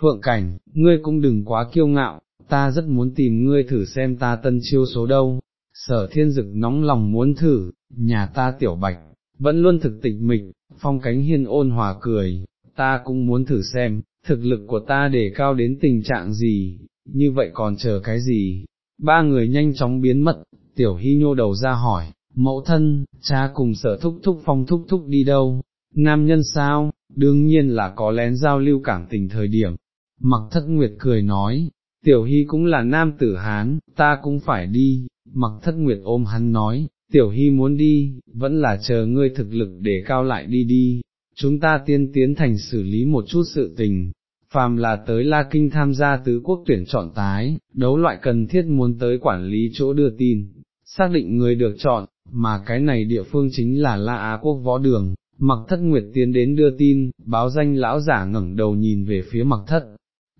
Phượng Cảnh, ngươi cũng đừng quá kiêu ngạo, ta rất muốn tìm ngươi thử xem ta tân chiêu số đâu. Sở thiên dực nóng lòng muốn thử, nhà ta tiểu bạch, vẫn luôn thực tịch mịch, phong cánh hiên ôn hòa cười, ta cũng muốn thử xem, thực lực của ta để cao đến tình trạng gì, như vậy còn chờ cái gì, ba người nhanh chóng biến mất, tiểu hy nhô đầu ra hỏi, mẫu thân, cha cùng sở thúc thúc phong thúc thúc đi đâu, nam nhân sao, đương nhiên là có lén giao lưu cảm tình thời điểm, mặc thất nguyệt cười nói, tiểu hy cũng là nam tử Hán, ta cũng phải đi, mặc thất nguyệt ôm hắn nói, tiểu hy muốn đi, vẫn là chờ ngươi thực lực để cao lại đi đi, chúng ta tiên tiến thành xử lý một chút sự tình, phàm là tới La Kinh tham gia tứ quốc tuyển chọn tái, đấu loại cần thiết muốn tới quản lý chỗ đưa tin, xác định người được chọn, mà cái này địa phương chính là La Á quốc võ đường. Mặc thất Nguyệt tiến đến đưa tin, báo danh lão giả ngẩng đầu nhìn về phía mặc thất.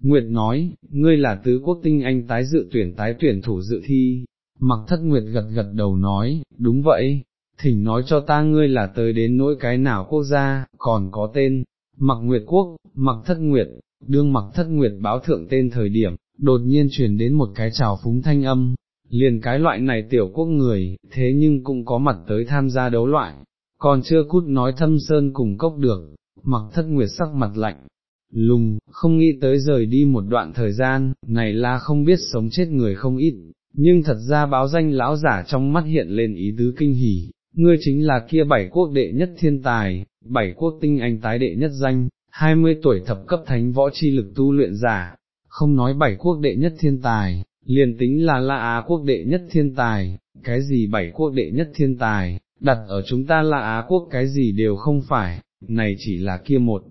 Nguyệt nói, ngươi là tứ quốc tinh anh tái dự tuyển tái tuyển thủ dự thi. Mặc thất Nguyệt gật gật đầu nói, đúng vậy, thỉnh nói cho ta ngươi là tới đến nỗi cái nào quốc gia, còn có tên, mặc Nguyệt Quốc, mặc thất Nguyệt, đương mặc thất nguyệt báo thượng tên thời điểm, đột nhiên truyền đến một cái trào phúng thanh âm, liền cái loại này tiểu quốc người, thế nhưng cũng có mặt tới tham gia đấu loại, còn chưa cút nói thâm sơn cùng cốc được, mặc thất nguyệt sắc mặt lạnh, lùng, không nghĩ tới rời đi một đoạn thời gian, này là không biết sống chết người không ít, nhưng thật ra báo danh lão giả trong mắt hiện lên ý tứ kinh hỉ, ngươi chính là kia bảy quốc đệ nhất thiên tài, bảy quốc tinh anh tái đệ nhất danh, 20 tuổi thập cấp thánh võ chi lực tu luyện giả, không nói bảy quốc đệ nhất thiên tài, liền tính là La Á quốc đệ nhất thiên tài, cái gì bảy quốc đệ nhất thiên tài, đặt ở chúng ta La Á quốc cái gì đều không phải, này chỉ là kia một,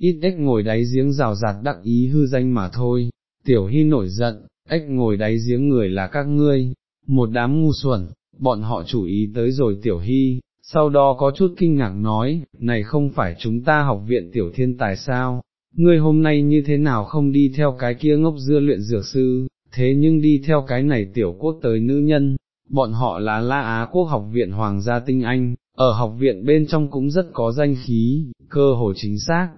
ít ếch ngồi đáy giếng rào rạt đắc ý hư danh mà thôi, tiểu hy nổi giận, ếch ngồi đáy giếng người là các ngươi, một đám ngu xuẩn, bọn họ chủ ý tới rồi tiểu hy, sau đó có chút kinh ngạc nói, này không phải chúng ta học viện tiểu thiên tài sao, ngươi hôm nay như thế nào không đi theo cái kia ngốc dưa luyện dược sư, thế nhưng đi theo cái này tiểu quốc tới nữ nhân, bọn họ là La Á Quốc học viện Hoàng gia Tinh Anh, ở học viện bên trong cũng rất có danh khí, cơ hồ chính xác.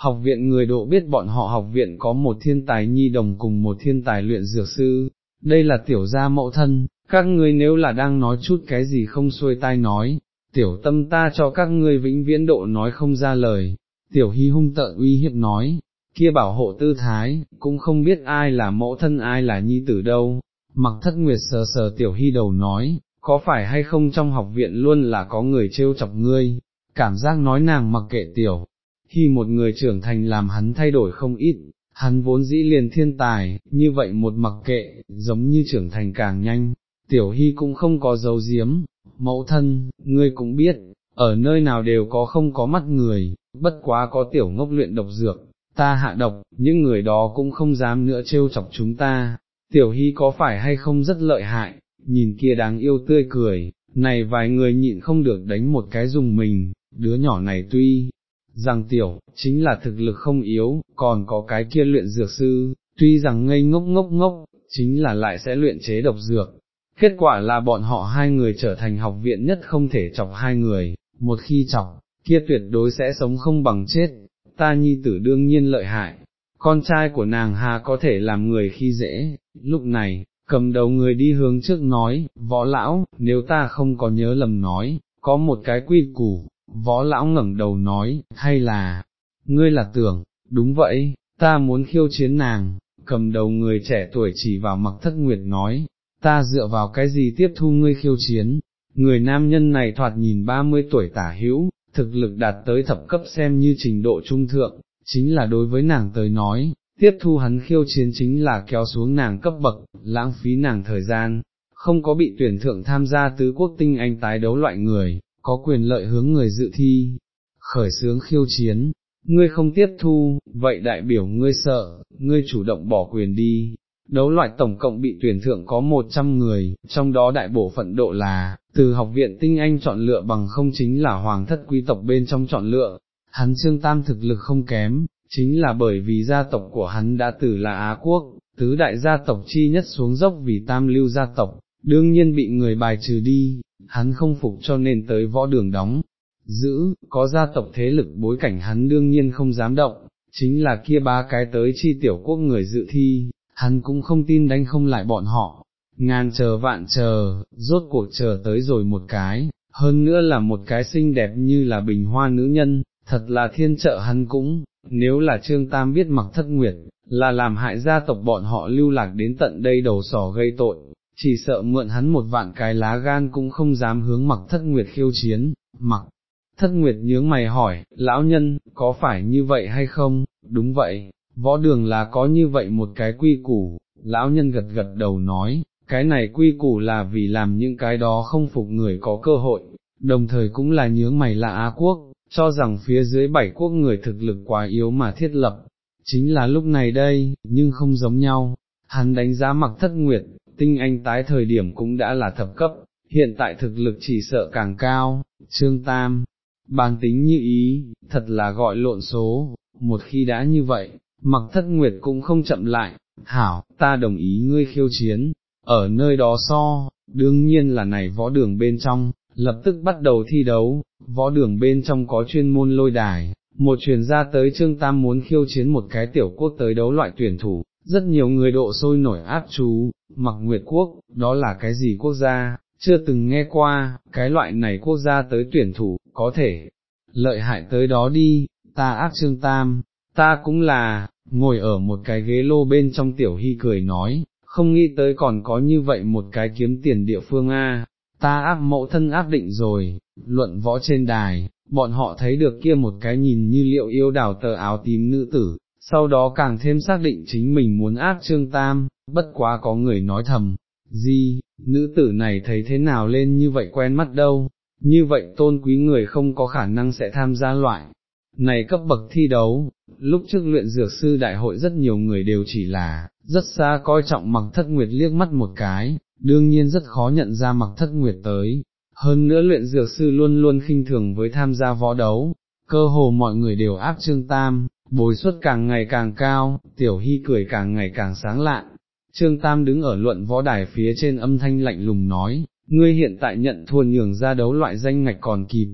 Học viện người độ biết bọn họ học viện có một thiên tài nhi đồng cùng một thiên tài luyện dược sư, đây là tiểu gia mẫu thân, các ngươi nếu là đang nói chút cái gì không xuôi tai nói, tiểu tâm ta cho các ngươi vĩnh viễn độ nói không ra lời, tiểu hy hung tợn uy hiếp nói, kia bảo hộ tư thái, cũng không biết ai là mẫu thân ai là nhi tử đâu, mặc thất nguyệt sờ sờ tiểu hy đầu nói, có phải hay không trong học viện luôn là có người trêu chọc ngươi, cảm giác nói nàng mặc kệ tiểu, khi một người trưởng thành làm hắn thay đổi không ít, hắn vốn dĩ liền thiên tài, như vậy một mặc kệ, giống như trưởng thành càng nhanh, tiểu hy cũng không có dấu diếm, mẫu thân, ngươi cũng biết, ở nơi nào đều có không có mắt người, bất quá có tiểu ngốc luyện độc dược, ta hạ độc, những người đó cũng không dám nữa trêu chọc chúng ta, tiểu hy có phải hay không rất lợi hại, nhìn kia đáng yêu tươi cười, này vài người nhịn không được đánh một cái dùng mình, đứa nhỏ này tuy rằng tiểu, chính là thực lực không yếu, còn có cái kia luyện dược sư, tuy rằng ngây ngốc ngốc ngốc, chính là lại sẽ luyện chế độc dược, Kết quả là bọn họ hai người trở thành học viện nhất không thể chọc hai người, một khi chọc, kia tuyệt đối sẽ sống không bằng chết, ta nhi tử đương nhiên lợi hại, con trai của nàng hà có thể làm người khi dễ, lúc này, cầm đầu người đi hướng trước nói, võ lão, nếu ta không có nhớ lầm nói, có một cái quy củ, võ lão ngẩng đầu nói, hay là, ngươi là tưởng, đúng vậy, ta muốn khiêu chiến nàng, cầm đầu người trẻ tuổi chỉ vào mặc thất nguyệt nói, ta dựa vào cái gì tiếp thu ngươi khiêu chiến, người nam nhân này thoạt nhìn 30 tuổi tả hữu, thực lực đạt tới thập cấp xem như trình độ trung thượng, chính là đối với nàng tới nói, tiếp thu hắn khiêu chiến chính là kéo xuống nàng cấp bậc, lãng phí nàng thời gian, không có bị tuyển thượng tham gia tứ quốc tinh anh tái đấu loại người, có quyền lợi hướng người dự thi, khởi sướng khiêu chiến. Ngươi không tiếp thu, vậy đại biểu ngươi sợ, ngươi chủ động bỏ quyền đi, đấu loại tổng cộng bị tuyển thượng có 100 người, trong đó đại bộ phận độ là, từ học viện tinh anh chọn lựa bằng không chính là hoàng thất quý tộc bên trong chọn lựa, hắn trương tam thực lực không kém, chính là bởi vì gia tộc của hắn đã từ là Á quốc, tứ đại gia tộc chi nhất xuống dốc vì tam lưu gia tộc, đương nhiên bị người bài trừ đi, hắn không phục cho nên tới võ đường đóng. Giữ, có gia tộc thế lực bối cảnh hắn đương nhiên không dám động, chính là kia ba cái tới chi tiểu quốc người dự thi, hắn cũng không tin đánh không lại bọn họ, ngàn chờ vạn chờ, rốt cuộc chờ tới rồi một cái, hơn nữa là một cái xinh đẹp như là bình hoa nữ nhân, thật là thiên trợ hắn cũng, nếu là Trương Tam biết mặc thất nguyệt, là làm hại gia tộc bọn họ lưu lạc đến tận đây đầu sỏ gây tội, chỉ sợ mượn hắn một vạn cái lá gan cũng không dám hướng mặc thất nguyệt khiêu chiến, mặc. Thất Nguyệt nhướng mày hỏi, lão nhân, có phải như vậy hay không? Đúng vậy, võ đường là có như vậy một cái quy củ, lão nhân gật gật đầu nói, cái này quy củ là vì làm những cái đó không phục người có cơ hội, đồng thời cũng là nhướng mày là Á quốc, cho rằng phía dưới bảy quốc người thực lực quá yếu mà thiết lập, chính là lúc này đây, nhưng không giống nhau, hắn đánh giá mặc thất nguyệt, tinh anh tái thời điểm cũng đã là thập cấp, hiện tại thực lực chỉ sợ càng cao, trương tam, bàn tính như ý, thật là gọi lộn số, một khi đã như vậy, mặc thất nguyệt cũng không chậm lại, hảo, ta đồng ý ngươi khiêu chiến, ở nơi đó so, đương nhiên là này võ đường bên trong, lập tức bắt đầu thi đấu, võ đường bên trong có chuyên môn lôi đài, một truyền ra tới Trương Tam muốn khiêu chiến một cái tiểu quốc tới đấu loại tuyển thủ, rất nhiều người độ sôi nổi áp chú, mặc nguyệt quốc, đó là cái gì quốc gia, chưa từng nghe qua, cái loại này quốc gia tới tuyển thủ, có thể, lợi hại tới đó đi, ta Ác Trương Tam, ta cũng là, ngồi ở một cái ghế lô bên trong tiểu hy cười nói, không nghĩ tới còn có như vậy một cái kiếm tiền địa phương a. Ta Ác mẫu thân áp định rồi, luận võ trên đài, bọn họ thấy được kia một cái nhìn như liệu yêu đào tờ áo tím nữ tử, sau đó càng thêm xác định chính mình muốn áp trương tam, bất quá có người nói thầm, gì, nữ tử này thấy thế nào lên như vậy quen mắt đâu, như vậy tôn quý người không có khả năng sẽ tham gia loại. Này cấp bậc thi đấu, lúc trước luyện dược sư đại hội rất nhiều người đều chỉ là, rất xa coi trọng mặc thất nguyệt liếc mắt một cái, đương nhiên rất khó nhận ra mặc thất nguyệt tới, hơn nữa luyện dược sư luôn luôn khinh thường với tham gia võ đấu, cơ hồ mọi người đều áp trương tam, bồi suất càng ngày càng cao, tiểu hy cười càng ngày càng sáng lạn. Trương Tam đứng ở luận võ đài phía trên âm thanh lạnh lùng nói, ngươi hiện tại nhận thua nhường ra đấu loại danh ngạch còn kịp,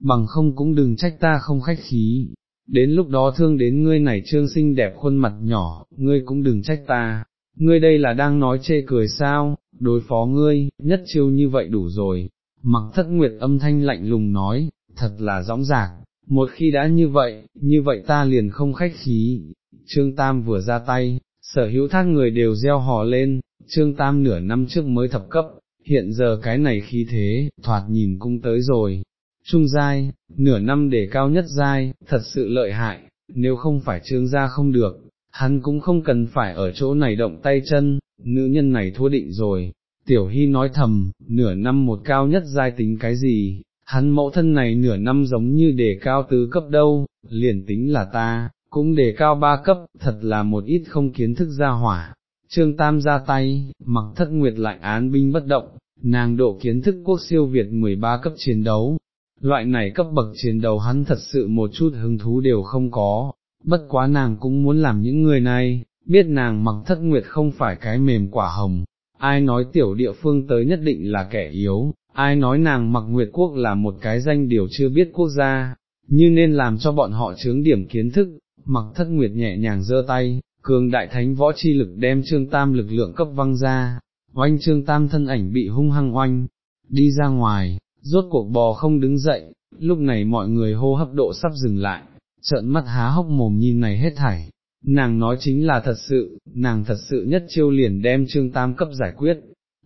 bằng không cũng đừng trách ta không khách khí, đến lúc đó thương đến ngươi này trương xinh đẹp khuôn mặt nhỏ, ngươi cũng đừng trách ta, ngươi đây là đang nói chê cười sao, đối phó ngươi, nhất chiêu như vậy đủ rồi, mặc thất nguyệt âm thanh lạnh lùng nói, thật là dõng ràng, một khi đã như vậy, như vậy ta liền không khách khí, Trương Tam vừa ra tay, sở hữu thác người đều gieo hò lên, Trương Tam nửa năm trước mới thập cấp, hiện giờ cái này khí thế, thoạt nhìn cũng tới rồi, trung giai, nửa năm để cao nhất giai, thật sự lợi hại, nếu không phải trương gia không được, hắn cũng không cần phải ở chỗ này động tay chân, nữ nhân này thua định rồi. Tiểu Hy nói thầm, nửa năm một cao nhất giai tính cái gì, hắn mẫu thân này nửa năm giống như đề cao tứ cấp đâu, liền tính là ta, cũng đề cao ba cấp, thật là một ít không kiến thức ra hỏa. Trương Tam ra tay, mặc thất nguyệt lại án binh bất động, nàng độ kiến thức quốc siêu Việt 13 cấp chiến đấu, loại này cấp bậc chiến đấu hắn thật sự một chút hứng thú đều không có, bất quá nàng cũng muốn làm những người này, biết nàng mặc thất nguyệt không phải cái mềm quả hồng, ai nói tiểu địa phương tới nhất định là kẻ yếu, ai nói nàng mặc nguyệt quốc là một cái danh điều chưa biết quốc gia, như nên làm cho bọn họ chướng điểm kiến thức, mặc thất nguyệt nhẹ nhàng giơ tay, cường đại thánh võ chi lực đem trương tam lực lượng cấp văng ra, oanh trương tam thân ảnh bị hung hăng oanh, đi ra ngoài, rốt cuộc bò không đứng dậy, lúc này mọi người hô hấp độ sắp dừng lại, trợn mắt há hốc mồm nhìn này hết thảy, nàng nói chính là thật sự, nàng thật sự nhất chiêu liền đem trương tam cấp giải quyết,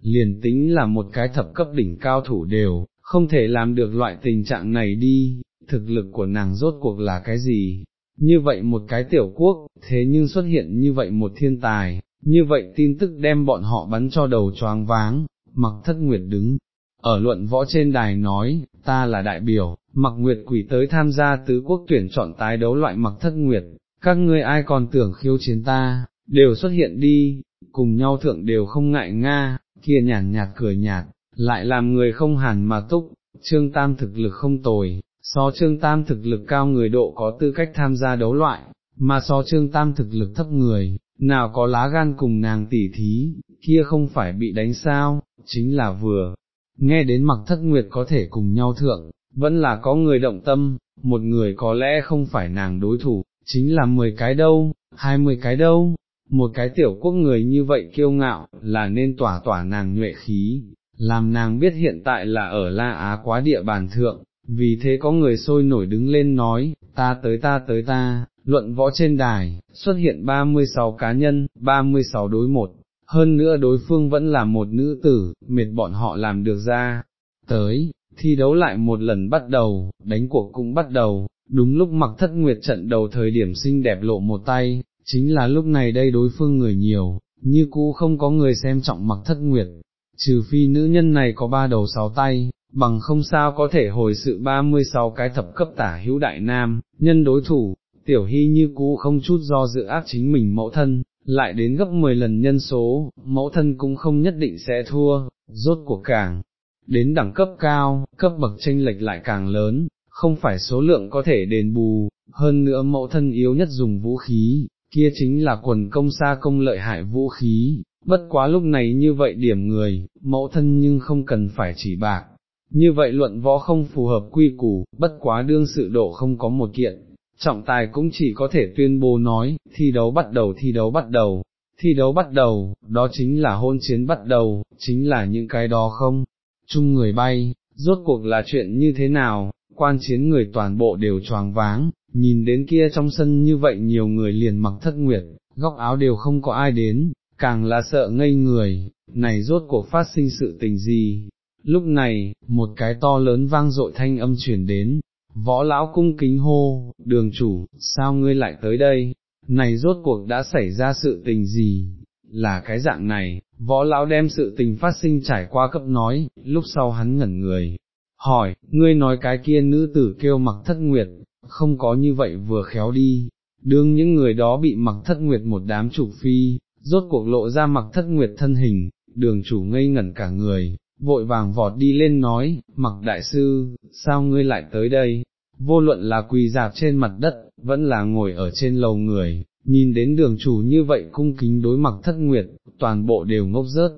liền tính là một cái thập cấp đỉnh cao thủ đều, không thể làm được loại tình trạng này đi, thực lực của nàng rốt cuộc là cái gì, như vậy một cái tiểu quốc, thế nhưng xuất hiện như vậy một thiên tài, như vậy tin tức đem bọn họ bắn cho đầu choáng váng, mặc thất nguyệt đứng, ở luận võ trên đài nói, ta là đại biểu, mặc nguyệt quỷ tới tham gia tứ quốc tuyển chọn tái đấu loại mặc thất nguyệt, các ngươi ai còn tưởng khiêu chiến ta, đều xuất hiện đi, cùng nhau thượng đều không ngại Nga, kia nhàn nhạt cười nhạt, lại làm người không hẳn mà túc, trương tam thực lực không tồi, so trương tam thực lực cao người độ có tư cách tham gia đấu loại, mà so trương tam thực lực thấp người, nào có lá gan cùng nàng tỉ thí, kia không phải bị đánh sao, chính là vừa, nghe đến mặc thất nguyệt có thể cùng nhau thượng, vẫn là có người động tâm, một người có lẽ không phải nàng đối thủ, chính là 10 cái đâu, 20 cái đâu, một cái tiểu quốc người như vậy kiêu ngạo, là nên tỏa tỏa nàng nhuệ khí, làm nàng biết hiện tại là ở La Á quá địa bàn thượng, vì thế có người sôi nổi đứng lên nói, ta tới ta tới ta, luận võ trên đài, xuất hiện 36 cá nhân, 36 đối một, hơn nữa đối phương vẫn là một nữ tử, mệt bọn họ làm được ra, tới, thi đấu lại một lần bắt đầu, đánh cuộc cũng bắt đầu, đúng lúc mặc thất nguyệt trận đầu thời điểm xinh đẹp lộ một tay, chính là lúc này đây đối phương người nhiều, như cũ không có người xem trọng mặc thất nguyệt, trừ phi nữ nhân này có ba đầu sáu tay, bằng không sao có thể hồi sự 36 cái thập cấp tả hữu đại nam, nhân đối thủ, tiểu hy như cũ không chút do dự ác chính mình mẫu thân, lại đến gấp 10 lần nhân số, mẫu thân cũng không nhất định sẽ thua, rốt cuộc càng, đến đẳng cấp cao, cấp bậc tranh lệch lại càng lớn, không phải số lượng có thể đền bù, hơn nữa mẫu thân yếu nhất dùng vũ khí, kia chính là quần công xa công lợi hại vũ khí, bất quá lúc này như vậy điểm người, mẫu thân nhưng không cần phải chỉ bạc. Như vậy luận võ không phù hợp quy củ, bất quá đương sự độ không có một kiện, trọng tài cũng chỉ có thể tuyên bố nói, thi đấu bắt đầu thi đấu bắt đầu, thi đấu bắt đầu, đó chính là hôn chiến bắt đầu, chính là những cái đó không, chung người bay, rốt cuộc là chuyện như thế nào, quan chiến người toàn bộ đều choáng váng, nhìn đến kia trong sân như vậy nhiều người liền mặc thất nguyệt, góc áo đều không có ai đến, càng là sợ ngây người, này rốt cuộc phát sinh sự tình gì. Lúc này, một cái to lớn vang dội thanh âm chuyển đến, võ lão cung kính hô, đường chủ, sao ngươi lại tới đây, này rốt cuộc đã xảy ra sự tình gì, là cái dạng này, võ lão đem sự tình phát sinh trải qua cấp nói, lúc sau hắn ngẩn người, hỏi, ngươi nói cái kia nữ tử kêu mặc thất nguyệt, không có như vậy vừa khéo đi, đương những người đó bị mặc thất nguyệt một đám chủ phi, rốt cuộc lộ ra mặc thất nguyệt thân hình, đường chủ ngây ngẩn cả người, vội vàng vọt đi lên nói, mặc đại sư, sao ngươi lại tới đây, vô luận là quỳ dạp trên mặt đất, vẫn là ngồi ở trên lầu người, nhìn đến đường chủ như vậy cung kính đối mặc thất nguyệt, toàn bộ đều ngốc rớt.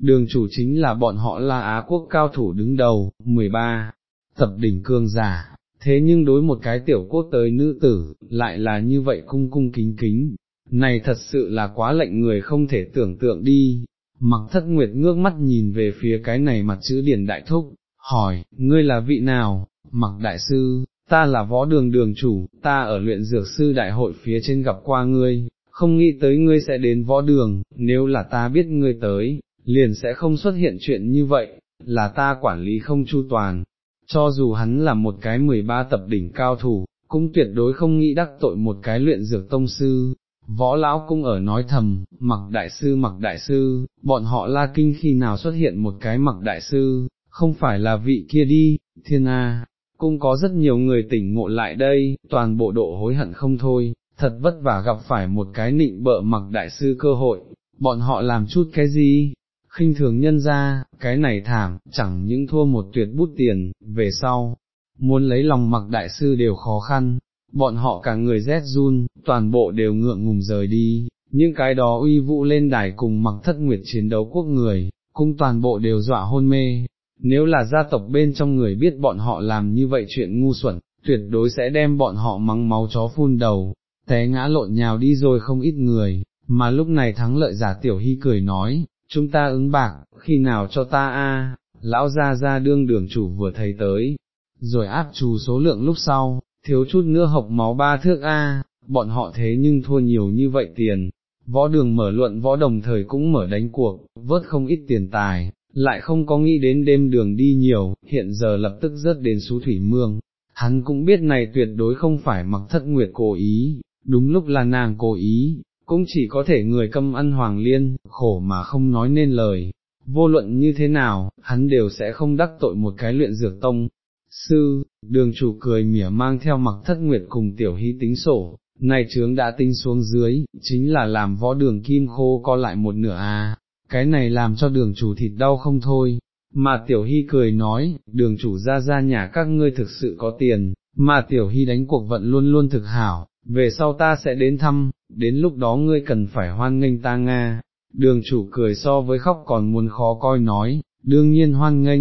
Đường chủ chính là bọn họ là Á quốc cao thủ đứng đầu, 13, tập đỉnh cương giả, thế nhưng đối một cái tiểu cốt tới nữ tử, lại là như vậy cung cung kính kính, này thật sự là quá lệnh người không thể tưởng tượng đi. Mặc thất nguyệt ngước mắt nhìn về phía cái này mặt chữ điển đại thúc, hỏi, ngươi là vị nào, mặc đại sư, ta là võ đường đường chủ, ta ở luyện dược sư đại hội phía trên gặp qua ngươi, không nghĩ tới ngươi sẽ đến võ đường, nếu là ta biết ngươi tới, liền sẽ không xuất hiện chuyện như vậy, là ta quản lý không chu toàn, cho dù hắn là một cái 13 tập đỉnh cao thủ, cũng tuyệt đối không nghĩ đắc tội một cái luyện dược tông sư. Võ lão cũng ở nói thầm, mặc đại sư mặc đại sư, bọn họ la kinh khi nào xuất hiện một cái mặc đại sư, không phải là vị kia đi, thiên a, cũng có rất nhiều người tỉnh ngộ lại đây, toàn bộ độ hối hận không thôi, thật vất vả gặp phải một cái nịnh bợ mặc đại sư cơ hội, bọn họ làm chút cái gì, khinh thường nhân ra, cái này thảm, chẳng những thua một tuyệt bút tiền, về sau, muốn lấy lòng mặc đại sư đều khó khăn, bọn họ cả người rét run, toàn bộ đều ngượng ngùng rời đi, những cái đó uy vũ lên đài cùng mặc thất nguyệt chiến đấu quốc người, cũng toàn bộ đều dọa hôn mê. Nếu là gia tộc bên trong người biết bọn họ làm như vậy chuyện ngu xuẩn, tuyệt đối sẽ đem bọn họ mắng máu chó phun đầu, té ngã lộn nhào đi rồi không ít người, mà lúc này thắng lợi giả tiểu hy cười nói, chúng ta ứng bạc, khi nào cho ta a? lão gia gia đương đường chủ vừa thấy tới, rồi áp trù số lượng lúc sau, thiếu chút nữa học máu ba thước a, bọn họ thế nhưng thua nhiều như vậy tiền, võ đường mở luận võ đồng thời cũng mở đánh cuộc, vớt không ít tiền tài, lại không có nghĩ đến đêm đường đi nhiều, hiện giờ lập tức rớt đến xú thủy mương, hắn cũng biết này tuyệt đối không phải mặc thất nguyệt cố ý, đúng lúc là nàng cố ý, cũng chỉ có thể người câm ăn hoàng liên, khổ mà không nói nên lời, vô luận như thế nào, hắn đều sẽ không đắc tội một cái luyện dược tông. Sư, đường chủ cười mỉa mang theo mặc thất nguyệt cùng tiểu hy tính sổ, này trướng đã tinh xuống dưới, chính là làm võ đường kim khô co lại một nửa à, cái này làm cho đường chủ thịt đau không thôi. Mà tiểu hy cười nói, đường chủ ra ra nhà các ngươi thực sự có tiền, mà tiểu hy đánh cuộc vận luôn luôn thực hảo, về sau ta sẽ đến thăm, đến lúc đó ngươi cần phải hoan nghênh ta Nga. Đường chủ cười so với khóc còn muốn khó coi nói, đương nhiên hoan nghênh,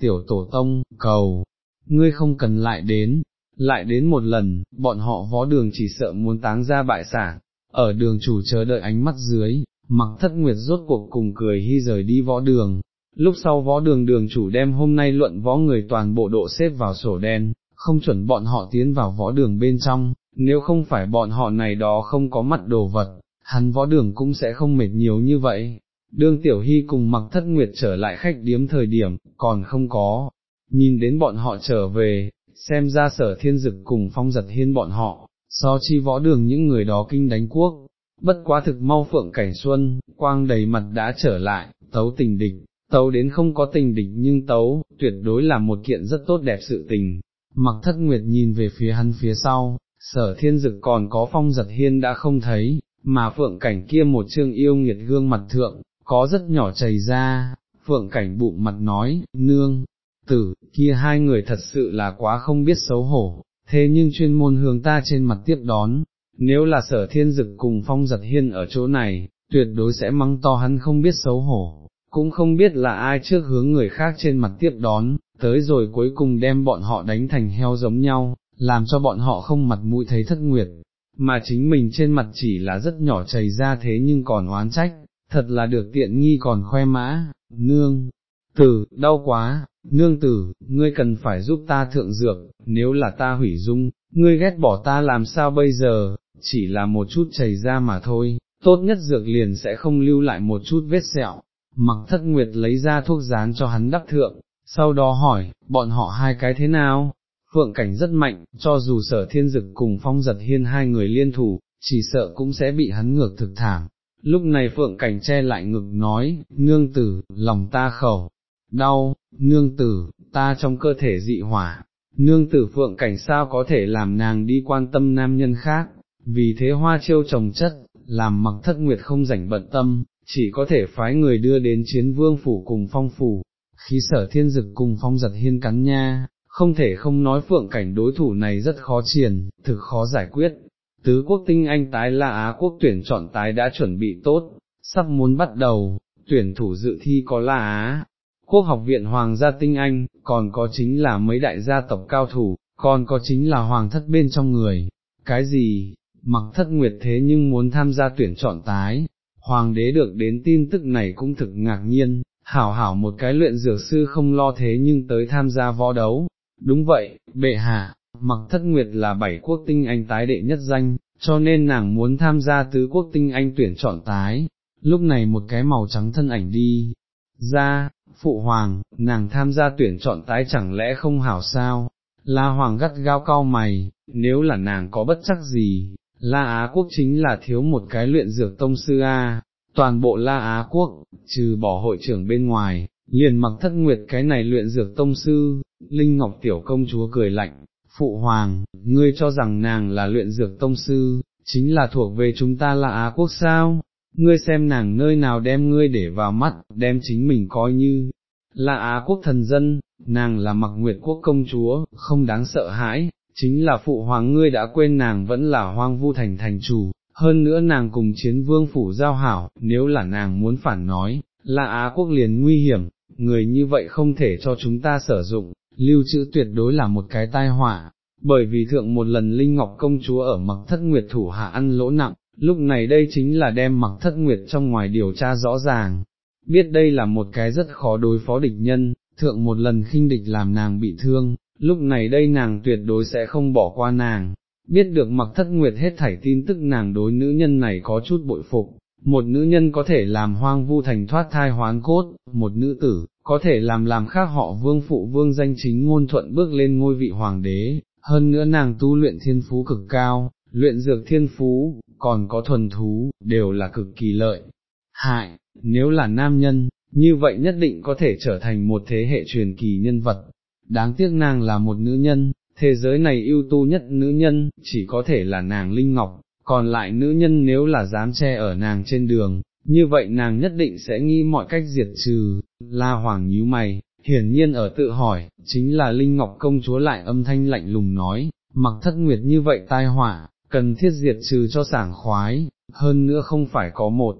tiểu tổ tông, cầu, ngươi không cần lại đến, lại đến một lần, bọn họ võ đường chỉ sợ muốn táng ra bại sản, ở đường chủ chờ đợi ánh mắt dưới, mặc thất nguyệt rốt cuộc cùng cười hy rời đi võ đường. Lúc sau võ đường đường chủ đem hôm nay luận võ người toàn bộ độ xếp vào sổ đen, không chuẩn bọn họ tiến vào võ đường bên trong, nếu không phải bọn họ này đó không có mặt đồ vật, hắn võ đường cũng sẽ không mệt nhiều như vậy. Đương Tiểu Hy cùng mặc thất nguyệt trở lại khách điếm thời điểm, còn không có, nhìn đến bọn họ trở về, xem ra sở thiên dực cùng phong giật hiên bọn họ, so chi võ đường những người đó kinh đánh quốc, bất quá thực mau phượng cảnh xuân, quang đầy mặt đã trở lại, tấu tình địch, tấu đến không có tình địch nhưng tấu, tuyệt đối là một kiện rất tốt đẹp sự tình. Mặc thất nguyệt nhìn về phía hắn phía sau, sở thiên dực còn có phong giật hiên đã không thấy, mà phượng cảnh kia một chương yêu nghiệt gương mặt thượng, có rất nhỏ chảy ra, phượng cảnh bụng mặt nói, nương, tử, kia hai người thật sự là quá không biết xấu hổ, thế nhưng chuyên môn hướng ta trên mặt tiếp đón, nếu là sở thiên dực cùng phong giật hiên ở chỗ này, tuyệt đối sẽ mắng to hắn không biết xấu hổ, cũng không biết là ai trước hướng người khác trên mặt tiếp đón, tới rồi cuối cùng đem bọn họ đánh thành heo giống nhau, làm cho bọn họ không mặt mũi thấy thất nguyệt, mà chính mình trên mặt chỉ là rất nhỏ chảy ra thế nhưng còn oán trách, thật là được tiện nghi còn khoe mã, nương, tử, đau quá, nương tử, ngươi cần phải giúp ta thượng dược, nếu là ta hủy dung, ngươi ghét bỏ ta làm sao bây giờ, chỉ là một chút chảy ra mà thôi, tốt nhất dược liền sẽ không lưu lại một chút vết sẹo. Mặc thất nguyệt lấy ra thuốc dán cho hắn đắp thượng, sau đó hỏi, bọn họ hai cái thế nào? Phượng cảnh rất mạnh, cho dù sở thiên dực cùng phong giật hiên hai người liên thủ, chỉ sợ cũng sẽ bị hắn ngược thực thảm. Lúc này phượng cảnh che lại ngực nói, nương tử, lòng ta khẩu, đau, nương tử, ta trong cơ thể dị hỏa, nương tử phượng cảnh sao có thể làm nàng đi quan tâm nam nhân khác, vì thế hoa chiêu trồng chất, làm mặc thất nguyệt không rảnh bận tâm, chỉ có thể phái người đưa đến chiến vương phủ cùng phong phủ, khi sở thiên dực cùng phong giật hiên cắn nha, không thể không nói phượng cảnh đối thủ này rất khó triển, thực khó giải quyết. Tứ quốc tinh anh tái là Á quốc tuyển chọn tái đã chuẩn bị tốt, sắp muốn bắt đầu, tuyển thủ dự thi có là Á, quốc học viện Hoàng gia tinh anh, còn có chính là mấy đại gia tộc cao thủ, còn có chính là hoàng thất bên trong người. Cái gì, mặc thất nguyệt thế nhưng muốn tham gia tuyển chọn tái, hoàng đế được đến tin tức này cũng thực ngạc nhiên, hảo hảo một cái luyện dược sư không lo thế nhưng tới tham gia võ đấu. Đúng vậy, bệ hạ, mặc thất nguyệt là bảy quốc tinh anh tái đệ nhất danh, cho nên nàng muốn tham gia tứ quốc tinh anh tuyển chọn tái. Lúc này một cái màu trắng thân ảnh đi ra, phụ hoàng, nàng tham gia tuyển chọn tái chẳng lẽ không hảo sao, la hoàng gắt gao cao mày, nếu là nàng có bất chắc gì, la Á quốc chính là thiếu một cái luyện dược tông sư A, toàn bộ la Á quốc, trừ bỏ hội trưởng bên ngoài, liền mặc thất nguyệt cái này luyện dược tông sư, Linh Ngọc Tiểu Công Chúa cười lạnh, phụ hoàng, ngươi cho rằng nàng là luyện dược tông sư, chính là thuộc về chúng ta là Á quốc sao, ngươi xem nàng nơi nào đem ngươi để vào mắt, đem chính mình coi như, là Á quốc thần dân, nàng là mặc nguyệt quốc công chúa, không đáng sợ hãi, chính là phụ hoàng ngươi đã quên nàng vẫn là hoang vu thành thành chủ, hơn nữa nàng cùng chiến vương phủ giao hảo, nếu là nàng muốn phản nói, là Á quốc liền nguy hiểm, người như vậy không thể cho chúng ta sử dụng, lưu trữ tuyệt đối là một cái tai họa, bởi vì thượng một lần Linh Ngọc công chúa ở mặc thất nguyệt thủ hạ ăn lỗ nặng, lúc này đây chính là đem mặc thất nguyệt trong ngoài điều tra rõ ràng, biết đây là một cái rất khó đối phó địch nhân, thượng một lần khinh địch làm nàng bị thương, lúc này đây nàng tuyệt đối sẽ không bỏ qua nàng, biết được mặc thất nguyệt hết thảy tin tức nàng đối nữ nhân này có chút bội phục, một nữ nhân có thể làm hoang vu thành thoát thai hoán cốt, một nữ tử, có thể làm làm khác họ vương phụ vương danh chính ngôn thuận bước lên ngôi vị hoàng đế, hơn nữa nàng tu luyện thiên phú cực cao, luyện dược thiên phú, còn có thuần thú, đều là cực kỳ lợi. Hại, nếu là nam nhân, như vậy nhất định có thể trở thành một thế hệ truyền kỳ nhân vật. Đáng tiếc nàng là một nữ nhân, thế giới này ưu tú nhất nữ nhân, chỉ có thể là nàng Linh Ngọc, còn lại nữ nhân nếu là dám che ở nàng trên đường, như vậy nàng nhất định sẽ nghi mọi cách diệt trừ, la hoàng nhíu mày, hiển nhiên ở tự hỏi, chính là Linh Ngọc công chúa lại âm thanh lạnh lùng nói, mặc thất nguyệt như vậy tai họa, cần thiết diệt trừ cho sảng khoái, hơn nữa không phải có một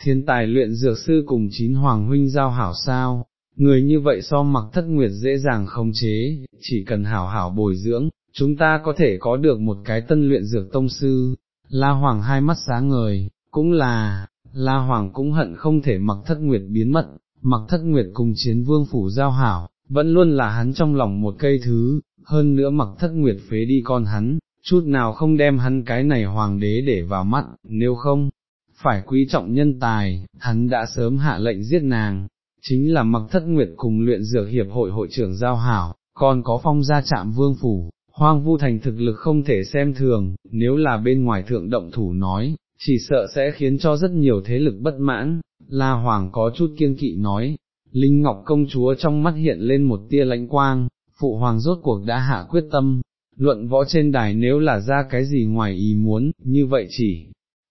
thiên tài luyện dược sư cùng chín hoàng huynh giao hảo sao, người như vậy so mặc thất nguyệt dễ dàng khống chế, chỉ cần hảo hảo bồi dưỡng, chúng ta có thể có được một cái tân luyện dược tông sư, La Hoàng hai mắt sáng ngời, cũng là, La Hoàng cũng hận không thể mặc thất nguyệt biến mất, mặc thất nguyệt cùng chiến vương phủ giao hảo, vẫn luôn là hắn trong lòng một cây thứ, hơn nữa mặc thất nguyệt phế đi con hắn, chút nào không đem hắn cái này hoàng đế để vào mắt, nếu không, phải quý trọng nhân tài, hắn đã sớm hạ lệnh giết nàng, chính là mặc thất nguyệt cùng luyện dược hiệp hội hội trưởng giao hảo, còn có phong gia trạm vương phủ, hoang vu thành thực lực không thể xem thường, nếu là bên ngoài thượng động thủ nói, chỉ sợ sẽ khiến cho rất nhiều thế lực bất mãn, La Hoàng có chút kiên kỵ nói, Linh Ngọc công chúa trong mắt hiện lên một tia lãnh quang, phụ hoàng rốt cuộc đã hạ quyết tâm, luận võ trên đài nếu là ra cái gì ngoài ý muốn, như vậy chỉ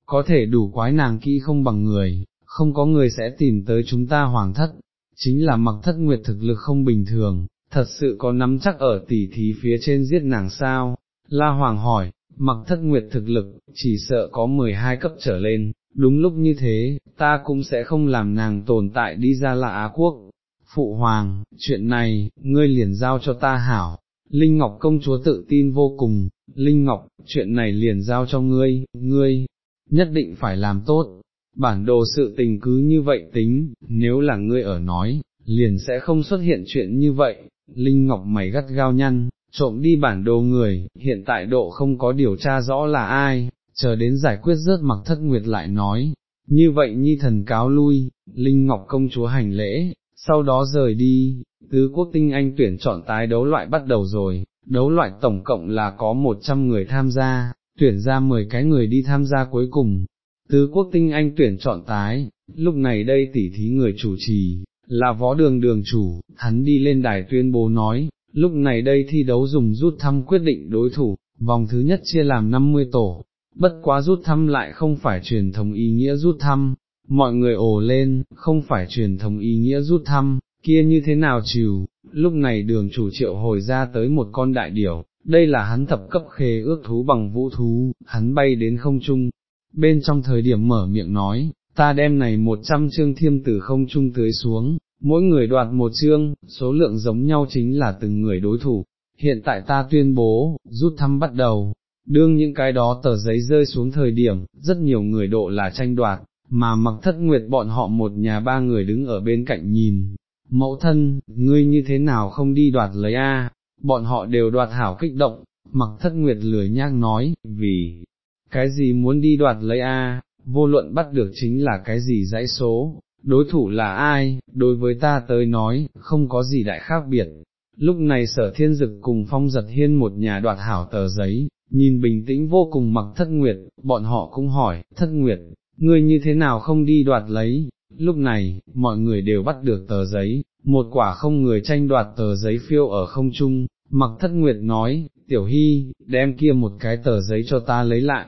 có thể đủ quái nàng kỹ không bằng người, không có người sẽ tìm tới chúng ta hoàng thất, chính là mặc thất nguyệt thực lực không bình thường, thật sự có nắm chắc ở tỉ thí phía trên giết nàng sao, La Hoàng hỏi, mặc thất nguyệt thực lực, chỉ sợ có 12 cấp trở lên, đúng lúc như thế, ta cũng sẽ không làm nàng tồn tại đi ra là Á Quốc. Phụ Hoàng, chuyện này, ngươi liền giao cho ta hảo, Linh Ngọc công chúa tự tin vô cùng, Linh Ngọc, chuyện này liền giao cho ngươi, ngươi, nhất định phải làm tốt, bản đồ sự tình cứ như vậy tính, nếu là ngươi ở nói, liền sẽ không xuất hiện chuyện như vậy, Linh Ngọc mày gắt gao nhăn, trộm đi bản đồ người, hiện tại độ không có điều tra rõ là ai, chờ đến giải quyết rớt mặc thất nguyệt lại nói, như vậy nhi thần cáo lui, Linh Ngọc công chúa hành lễ, sau đó rời đi, tứ quốc tinh anh tuyển chọn tái đấu loại bắt đầu rồi, đấu loại tổng cộng là có 100 người tham gia, tuyển ra 10 cái người đi tham gia cuối cùng, tứ quốc tinh anh tuyển chọn tái, lúc này đây tỉ thí người chủ trì, là võ đường đường chủ, hắn đi lên đài tuyên bố nói, lúc này đây thi đấu dùng rút thăm quyết định đối thủ, vòng thứ nhất chia làm 50 tổ, bất quá rút thăm lại không phải truyền thống ý nghĩa rút thăm, mọi người ồ lên, không phải truyền thống ý nghĩa rút thăm, kia như thế nào chịu, lúc này đường chủ triệu hồi ra tới một con đại điểu, đây là hắn thập cấp khê ước thú bằng vũ thú, hắn bay đến không trung, bên trong thời điểm mở miệng nói, ta đem này một trăm chương thiêm từ không trung tưới xuống, mỗi người đoạt một chương, số lượng giống nhau chính là từng người đối thủ, hiện tại ta tuyên bố, rút thăm bắt đầu, đương những cái đó tờ giấy rơi xuống thời điểm, rất nhiều người độ là tranh đoạt, mà mặc thất nguyệt bọn họ một nhà ba người đứng ở bên cạnh nhìn, mẫu thân, ngươi như thế nào không đi đoạt lấy a? bọn họ đều đoạt hảo kích động, mặc thất nguyệt lười nhác nói, vì, cái gì muốn đi đoạt lấy a? Vô luận bắt được chính là cái gì dãy số, đối thủ là ai, đối với ta tới nói, không có gì đại khác biệt. Lúc này sở thiên dực cùng phong giật hiên một nhà đoạt hảo tờ giấy, nhìn bình tĩnh vô cùng mặc thất nguyệt, bọn họ cũng hỏi, thất nguyệt, ngươi như thế nào không đi đoạt lấy, lúc này, mọi người đều bắt được tờ giấy, một quả không người tranh đoạt tờ giấy phiêu ở không trung, mặc thất nguyệt nói, tiểu hy, đem kia một cái tờ giấy cho ta lấy lại,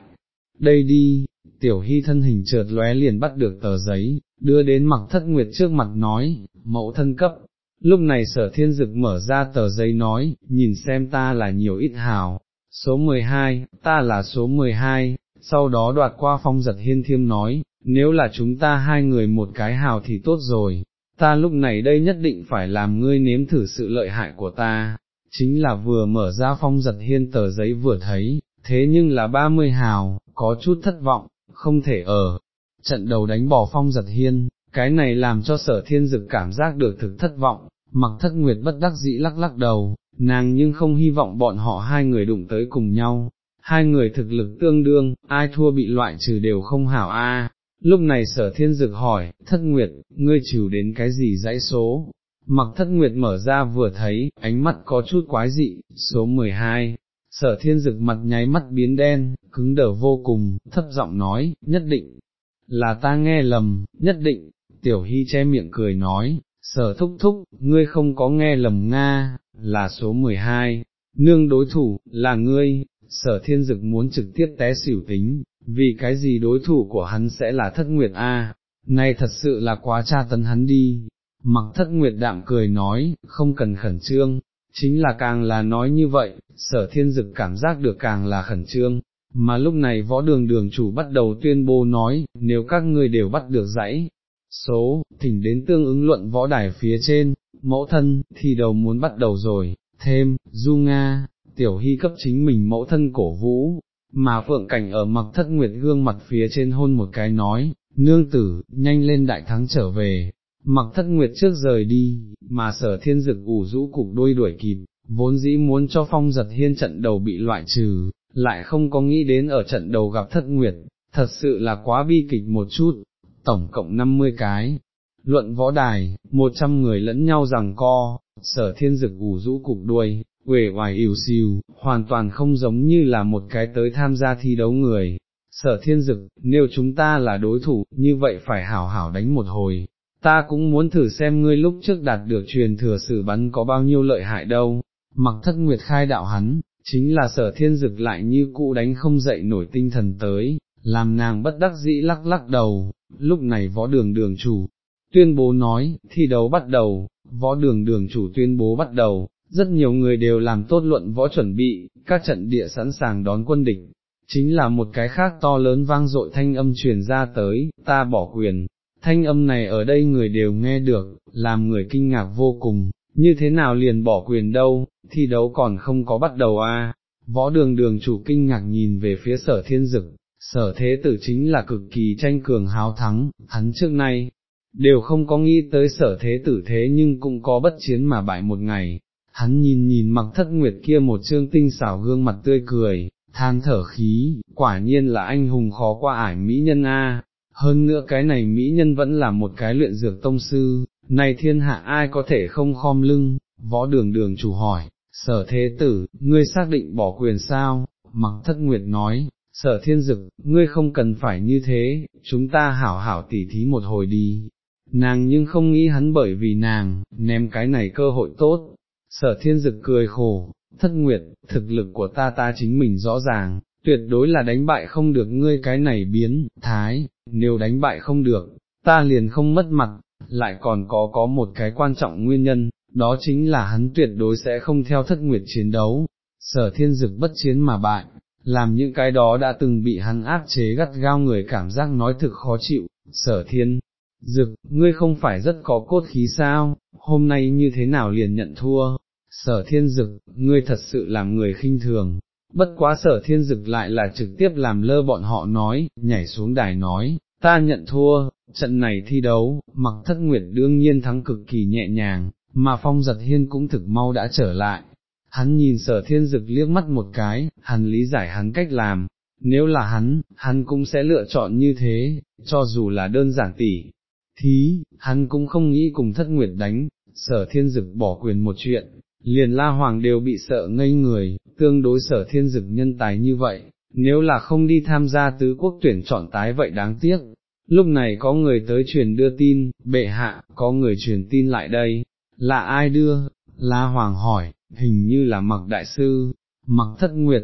đây đi, tiểu hy thân hình chợt lóe liền bắt được tờ giấy, đưa đến mặc thất nguyệt trước mặt nói, mẫu thân cấp. Lúc này sở thiên dực mở ra tờ giấy nói, nhìn xem ta là nhiều ít hào, số 12, ta là số 12, sau đó đoạt qua phong giật hiên thiêm nói, nếu là chúng ta hai người một cái hào thì tốt rồi, ta lúc này đây nhất định phải làm ngươi nếm thử sự lợi hại của ta, chính là vừa mở ra phong giật hiên tờ giấy vừa thấy, thế nhưng là 30 hào, có chút thất vọng, không thể ở, trận đầu đánh bỏ phong giật hiên, cái này làm cho sở thiên dực cảm giác được thực thất vọng, mặc thất nguyệt bất đắc dĩ lắc lắc đầu, nàng nhưng không hy vọng bọn họ hai người đụng tới cùng nhau, hai người thực lực tương đương, ai thua bị loại trừ đều không hảo a. Lúc này sở thiên dực hỏi, thất nguyệt, ngươi trừ đến cái gì dãy số? Mặc thất nguyệt mở ra vừa thấy, ánh mắt có chút quái dị, số 12, sở thiên dực mặt nháy mắt biến đen, cứng đờ vô cùng, thấp giọng nói, nhất định, là ta nghe lầm, nhất định, tiểu hy che miệng cười nói, sở thúc thúc, ngươi không có nghe lầm Nga, là số 12, nương đối thủ, là ngươi, sở thiên dực muốn trực tiếp té xỉu tính, vì cái gì đối thủ của hắn sẽ là thất nguyệt A, này thật sự là quá tra tấn hắn đi, mặc thất nguyệt đạm cười nói, không cần khẩn trương, chính là càng là nói như vậy, sở thiên dực cảm giác được càng là khẩn trương, mà lúc này võ đường đường chủ bắt đầu tuyên bố nói, nếu các ngươi đều bắt được dãy, số, thỉnh đến tương ứng luận võ đài phía trên, mẫu thân, thì đầu muốn bắt đầu rồi, thêm, du Nga, tiểu hy cấp chính mình mẫu thân cổ vũ, mà phượng cảnh ở mặc thất nguyệt gương mặt phía trên hôn một cái nói, nương tử, nhanh lên đại thắng trở về, mặc thất nguyệt trước rời đi, mà sở thiên dực ủ rũ cục đuôi đuổi kịp, vốn dĩ muốn cho phong giật hiên trận đầu bị loại trừ, lại không có nghĩ đến ở trận đầu gặp thất nguyệt, thật sự là quá bi kịch một chút, tổng cộng 50 cái. Luận võ đài, 100 người lẫn nhau rằng co, sở thiên dực ủ rũ cục đuôi, uể oải ỉu xìu, hoàn toàn không giống như là một cái tới tham gia thi đấu người. Sở thiên dực, nếu chúng ta là đối thủ, như vậy phải hảo hảo đánh một hồi, ta cũng muốn thử xem ngươi lúc trước đạt được truyền thừa sử bắn có bao nhiêu lợi hại đâu, mặc thất nguyệt khai đạo hắn, chính là sở thiên dực lại như cũ đánh không dậy nổi tinh thần tới, làm nàng bất đắc dĩ lắc lắc đầu, lúc này võ đường đường chủ, tuyên bố nói, thi đấu bắt đầu, võ đường đường chủ tuyên bố bắt đầu, rất nhiều người đều làm tốt luận võ chuẩn bị, các trận địa sẵn sàng đón quân địch, chính là một cái khác to lớn vang dội thanh âm truyền ra tới, ta bỏ quyền, thanh âm này ở đây người đều nghe được, làm người kinh ngạc vô cùng, như thế nào liền bỏ quyền đâu, thi đấu còn không có bắt đầu à, võ đường đường chủ kinh ngạc nhìn về phía sở thiên dực, sở thế tử chính là cực kỳ tranh cường háo thắng, hắn trước nay, đều không có nghĩ tới sở thế tử thế nhưng cũng có bất chiến mà bại một ngày, hắn nhìn nhìn mặc thất nguyệt kia một trương tinh xảo gương mặt tươi cười, than thở khí, quả nhiên là anh hùng khó qua ải mỹ nhân A, hơn nữa cái này mỹ nhân vẫn là một cái luyện dược tông sư, này thiên hạ ai có thể không khom lưng, võ đường đường chủ hỏi, sở thế tử, ngươi xác định bỏ quyền sao, mặc thất nguyệt nói, sở thiên dực, ngươi không cần phải như thế, chúng ta hảo hảo tỉ thí một hồi đi. Nàng nhưng không nghĩ hắn bởi vì nàng, ném cái này cơ hội tốt, sở thiên dực cười khổ, thất nguyệt, thực lực của ta ta chính mình rõ ràng, tuyệt đối là đánh bại không được ngươi cái này biến, thái, nếu đánh bại không được, ta liền không mất mặt, lại còn có có một cái quan trọng nguyên nhân, đó chính là hắn tuyệt đối sẽ không theo thất nguyệt chiến đấu, sở thiên dực bất chiến mà bại, làm những cái đó đã từng bị hắn áp chế gắt gao người cảm giác nói thực khó chịu, sở thiên. Dực, ngươi không phải rất có cốt khí sao, hôm nay như thế nào liền nhận thua, sở thiên dực, ngươi thật sự làm người khinh thường, bất quá sở thiên dực lại là trực tiếp làm lơ bọn họ nói, nhảy xuống đài nói, ta nhận thua, trận này thi đấu, mặc thất nguyệt đương nhiên thắng cực kỳ nhẹ nhàng, mà phong giật hiên cũng thực mau đã trở lại. Hắn nhìn sở thiên dực liếc mắt một cái, hắn lý giải hắn cách làm, nếu là hắn, hắn cũng sẽ lựa chọn như thế, cho dù là đơn giản tỉ. Thí, hắn cũng không nghĩ cùng thất nguyệt đánh, sở thiên dực bỏ quyền một chuyện, liền la hoàng đều bị sợ ngây người, tương đối sở thiên dực nhân tài như vậy, nếu là không đi tham gia tứ quốc tuyển chọn tái vậy đáng tiếc. Lúc này có người tới truyền đưa tin, bệ hạ, có người truyền tin lại đây, là ai đưa, La Hoàng hỏi, hình như là mặc đại sư, mặc thất nguyệt,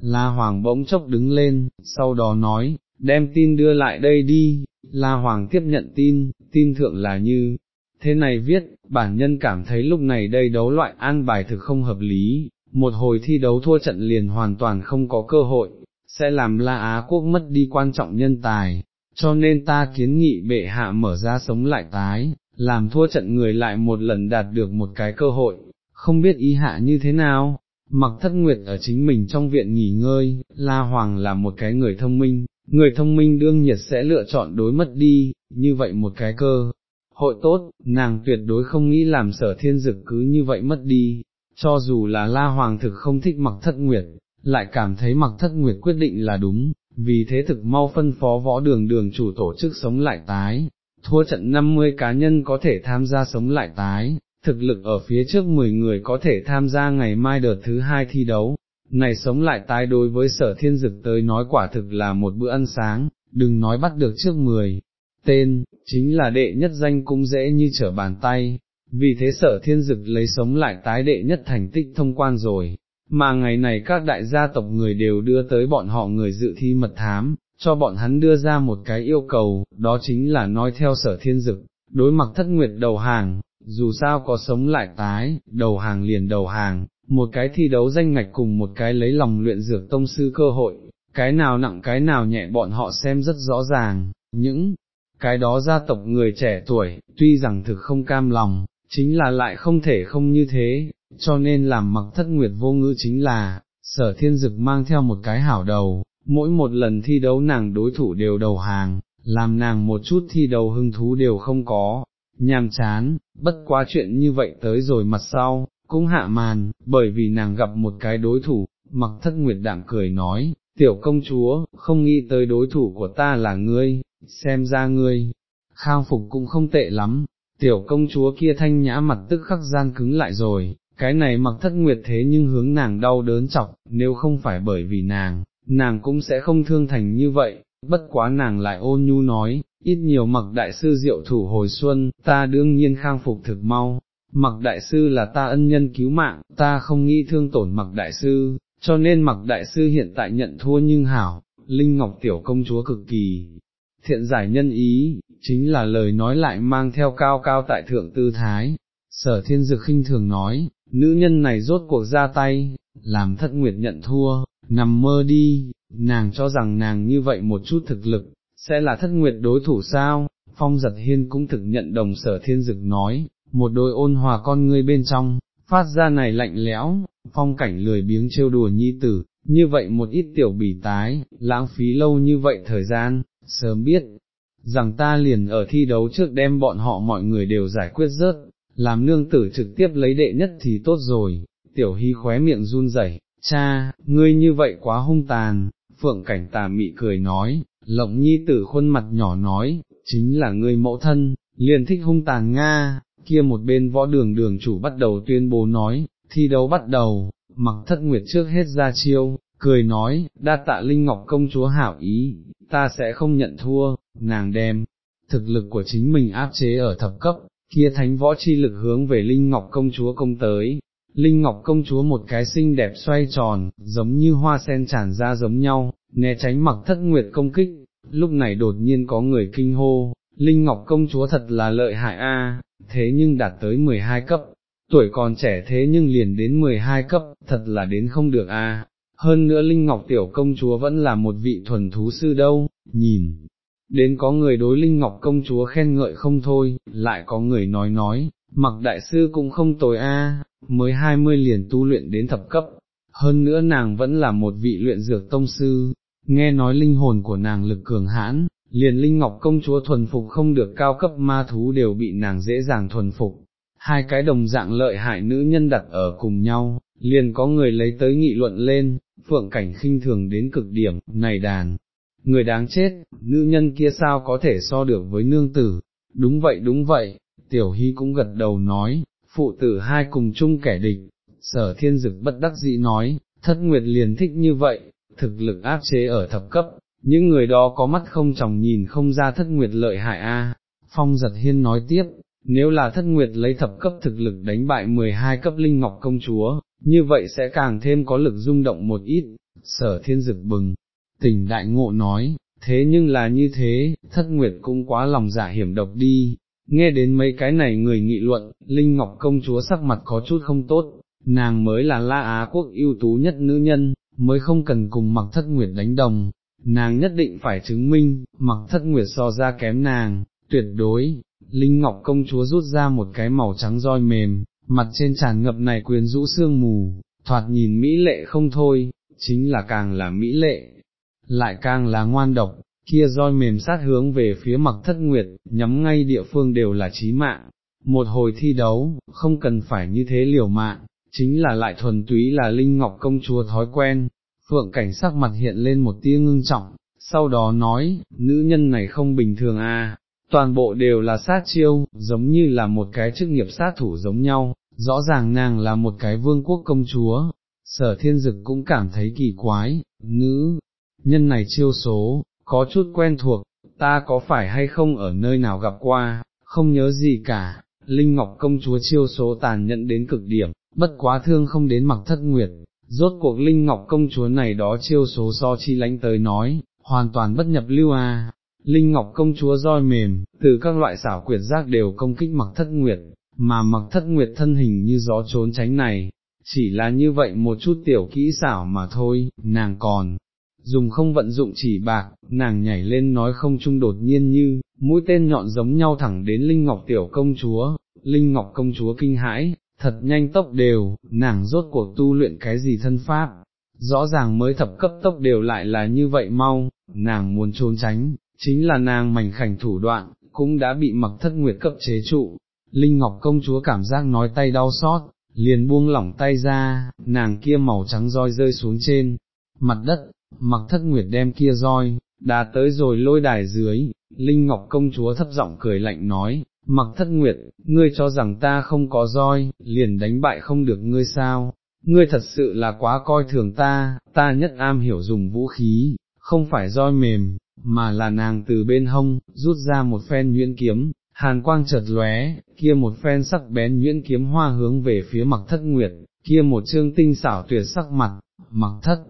La Hoàng bỗng chốc đứng lên, sau đó nói, đem tin đưa lại đây đi, La Hoàng tiếp nhận tin, tin thượng là như, thế này viết, bản nhân cảm thấy lúc này đây đấu loại an bài thực không hợp lý, một hồi thi đấu thua trận liền hoàn toàn không có cơ hội, sẽ làm La Á quốc mất đi quan trọng nhân tài, cho nên ta kiến nghị bệ hạ mở ra sống lại tái, làm thua trận người lại một lần đạt được một cái cơ hội, không biết ý hạ như thế nào. Mặc thất nguyệt ở chính mình trong viện nghỉ ngơi, La Hoàng là một cái người thông minh, người thông minh đương nhiệt sẽ lựa chọn đối mất đi, như vậy một cái cơ, hội tốt, nàng tuyệt đối không nghĩ làm sở thiên dực cứ như vậy mất đi, cho dù là la hoàng thực không thích mặc thất nguyệt, lại cảm thấy mặc thất nguyệt quyết định là đúng, vì thế thực mau phân phó võ đường đường chủ tổ chức sống lại tái, thua trận 50 cá nhân có thể tham gia sống lại tái, thực lực ở phía trước 10 người có thể tham gia ngày mai đợt thứ hai thi đấu. Này sống lại tái đối với sở thiên dực tới nói quả thực là một bữa ăn sáng, đừng nói bắt được trước 10, tên, chính là đệ nhất danh cũng dễ như trở bàn tay, vì thế sở thiên dực lấy sống lại tái đệ nhất thành tích thông quan rồi, mà ngày này các đại gia tộc người đều đưa tới bọn họ người dự thi mật thám, cho bọn hắn đưa ra một cái yêu cầu, đó chính là nói theo sở thiên dực, đối mặt thất nguyệt đầu hàng, dù sao có sống lại tái, đầu hàng liền đầu hàng, một cái thi đấu danh ngạch cùng một cái lấy lòng luyện dược tông sư cơ hội, cái nào nặng cái nào nhẹ bọn họ xem rất rõ ràng, những cái đó gia tộc người trẻ tuổi, tuy rằng thực không cam lòng, chính là lại không thể không như thế, cho nên làm mặc thất nguyệt vô ngữ chính là, sở thiên dực mang theo một cái hảo đầu, mỗi một lần thi đấu nàng đối thủ đều đầu hàng, làm nàng một chút thi đấu hứng thú đều không có, nhàm chán, bất quá chuyện như vậy tới rồi mặt sau, cũng hạ màn, bởi vì nàng gặp một cái đối thủ, mặc thất nguyệt đạm cười nói, tiểu công chúa, không nghĩ tới đối thủ của ta là ngươi, xem ra ngươi, khang phục cũng không tệ lắm, tiểu công chúa kia thanh nhã mặt tức khắc gian cứng lại rồi, cái này mặc thất nguyệt thế nhưng hướng nàng đau đớn chọc, nếu không phải bởi vì nàng, nàng cũng sẽ không thương thành như vậy, bất quá nàng lại ôn nhu nói, ít nhiều mặc đại sư diệu thủ hồi xuân, ta đương nhiên khang phục thực mau, mặc đại sư là ta ân nhân cứu mạng, ta không nghĩ thương tổn mặc đại sư, cho nên mặc đại sư hiện tại nhận thua nhưng hảo, Linh Ngọc Tiểu Công Chúa cực kỳ thiện giải nhân ý, chính là lời nói lại mang theo cao cao tại thượng tư thái. Sở thiên dực khinh thường nói, nữ nhân này rốt cuộc ra tay, làm thất nguyệt nhận thua, nằm mơ đi, nàng cho rằng nàng như vậy một chút thực lực, sẽ là thất nguyệt đối thủ sao, phong giật hiên cũng thực nhận đồng sở thiên dực nói, một đôi ôn hòa con ngươi bên trong, phát ra này lạnh lẽo, phong cảnh lười biếng trêu đùa nhi tử, như vậy một ít tiểu bỉ tái, lãng phí lâu như vậy thời gian, sớm biết, rằng ta liền ở thi đấu trước đem bọn họ mọi người đều giải quyết rớt, làm nương tử trực tiếp lấy đệ nhất thì tốt rồi, tiểu hy khóe miệng run rẩy, cha, ngươi như vậy quá hung tàn, phượng cảnh tà mị cười nói, lộng nhi tử khuôn mặt nhỏ nói, chính là ngươi mẫu thân, liền thích hung tàn Nga, kia một bên võ đường đường chủ bắt đầu tuyên bố nói, thi đấu bắt đầu, mặc thất nguyệt trước hết ra chiêu, cười nói, đa tạ Linh Ngọc công chúa hảo ý, ta sẽ không nhận thua, nàng đem, thực lực của chính mình áp chế ở thập cấp, kia thánh võ chi lực hướng về Linh Ngọc công chúa công tới. Linh Ngọc công chúa một cái xinh đẹp xoay tròn, giống như hoa sen tràn ra giống nhau, né tránh mặc thất nguyệt công kích, lúc này đột nhiên có người kinh hô, Linh Ngọc công chúa thật là lợi hại a, thế nhưng đạt tới 12 cấp, tuổi còn trẻ thế nhưng liền đến 12 cấp, thật là đến không được a. Hơn nữa Linh Ngọc tiểu công chúa vẫn là một vị thuần thú sư đâu, nhìn, đến có người đối Linh Ngọc công chúa khen ngợi không thôi, lại có người nói nói, mặc đại sư cũng không tồi a, mới 20 liền tu luyện đến thập cấp, hơn nữa nàng vẫn là một vị luyện dược tông sư, nghe nói linh hồn của nàng lực cường hãn, liền Linh Ngọc công chúa thuần phục không được cao cấp ma thú đều bị nàng dễ dàng thuần phục, hai cái đồng dạng lợi hại nữ nhân đặt ở cùng nhau, liền có người lấy tới nghị luận lên, phượng cảnh khinh thường đến cực điểm, này đàn, người đáng chết, nữ nhân kia sao có thể so được với nương tử, đúng vậy đúng vậy, tiểu hy cũng gật đầu nói, phụ tử hai cùng chung kẻ địch, sở thiên dực bất đắc dĩ nói, thất nguyệt liền thích như vậy, thực lực áp chế ở thập cấp, những người đó có mắt không chồng nhìn không ra thất nguyệt lợi hại a. Phong giật hiên nói tiếp, nếu là thất nguyệt lấy thập cấp thực lực đánh bại 12 cấp linh ngọc công chúa, như vậy sẽ càng thêm có lực rung động một ít, sở thiên dực bừng, tỉnh đại ngộ nói, thế nhưng là như thế, thất nguyệt cũng quá lòng dạ hiểm độc đi, nghe đến mấy cái này người nghị luận, Linh Ngọc công chúa sắc mặt có chút không tốt, nàng mới là La Á quốc ưu tú nhất nữ nhân, mới không cần cùng mặc thất nguyệt đánh đồng, nàng nhất định phải chứng minh, mặc thất nguyệt so ra kém nàng, tuyệt đối, Linh Ngọc công chúa rút ra một cái màu trắng roi mềm, mặt trên tràn ngập này quyến rũ sương mù, thoạt nhìn mỹ lệ không thôi, chính là càng là mỹ lệ, lại càng là ngoan độc, kia roi mềm sát hướng về phía mặc thất nguyệt, nhắm ngay địa phương đều là chí mạng. Một hồi thi đấu, không cần phải như thế liều mạng, chính là lại thuần túy là Linh Ngọc công chúa thói quen, phượng cảnh sắc mặt hiện lên một tia ngưng trọng, sau đó nói, nữ nhân này không bình thường à, toàn bộ đều là sát chiêu, giống như là một cái chức nghiệp sát thủ giống nhau, rõ ràng nàng là một cái vương quốc công chúa, sở thiên dực cũng cảm thấy kỳ quái, nữ, nhân này chiêu số, có chút quen thuộc, ta có phải hay không ở nơi nào gặp qua, không nhớ gì cả, Linh Ngọc công chúa chiêu số tàn nhẫn đến cực điểm, bất quá thương không đến mặc thất nguyệt, rốt cuộc Linh Ngọc công chúa này đó chiêu số so chi lánh tới nói, hoàn toàn bất nhập lưu à. Linh Ngọc công chúa roi mềm, từ các loại xảo quyệt giác đều công kích mặc thất nguyệt, mà mặc thất nguyệt thân hình như gió trốn tránh này, chỉ là như vậy một chút tiểu kỹ xảo mà thôi, nàng còn, dùng không vận dụng chỉ bạc, nàng nhảy lên nói không chung đột nhiên như, mũi tên nhọn giống nhau thẳng đến Linh Ngọc tiểu công chúa, Linh Ngọc công chúa kinh hãi, thật nhanh tốc đều, nàng rốt cuộc tu luyện cái gì thân pháp, rõ ràng mới thập cấp tốc đều lại là như vậy mau, nàng muốn trốn tránh, chính là nàng mảnh khảnh thủ đoạn, cũng đã bị mặc thất nguyệt cấp chế trụ. Linh Ngọc công chúa cảm giác nói tay đau xót, liền buông lỏng tay ra, nàng kia màu trắng roi rơi xuống trên, mặt đất, mặc thất nguyệt đem kia roi, đã tới rồi lôi đài dưới, Linh Ngọc công chúa thấp giọng cười lạnh nói, mặc thất nguyệt, ngươi cho rằng ta không có roi, liền đánh bại không được ngươi sao, ngươi thật sự là quá coi thường ta, ta nhất am hiểu dùng vũ khí, không phải roi mềm, mà là nàng từ bên hông, rút ra một phen nhuyễn kiếm, hàn quang chợt lóe, kia một phen sắc bén nhuyễn kiếm hoa hướng về phía mặc thất nguyệt, kia một trương tinh xảo tuyệt sắc mặt, mặc thất.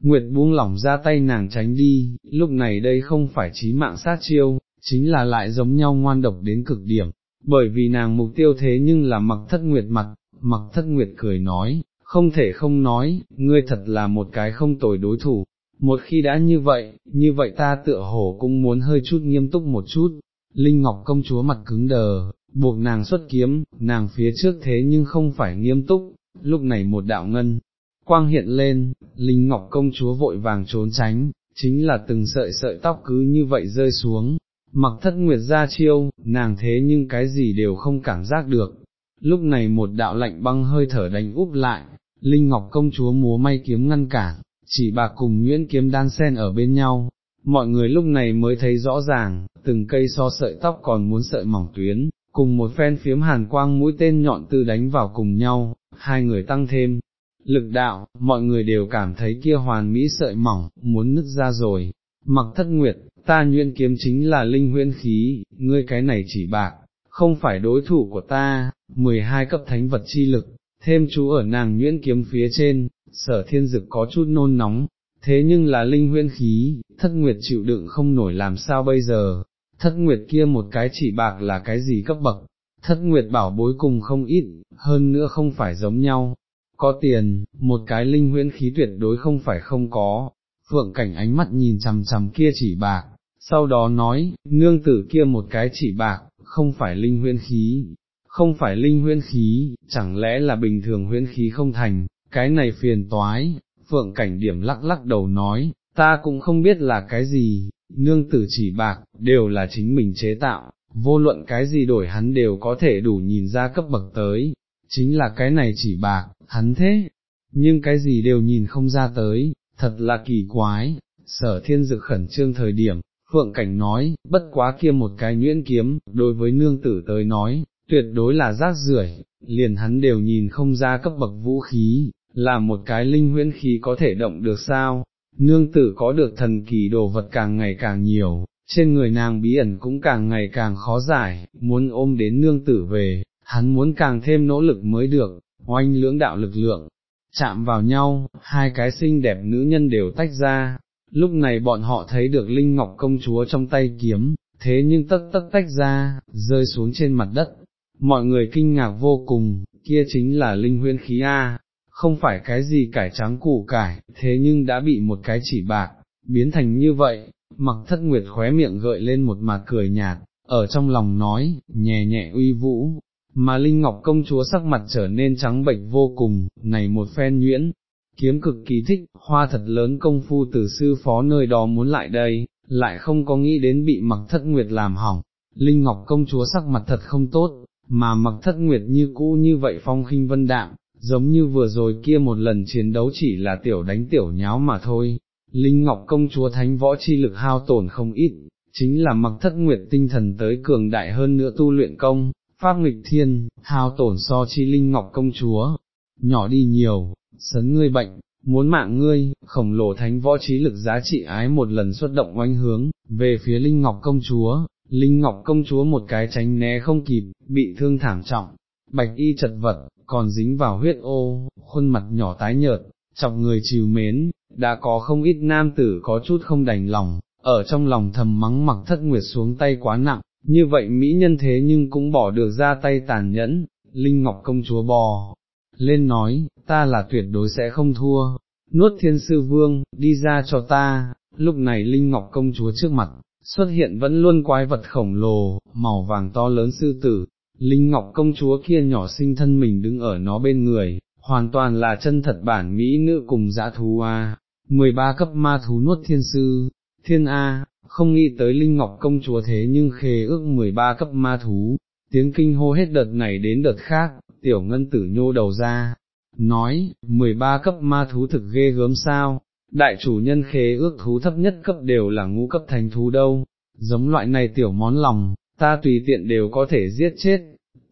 Nguyệt buông lỏng ra tay nàng tránh đi, lúc này đây không phải chí mạng sát chiêu, chính là lại giống nhau ngoan độc đến cực điểm, bởi vì nàng mục tiêu thế nhưng là mặc thất nguyệt mặt, mặc thất nguyệt cười nói, không thể không nói, ngươi thật là một cái không tồi đối thủ, một khi đã như vậy, như vậy ta tựa hồ cũng muốn hơi chút nghiêm túc một chút, Linh Ngọc công chúa mặt cứng đờ, buộc nàng xuất kiếm, nàng phía trước thế nhưng không phải nghiêm túc, lúc này một đạo ngân, quang hiện lên, Linh Ngọc công chúa vội vàng trốn tránh, chính là từng sợi sợi tóc cứ như vậy rơi xuống, mặc thất nguyệt ra chiêu, nàng thế nhưng cái gì đều không cảm giác được. Lúc này một đạo lạnh băng hơi thở đánh úp lại, Linh Ngọc công chúa múa may kiếm ngăn cản, chỉ bạc cùng nhuyễn kiếm đan sen ở bên nhau, mọi người lúc này mới thấy rõ ràng, từng cây so sợi tóc còn muốn sợi mỏng tuyến, cùng một phen phiếm hàn quang mũi tên nhọn tư đánh vào cùng nhau, hai người tăng thêm. Lực đạo, mọi người đều cảm thấy kia hoàn mỹ sợi mỏng, muốn nứt ra rồi, mặc thất nguyệt, ta nhuyễn kiếm chính là linh huyễn khí, ngươi cái này chỉ bạc, không phải đối thủ của ta, 12 cấp thánh vật chi lực, thêm chú ở nàng nhuyễn kiếm phía trên, sở thiên dực có chút nôn nóng, thế nhưng là linh huyễn khí, thất nguyệt chịu đựng không nổi làm sao bây giờ, thất nguyệt kia một cái chỉ bạc là cái gì cấp bậc, thất nguyệt bảo bối cùng không ít, hơn nữa không phải giống nhau, có tiền, một cái linh huyễn khí tuyệt đối không phải không có, phượng cảnh ánh mắt nhìn chằm chằm kia chỉ bạc, sau đó nói, nương tử kia một cái chỉ bạc, không phải linh huyễn khí, không phải linh huyễn khí, chẳng lẽ là bình thường huyễn khí không thành, cái này phiền toái, phượng cảnh điểm lắc lắc đầu nói, ta cũng không biết là cái gì, nương tử chỉ bạc, đều là chính mình chế tạo, vô luận cái gì đổi hắn đều có thể đủ nhìn ra cấp bậc tới, chính là cái này chỉ bạc, hắn thế, nhưng cái gì đều nhìn không ra tới, thật là kỳ quái, sở thiên dực khẩn trương thời điểm, Phượng Cảnh nói, bất quá kia một cái nhuyễn kiếm, đối với nương tử tới nói, tuyệt đối là rác rưởi, liền hắn đều nhìn không ra cấp bậc vũ khí, là một cái linh huyễn khí có thể động được sao, nương tử có được thần kỳ đồ vật càng ngày càng nhiều, trên người nàng bí ẩn cũng càng ngày càng khó giải, muốn ôm đến nương tử về, hắn muốn càng thêm nỗ lực mới được, oanh lưỡng đạo lực lượng, chạm vào nhau, hai cái xinh đẹp nữ nhân đều tách ra, lúc này bọn họ thấy được Linh Ngọc công chúa trong tay kiếm, thế nhưng tất tất tách ra, rơi xuống trên mặt đất, mọi người kinh ngạc vô cùng, kia chính là Linh huyên khí A, không phải cái gì cải trắng củ cải, thế nhưng đã bị một cái chỉ bạc, biến thành như vậy, mặc thất nguyệt khóe miệng gợi lên một mặt cười nhạt, ở trong lòng nói, nhẹ nhẹ uy vũ, mà Linh Ngọc công chúa sắc mặt trở nên trắng bệnh vô cùng, này một phen nhuyễn, kiếm cực kỳ thích, hoa thật lớn công phu từ sư phó nơi đó muốn lại đây, lại không có nghĩ đến bị mặc thất nguyệt làm hỏng, Linh Ngọc công chúa sắc mặt thật không tốt, mà mặc thất nguyệt như cũ như vậy phong khinh vân đạm, giống như vừa rồi kia một lần chiến đấu chỉ là tiểu đánh tiểu nháo mà thôi. Linh Ngọc công chúa thánh võ chi lực hao tổn không ít, chính là mặc thất nguyệt tinh thần tới cường đại hơn nữa tu luyện công, pháp nghịch thiên, hao tổn so chi Linh Ngọc công chúa, nhỏ đi nhiều, sấn ngươi bệnh, muốn mạng ngươi, khổng lồ thánh võ trí lực giá trị ái một lần xuất động oanh hướng, về phía Linh Ngọc công chúa, Linh Ngọc công chúa một cái tránh né không kịp, bị thương thảm trọng, bạch y chật vật, còn dính vào huyết ô, khuôn mặt nhỏ tái nhợt, chọc người chiều mến, đã có không ít nam tử có chút không đành lòng, ở trong lòng thầm mắng mặc thất nguyệt xuống tay quá nặng, như vậy mỹ nhân thế nhưng cũng bỏ được ra tay tàn nhẫn, Linh Ngọc công chúa bò, lên nói, ta là tuyệt đối sẽ không thua, nuốt thiên sư vương, đi ra cho ta, lúc này Linh Ngọc công chúa trước mặt, xuất hiện vẫn luôn quái vật khổng lồ, màu vàng to lớn sư tử, Linh Ngọc công chúa kia nhỏ sinh thân mình đứng ở nó bên người, hoàn toàn là chân thật bản mỹ nữ cùng dã thú a. 13 cấp ma thú nuốt thiên sư, thiên A, không nghĩ tới Linh Ngọc công chúa thế nhưng khề ước 13 cấp ma thú, tiếng kinh hô hết đợt này đến đợt khác, tiểu ngân tử nhô đầu ra, nói, 13 cấp ma thú thực ghê gớm sao, đại chủ nhân khế ước thú thấp nhất cấp đều là ngũ cấp thành thú đâu, giống loại này tiểu món lòng, ta tùy tiện đều có thể giết chết,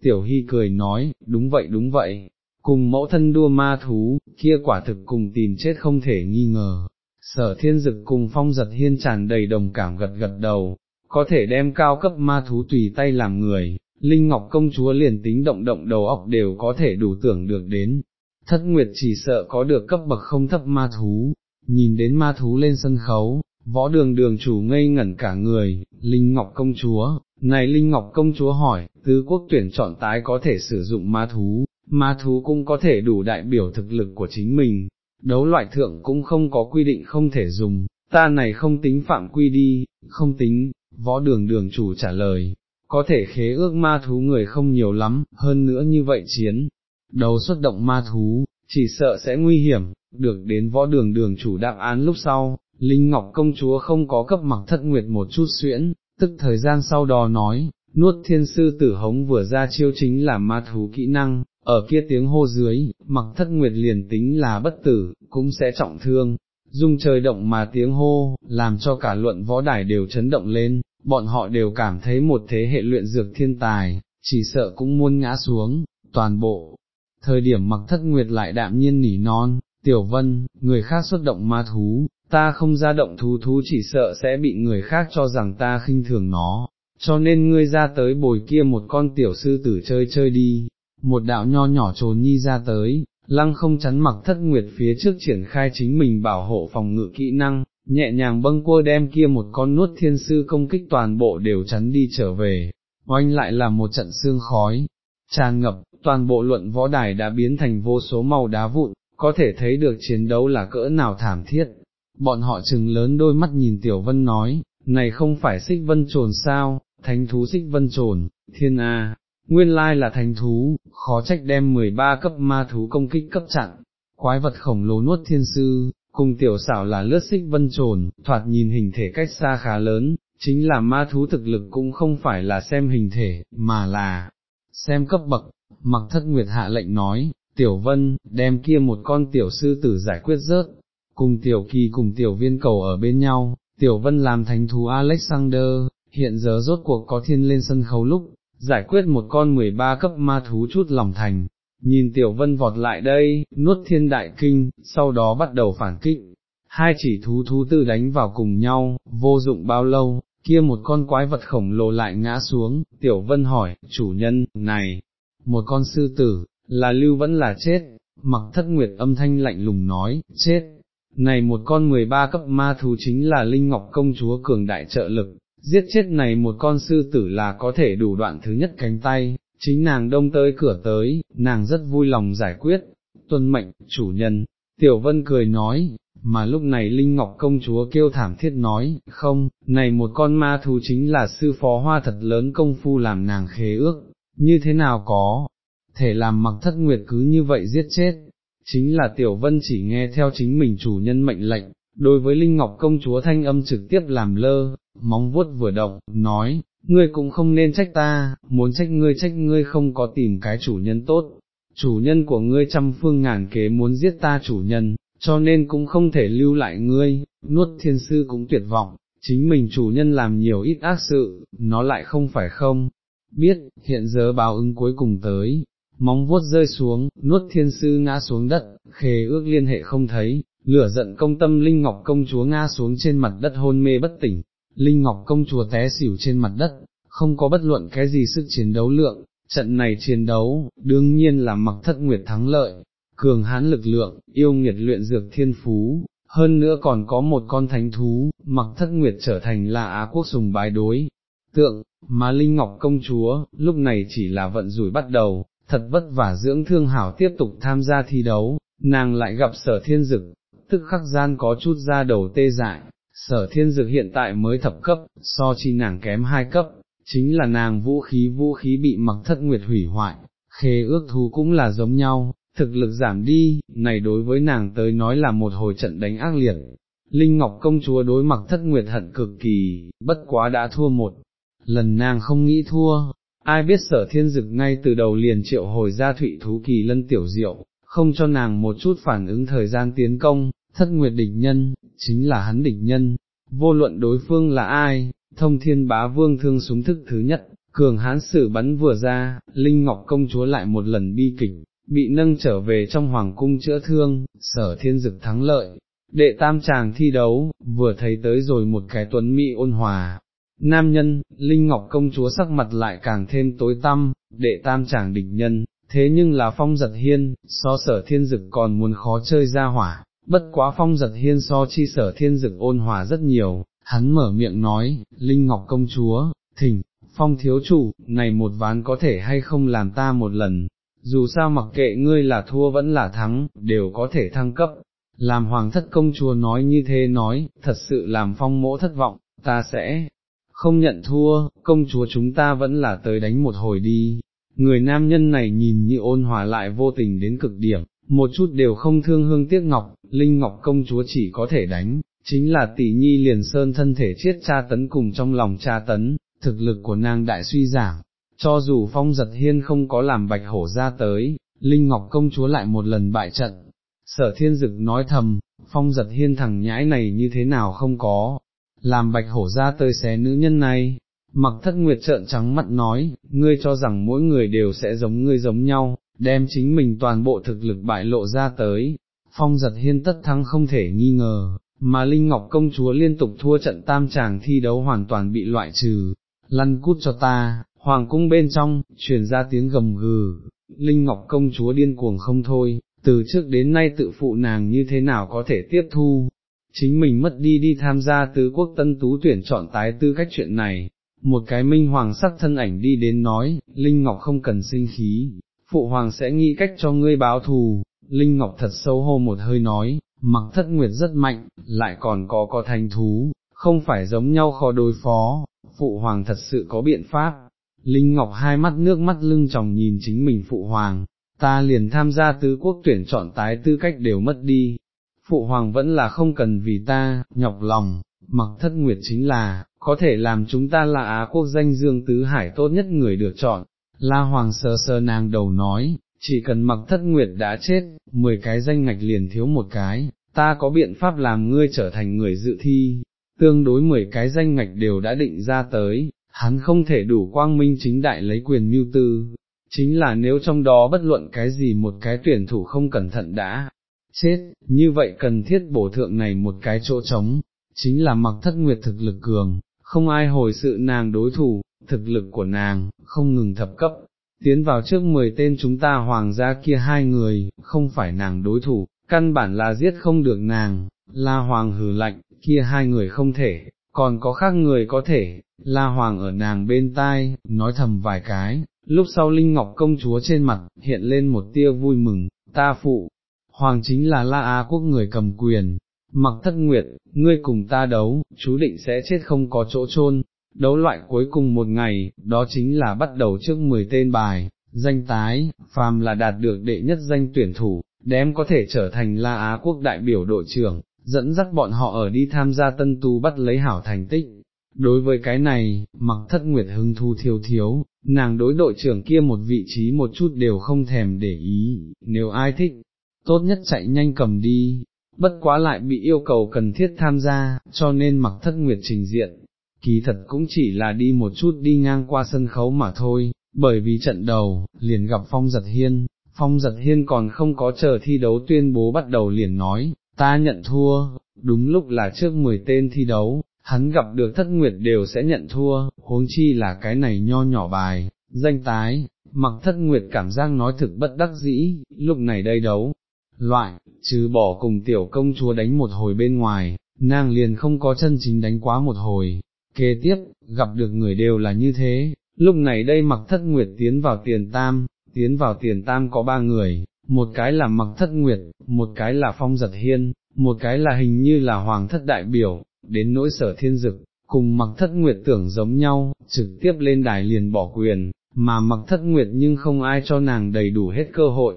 tiểu hy cười nói, đúng vậy đúng vậy, cùng mẫu thân đua ma thú, kia quả thực cùng tìm chết không thể nghi ngờ. Sở thiên dực cùng phong giật hiên tràn đầy đồng cảm gật gật đầu, có thể đem cao cấp ma thú tùy tay làm người, Linh Ngọc công chúa liền tính động động đầu óc đều có thể đủ tưởng được đến. Thất Nguyệt chỉ sợ có được cấp bậc không thấp ma thú, nhìn đến ma thú lên sân khấu, võ đường đường chủ ngây ngẩn cả người, Linh Ngọc công chúa, này Linh Ngọc công chúa hỏi, tứ quốc tuyển chọn tái có thể sử dụng ma thú, ma thú cũng có thể đủ đại biểu thực lực của chính mình, đấu loại thượng cũng không có quy định không thể dùng, ta này không tính phạm quy đi, không tính, võ đường đường chủ trả lời, có thể khế ước ma thú người không nhiều lắm, hơn nữa như vậy chiến, đầu xuất động ma thú, chỉ sợ sẽ nguy hiểm, được đến võ đường đường chủ đáp án lúc sau, Linh Ngọc công chúa không có cấp mặc thất nguyệt một chút xuyễn, tức thời gian sau đó nói, nuốt thiên sư tử hống vừa ra chiêu chính là ma thú kỹ năng, ở kia tiếng hô dưới, mặc thất nguyệt liền tính là bất tử, cũng sẽ trọng thương, dung trời động mà tiếng hô, làm cho cả luận võ đài đều chấn động lên, bọn họ đều cảm thấy một thế hệ luyện dược thiên tài, chỉ sợ cũng muốn ngã xuống, toàn bộ. Thời điểm mặc thất nguyệt lại đạm nhiên nỉ non, tiểu vân, người khác xuất động ma thú, ta không ra động thú thú chỉ sợ sẽ bị người khác cho rằng ta khinh thường nó, cho nên ngươi ra tới bồi kia một con tiểu sư tử chơi chơi đi, một đạo nho nhỏ trốn nhi ra tới, lăng không chắn mặc thất nguyệt phía trước triển khai chính mình bảo hộ phòng ngự kỹ năng, nhẹ nhàng bâng cua đem kia một con nuốt thiên sư công kích toàn bộ đều chắn đi trở về, oanh lại là một trận xương khói, tràn ngập, toàn bộ luận võ đài đã biến thành vô số màu đá vụn, có thể thấy được chiến đấu là cỡ nào thảm thiết. Bọn họ chừng lớn đôi mắt nhìn Tiểu Vân nói, này không phải xích vân trồn sao, thánh thú xích vân trồn, thiên A, nguyên lai là thánh thú, khó trách đem 13 cấp ma thú công kích cấp chặn, quái vật khổng lồ nuốt thiên sư, cùng tiểu xảo là lướt xích vân trồn, thoạt nhìn hình thể cách xa khá lớn, chính là ma thú thực lực cũng không phải là xem hình thể, mà là xem cấp bậc, mặc thất nguyệt hạ lệnh nói, tiểu vân, đem kia một con tiểu sư tử giải quyết rớt, cùng tiểu kỳ cùng tiểu viên cầu ở bên nhau, tiểu vân làm thành thú Alexander, hiện giờ rốt cuộc có thiên lên sân khấu lúc, giải quyết một con 13 cấp ma thú chút lòng thành, nhìn tiểu vân vọt lại đây, nuốt thiên đại kinh, sau đó bắt đầu phản kích, hai chỉ thú thú tự đánh vào cùng nhau, vô dụng bao lâu, kia một con quái vật khổng lồ lại ngã xuống, tiểu vân hỏi, chủ nhân, này, một con sư tử, là lưu vẫn là chết, mặc thất nguyệt âm thanh lạnh lùng nói, chết, này một con 13 cấp ma thú chính là Linh Ngọc công chúa cường đại trợ lực, giết chết này một con sư tử là có thể đủ đoạn thứ nhất cánh tay, chính nàng đông tới cửa tới, nàng rất vui lòng giải quyết, tuân mệnh, chủ nhân, tiểu vân cười nói, mà lúc này Linh Ngọc công chúa kêu thảm thiết nói, không, này một con ma thú chính là sư phó hoa thật lớn công phu làm nàng khế ước, như thế nào có, thể làm mặc thất nguyệt cứ như vậy giết chết, chính là tiểu vân chỉ nghe theo chính mình chủ nhân mệnh lệnh, đối với Linh Ngọc công chúa thanh âm trực tiếp làm lơ, móng vuốt vừa động, nói, ngươi cũng không nên trách ta, muốn trách ngươi trách ngươi không có tìm cái chủ nhân tốt, chủ nhân của ngươi trăm phương ngàn kế muốn giết ta chủ nhân, cho nên cũng không thể lưu lại ngươi, nuốt thiên sư cũng tuyệt vọng, chính mình chủ nhân làm nhiều ít ác sự, nó lại không phải không, biết, hiện giờ báo ứng cuối cùng tới, móng vuốt rơi xuống, nuốt thiên sư ngã xuống đất, khề ước liên hệ không thấy, lửa giận công tâm Linh Ngọc công chúa ngã xuống trên mặt đất hôn mê bất tỉnh, Linh Ngọc công chúa té xỉu trên mặt đất, không có bất luận cái gì sức chiến đấu lượng, trận này chiến đấu, đương nhiên là mặc thất nguyệt thắng lợi, cường hán lực lượng, yêu nghiệt luyện dược thiên phú, hơn nữa còn có một con thánh thú, mặc thất nguyệt trở thành là Á quốc sùng bái đối. Tượng, mà Linh Ngọc công chúa, lúc này chỉ là vận rủi bắt đầu, thật vất vả dưỡng thương hảo tiếp tục tham gia thi đấu, nàng lại gặp sở thiên dực, tức khắc gian có chút ra đầu tê dại, sở thiên dực hiện tại mới thập cấp, so chi nàng kém hai cấp, chính là nàng vũ khí vũ khí bị mặc thất nguyệt hủy hoại, khế ước thú cũng là giống nhau, thực lực giảm đi, này đối với nàng tới nói là một hồi trận đánh ác liệt. Linh Ngọc công chúa đối mặc thất nguyệt hận cực kỳ, bất quá đã thua một, lần nàng không nghĩ thua, ai biết sở thiên dực ngay từ đầu liền triệu hồi ra thụy thú kỳ lân tiểu diệu, không cho nàng một chút phản ứng thời gian tiến công, thất nguyệt địch nhân, chính là hắn địch nhân, vô luận đối phương là ai, thông thiên bá vương thương súng thức thứ nhất, cường hán sử bắn vừa ra, Linh Ngọc công chúa lại một lần bi kịch, bị nâng trở về trong hoàng cung chữa thương, sở thiên dực thắng lợi. Đệ tam chàng thi đấu, vừa thấy tới rồi một cái tuấn mỹ ôn hòa, nam nhân, Linh Ngọc công chúa sắc mặt lại càng thêm tối tăm, đệ tam chàng địch nhân, thế nhưng là phong giật hiên, so sở thiên dực còn muốn khó chơi ra hỏa, bất quá phong giật hiên so chi sở thiên dực ôn hòa rất nhiều, hắn mở miệng nói, Linh Ngọc công chúa, thỉnh, phong thiếu chủ, này một ván có thể hay không làm ta một lần, dù sao mặc kệ ngươi là thua vẫn là thắng, đều có thể thăng cấp. Làm hoàng thất công chúa nói như thế nói, thật sự làm phong mỗ thất vọng, ta sẽ không nhận thua, công chúa chúng ta vẫn là tới đánh một hồi đi. Người nam nhân này nhìn như ôn hòa lại vô tình đến cực điểm, một chút đều không thương hương tiếc ngọc, Linh Ngọc công chúa chỉ có thể đánh, chính là tỷ nhi liền sơn thân thể chiết cha tấn cùng trong lòng cha tấn, thực lực của nàng đại suy giảm, cho dù phong giật hiên không có làm bạch hổ ra tới, Linh Ngọc công chúa lại một lần bại trận. Sở thiên dực nói thầm, phong giật hiên thằng nhãi này như thế nào không có, làm bạch hổ ra tới xé nữ nhân này, mặc thất nguyệt trợn trắng mặt nói, ngươi cho rằng mỗi người đều sẽ giống ngươi giống nhau, đem chính mình toàn bộ thực lực bại lộ ra tới, phong giật hiên tất thắng không thể nghi ngờ, mà Linh Ngọc công chúa liên tục thua trận tam tràng thi đấu hoàn toàn bị loại trừ, lăn cút cho ta, hoàng cung bên trong, truyền ra tiếng gầm gừ, Linh Ngọc công chúa điên cuồng không thôi, từ trước đến nay tự phụ nàng như thế nào có thể tiếp thu, chính mình mất đi đi tham gia tứ quốc tân tú tuyển chọn tái tư cách chuyện này, một cái minh hoàng sắc thân ảnh đi đến nói, Linh Ngọc không cần sinh khí, phụ hoàng sẽ nghĩ cách cho ngươi báo thù, Linh Ngọc thật sâu hô một hơi nói, mặc thất nguyệt rất mạnh, lại còn có có thành thú, không phải giống nhau khó đối phó, phụ hoàng thật sự có biện pháp. Linh Ngọc hai mắt nước mắt lưng tròng nhìn chính mình phụ hoàng, ta liền tham gia tứ quốc tuyển chọn tái tư cách đều mất đi, phụ hoàng vẫn là không cần vì ta, nhọc lòng, mặc thất nguyệt chính là, có thể làm chúng ta là Á quốc danh dương tứ hải tốt nhất người được chọn. La Hoàng sơ sơ nàng đầu nói, chỉ cần mặc thất nguyệt đã chết, 10 cái danh ngạch liền thiếu một cái, ta có biện pháp làm ngươi trở thành người dự thi, tương đối 10 cái danh ngạch đều đã định ra tới, hắn không thể đủ quang minh chính đại lấy quyền mưu tư, chính là nếu trong đó bất luận cái gì một cái tuyển thủ không cẩn thận đã chết, như vậy cần thiết bổ thượng này một cái chỗ trống, chính là mặc thất nguyệt thực lực cường, không ai hồi sự nàng đối thủ, thực lực của nàng, không ngừng thập cấp, tiến vào trước 10 tên chúng ta hoàng gia kia hai người, không phải nàng đối thủ, căn bản là giết không được nàng, la hoàng hừ lạnh, kia hai người không thể, còn có khác người có thể, la hoàng ở nàng bên tai, nói thầm vài cái, lúc sau Linh Ngọc công chúa trên mặt, hiện lên một tia vui mừng, ta phụ, hoàng chính là La Á quốc người cầm quyền, mặc thất nguyệt, ngươi cùng ta đấu, chú định sẽ chết không có chỗ chôn. đấu loại cuối cùng một ngày, đó chính là bắt đầu trước 10 tên bài, danh tái, phàm là đạt được đệ nhất danh tuyển thủ, đem có thể trở thành La Á quốc đại biểu đội trưởng, dẫn dắt bọn họ ở đi tham gia tân tu bắt lấy hảo thành tích. Đối với cái này, mặc thất nguyệt hưng thu thiếu thiếu, nàng đối đội trưởng kia một vị trí một chút đều không thèm để ý, nếu ai thích, tốt nhất chạy nhanh cầm đi, bất quá lại bị yêu cầu cần thiết tham gia, cho nên mặc thất nguyệt trình diện, kỳ thật cũng chỉ là đi một chút đi ngang qua sân khấu mà thôi, bởi vì trận đầu, liền gặp Phong Giật Hiên, Phong Giật Hiên còn không có chờ thi đấu tuyên bố bắt đầu liền nói, ta nhận thua, đúng lúc là trước 10 tên thi đấu, hắn gặp được thất nguyệt đều sẽ nhận thua, huống chi là cái này nho nhỏ bài, danh tái, mặc thất nguyệt cảm giác nói thực bất đắc dĩ, lúc này đây đấu, loại, trừ bỏ cùng tiểu công chúa đánh một hồi bên ngoài, nàng liền không có chân chính đánh quá một hồi, kế tiếp, gặp được người đều là như thế, lúc này đây mặc thất nguyệt tiến vào tiền tam, tiến vào tiền tam có ba người, một cái là mặc thất nguyệt, một cái là phong giật hiên, một cái là hình như là hoàng thất đại biểu, đến nỗi sở thiên dực, cùng mặc thất nguyệt tưởng giống nhau, trực tiếp lên đài liền bỏ quyền, mà mặc thất nguyệt nhưng không ai cho nàng đầy đủ hết cơ hội.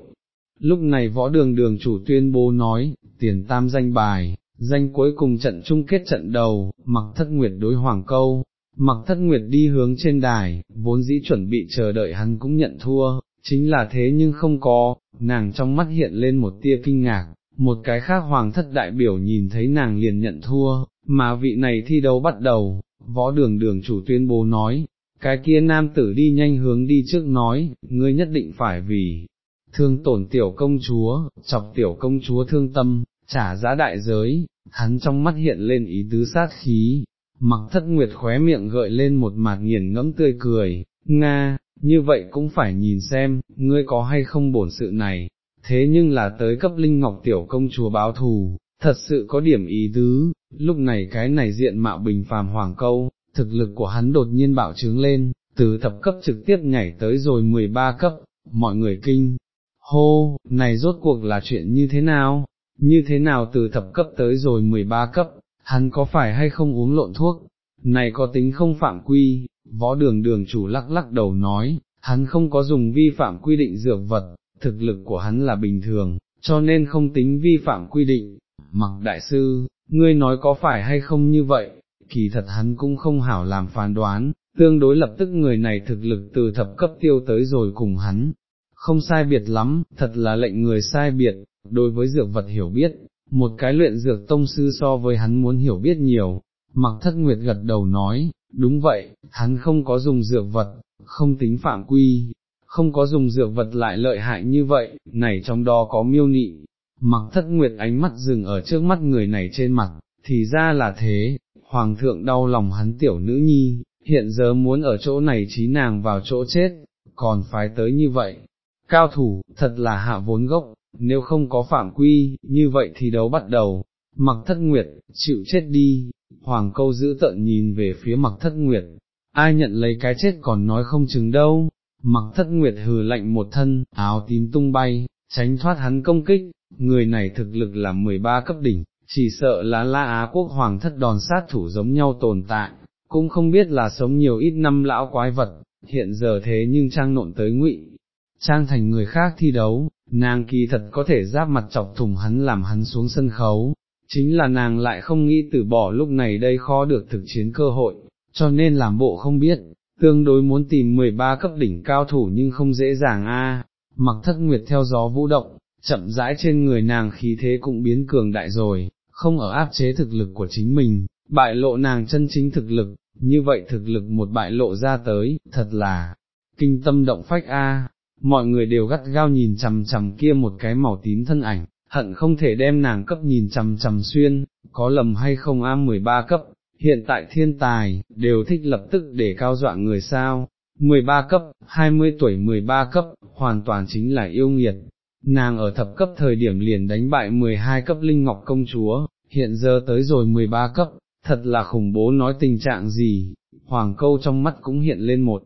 Lúc này võ đường đường chủ tuyên bố nói, tiền tam danh bài, danh cuối cùng trận chung kết trận đầu, mặc thất nguyệt đối hoàng câu, mặc thất nguyệt đi hướng trên đài, vốn dĩ chuẩn bị chờ đợi hắn cũng nhận thua, chính là thế nhưng không có, nàng trong mắt hiện lên một tia kinh ngạc, một cái khác hoàng thất đại biểu nhìn thấy nàng liền nhận thua, mà vị này thi đấu bắt đầu, võ đường đường chủ tuyên bố nói, cái kia nam tử đi nhanh hướng đi trước nói, ngươi nhất định phải vì thương tổn tiểu công chúa, chọc tiểu công chúa thương tâm, trả giá đại giới, hắn trong mắt hiện lên ý tứ sát khí, mặc thất nguyệt khóe miệng gợi lên một mạt nghiền ngẫm tươi cười, Nga, như vậy cũng phải nhìn xem, ngươi có hay không bổn sự này, thế nhưng là tới cấp linh ngọc tiểu công chúa báo thù, thật sự có điểm ý tứ, lúc này cái này diện mạo bình phàm hoàng câu, thực lực của hắn đột nhiên bạo trướng lên, từ thập cấp trực tiếp nhảy tới rồi 13 cấp, mọi người kinh, hô, này rốt cuộc là chuyện như thế nào, như thế nào từ thập cấp tới rồi 13 cấp, hắn có phải hay không uống lộn thuốc, này có tính không phạm quy, võ đường đường chủ lắc lắc đầu nói, hắn không có dùng vi phạm quy định dược vật, thực lực của hắn là bình thường, cho nên không tính vi phạm quy định, mặc đại sư, ngươi nói có phải hay không như vậy, kỳ thật hắn cũng không hảo làm phán đoán, tương đối lập tức người này thực lực từ thập cấp tiêu tới rồi cùng hắn, không sai biệt lắm, thật là lệnh người sai biệt, đối với dược vật hiểu biết, một cái luyện dược tông sư so với hắn muốn hiểu biết nhiều, mặc thất nguyệt gật đầu nói, đúng vậy, hắn không có dùng dược vật, không tính phạm quy, không có dùng dược vật lại lợi hại như vậy, này trong đó có miêu nị, mặc thất nguyệt ánh mắt dừng ở trước mắt người này trên mặt, thì ra là thế, hoàng thượng đau lòng hắn tiểu nữ nhi, hiện giờ muốn ở chỗ này trí nàng vào chỗ chết, còn phải tới như vậy, cao thủ, thật là hạ vốn gốc, nếu không có phạm quy, như vậy thì đấu bắt đầu, mặc thất nguyệt, chịu chết đi, hoàng câu giữ tợn nhìn về phía mặc thất nguyệt, ai nhận lấy cái chết còn nói không chừng đâu, mặc thất nguyệt hừ lạnh một thân, áo tím tung bay, tránh thoát hắn công kích, người này thực lực là 13 cấp đỉnh, chỉ sợ là La Á quốc hoàng thất đòn sát thủ giống nhau tồn tại, cũng không biết là sống nhiều ít năm lão quái vật, hiện giờ thế nhưng trang nộn tới ngụy, trang thành người khác thi đấu, nàng kỳ thật có thể giáp mặt chọc thùng hắn làm hắn xuống sân khấu, chính là nàng lại không nghĩ từ bỏ lúc này đây khó được thực chiến cơ hội, cho nên làm bộ không biết, tương đối muốn tìm 13 cấp đỉnh cao thủ nhưng không dễ dàng a. mặc thất nguyệt theo gió vũ động, chậm rãi trên người nàng khí thế cũng biến cường đại rồi, không ở áp chế thực lực của chính mình, bại lộ nàng chân chính thực lực, như vậy thực lực một bại lộ ra tới, thật là, kinh tâm động phách a mọi người đều gắt gao nhìn chằm chằm kia một cái màu tím thân ảnh, hận không thể đem nàng cấp nhìn chằm chằm xuyên, có lầm hay không a 13 cấp, hiện tại thiên tài, đều thích lập tức để cao dọa người sao, 13 cấp, 20 tuổi 13 cấp, hoàn toàn chính là yêu nghiệt, nàng ở thập cấp thời điểm liền đánh bại 12 cấp linh ngọc công chúa, hiện giờ tới rồi 13 cấp, thật là khủng bố nói tình trạng gì, hoàng câu trong mắt cũng hiện lên một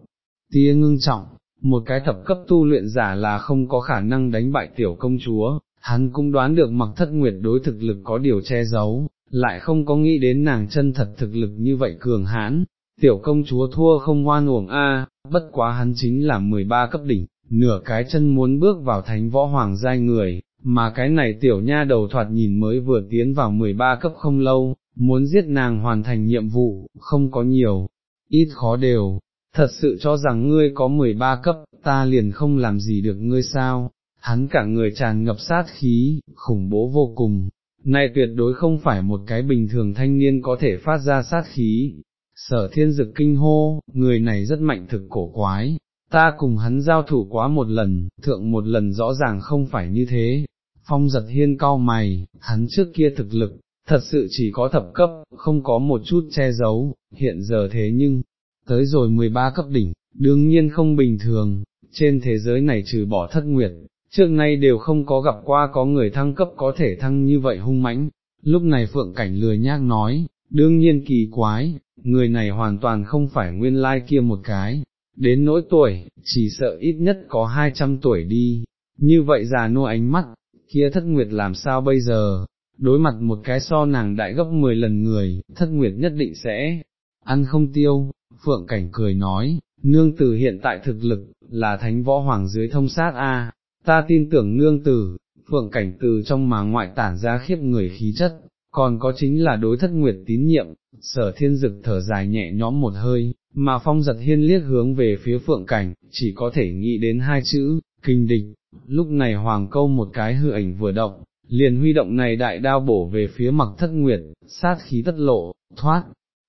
tia ngưng trọng, một cái thập cấp tu luyện giả là không có khả năng đánh bại tiểu công chúa, hắn cũng đoán được mặc thất nguyệt đối thực lực có điều che giấu, lại không có nghĩ đến nàng chân thật thực lực như vậy cường hãn, tiểu công chúa thua không ngoan uổng a, bất quá hắn chính là 13 cấp đỉnh, nửa cái chân muốn bước vào thánh võ hoàng giai người, mà cái này tiểu nha đầu thoạt nhìn mới vừa tiến vào 13 cấp không lâu, muốn giết nàng hoàn thành nhiệm vụ, không có nhiều, ít khó đều, thật sự cho rằng ngươi có 13 cấp, ta liền không làm gì được ngươi sao, hắn cả người tràn ngập sát khí, khủng bố vô cùng, này tuyệt đối không phải một cái bình thường thanh niên có thể phát ra sát khí. Sở thiên dực kinh hô, người này rất mạnh thực cổ quái, ta cùng hắn giao thủ quá một lần, thượng một lần rõ ràng không phải như thế. Phong giật hiên cao mày, hắn trước kia thực lực, thật sự chỉ có thập cấp, không có một chút che giấu, hiện giờ thế nhưng, tới rồi 13 cấp đỉnh, đương nhiên không bình thường, trên thế giới này trừ bỏ thất nguyệt, trước nay đều không có gặp qua có người thăng cấp có thể thăng như vậy hung mãnh, lúc này phượng cảnh lười nhác nói, đương nhiên kỳ quái, người này hoàn toàn không phải nguyên lai kia một cái, đến nỗi tuổi, chỉ sợ ít nhất có 200 tuổi đi, như vậy già nua ánh mắt, kia thất nguyệt làm sao bây giờ, đối mặt một cái so nàng đại gấp 10 lần người, thất nguyệt nhất định sẽ ăn không tiêu, phượng cảnh cười nói, nương tử hiện tại thực lực, là thánh võ hoàng dưới thông sát a, ta tin tưởng nương tử, phượng cảnh từ trong mà ngoại tản ra khiếp người khí chất, còn có chính là đối thất nguyệt tín nhiệm, sở thiên dực thở dài nhẹ nhõm một hơi, mà phong giật hiên liếc hướng về phía phượng cảnh, chỉ có thể nghĩ đến hai chữ, kinh địch, lúc này hoàng câu một cái hư ảnh vừa động, liền huy động này đại đao bổ về phía mặc thất nguyệt, sát khí tất lộ, thoát,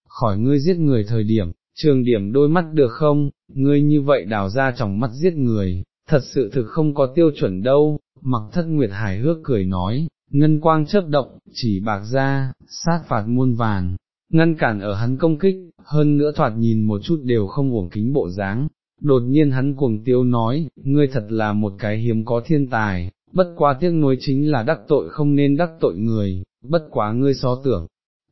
khỏi ngươi giết người thời điểm, trường điểm đôi mắt được không, ngươi như vậy đào ra trong mắt giết người, thật sự thực không có tiêu chuẩn đâu, mặc thất nguyệt hài hước cười nói, ngân quang chớp động, chỉ bạc ra, sát phạt muôn vàn, ngăn cản ở hắn công kích, hơn nữa thoạt nhìn một chút đều không uổng kính bộ dáng. Đột nhiên hắn cuồng tiêu nói, ngươi thật là một cái hiếm có thiên tài, bất quá tiếc nuối chính là đắc tội không nên đắc tội người, bất quá ngươi so tưởng,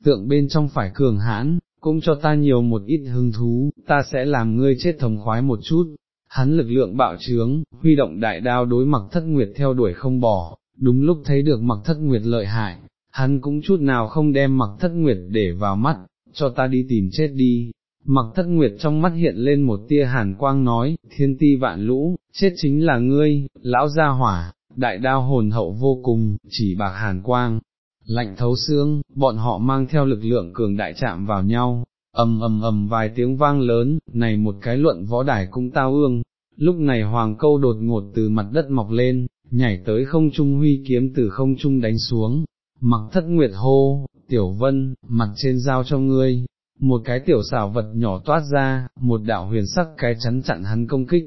tượng bên trong phải cường hãn, cũng cho ta nhiều một ít hứng thú, ta sẽ làm ngươi chết thống khoái một chút. Hắn lực lượng bạo trướng, huy động đại đao đối mặc thất nguyệt theo đuổi không bỏ, đúng lúc thấy được mặc thất nguyệt lợi hại, hắn cũng chút nào không đem mặc thất nguyệt để vào mắt, cho ta đi tìm chết đi. Mặc thất nguyệt trong mắt hiện lên một tia hàn quang nói, thiên ti vạn lũ, chết chính là ngươi, lão gia hỏa, đại đao hồn hậu vô cùng, chỉ bạc hàn quang, lạnh thấu xương, bọn họ mang theo lực lượng cường đại chạm vào nhau, ầm ầm ầm vài tiếng vang lớn, này một cái luận võ đài cũng tao ương, lúc này hoàng câu đột ngột từ mặt đất mọc lên, nhảy tới không trung huy kiếm từ không trung đánh xuống, mặc thất nguyệt hô, tiểu vân, mặt trên dao cho ngươi, một cái tiểu xảo vật nhỏ toát ra, một đạo huyền sắc cái chắn chặn hắn công kích,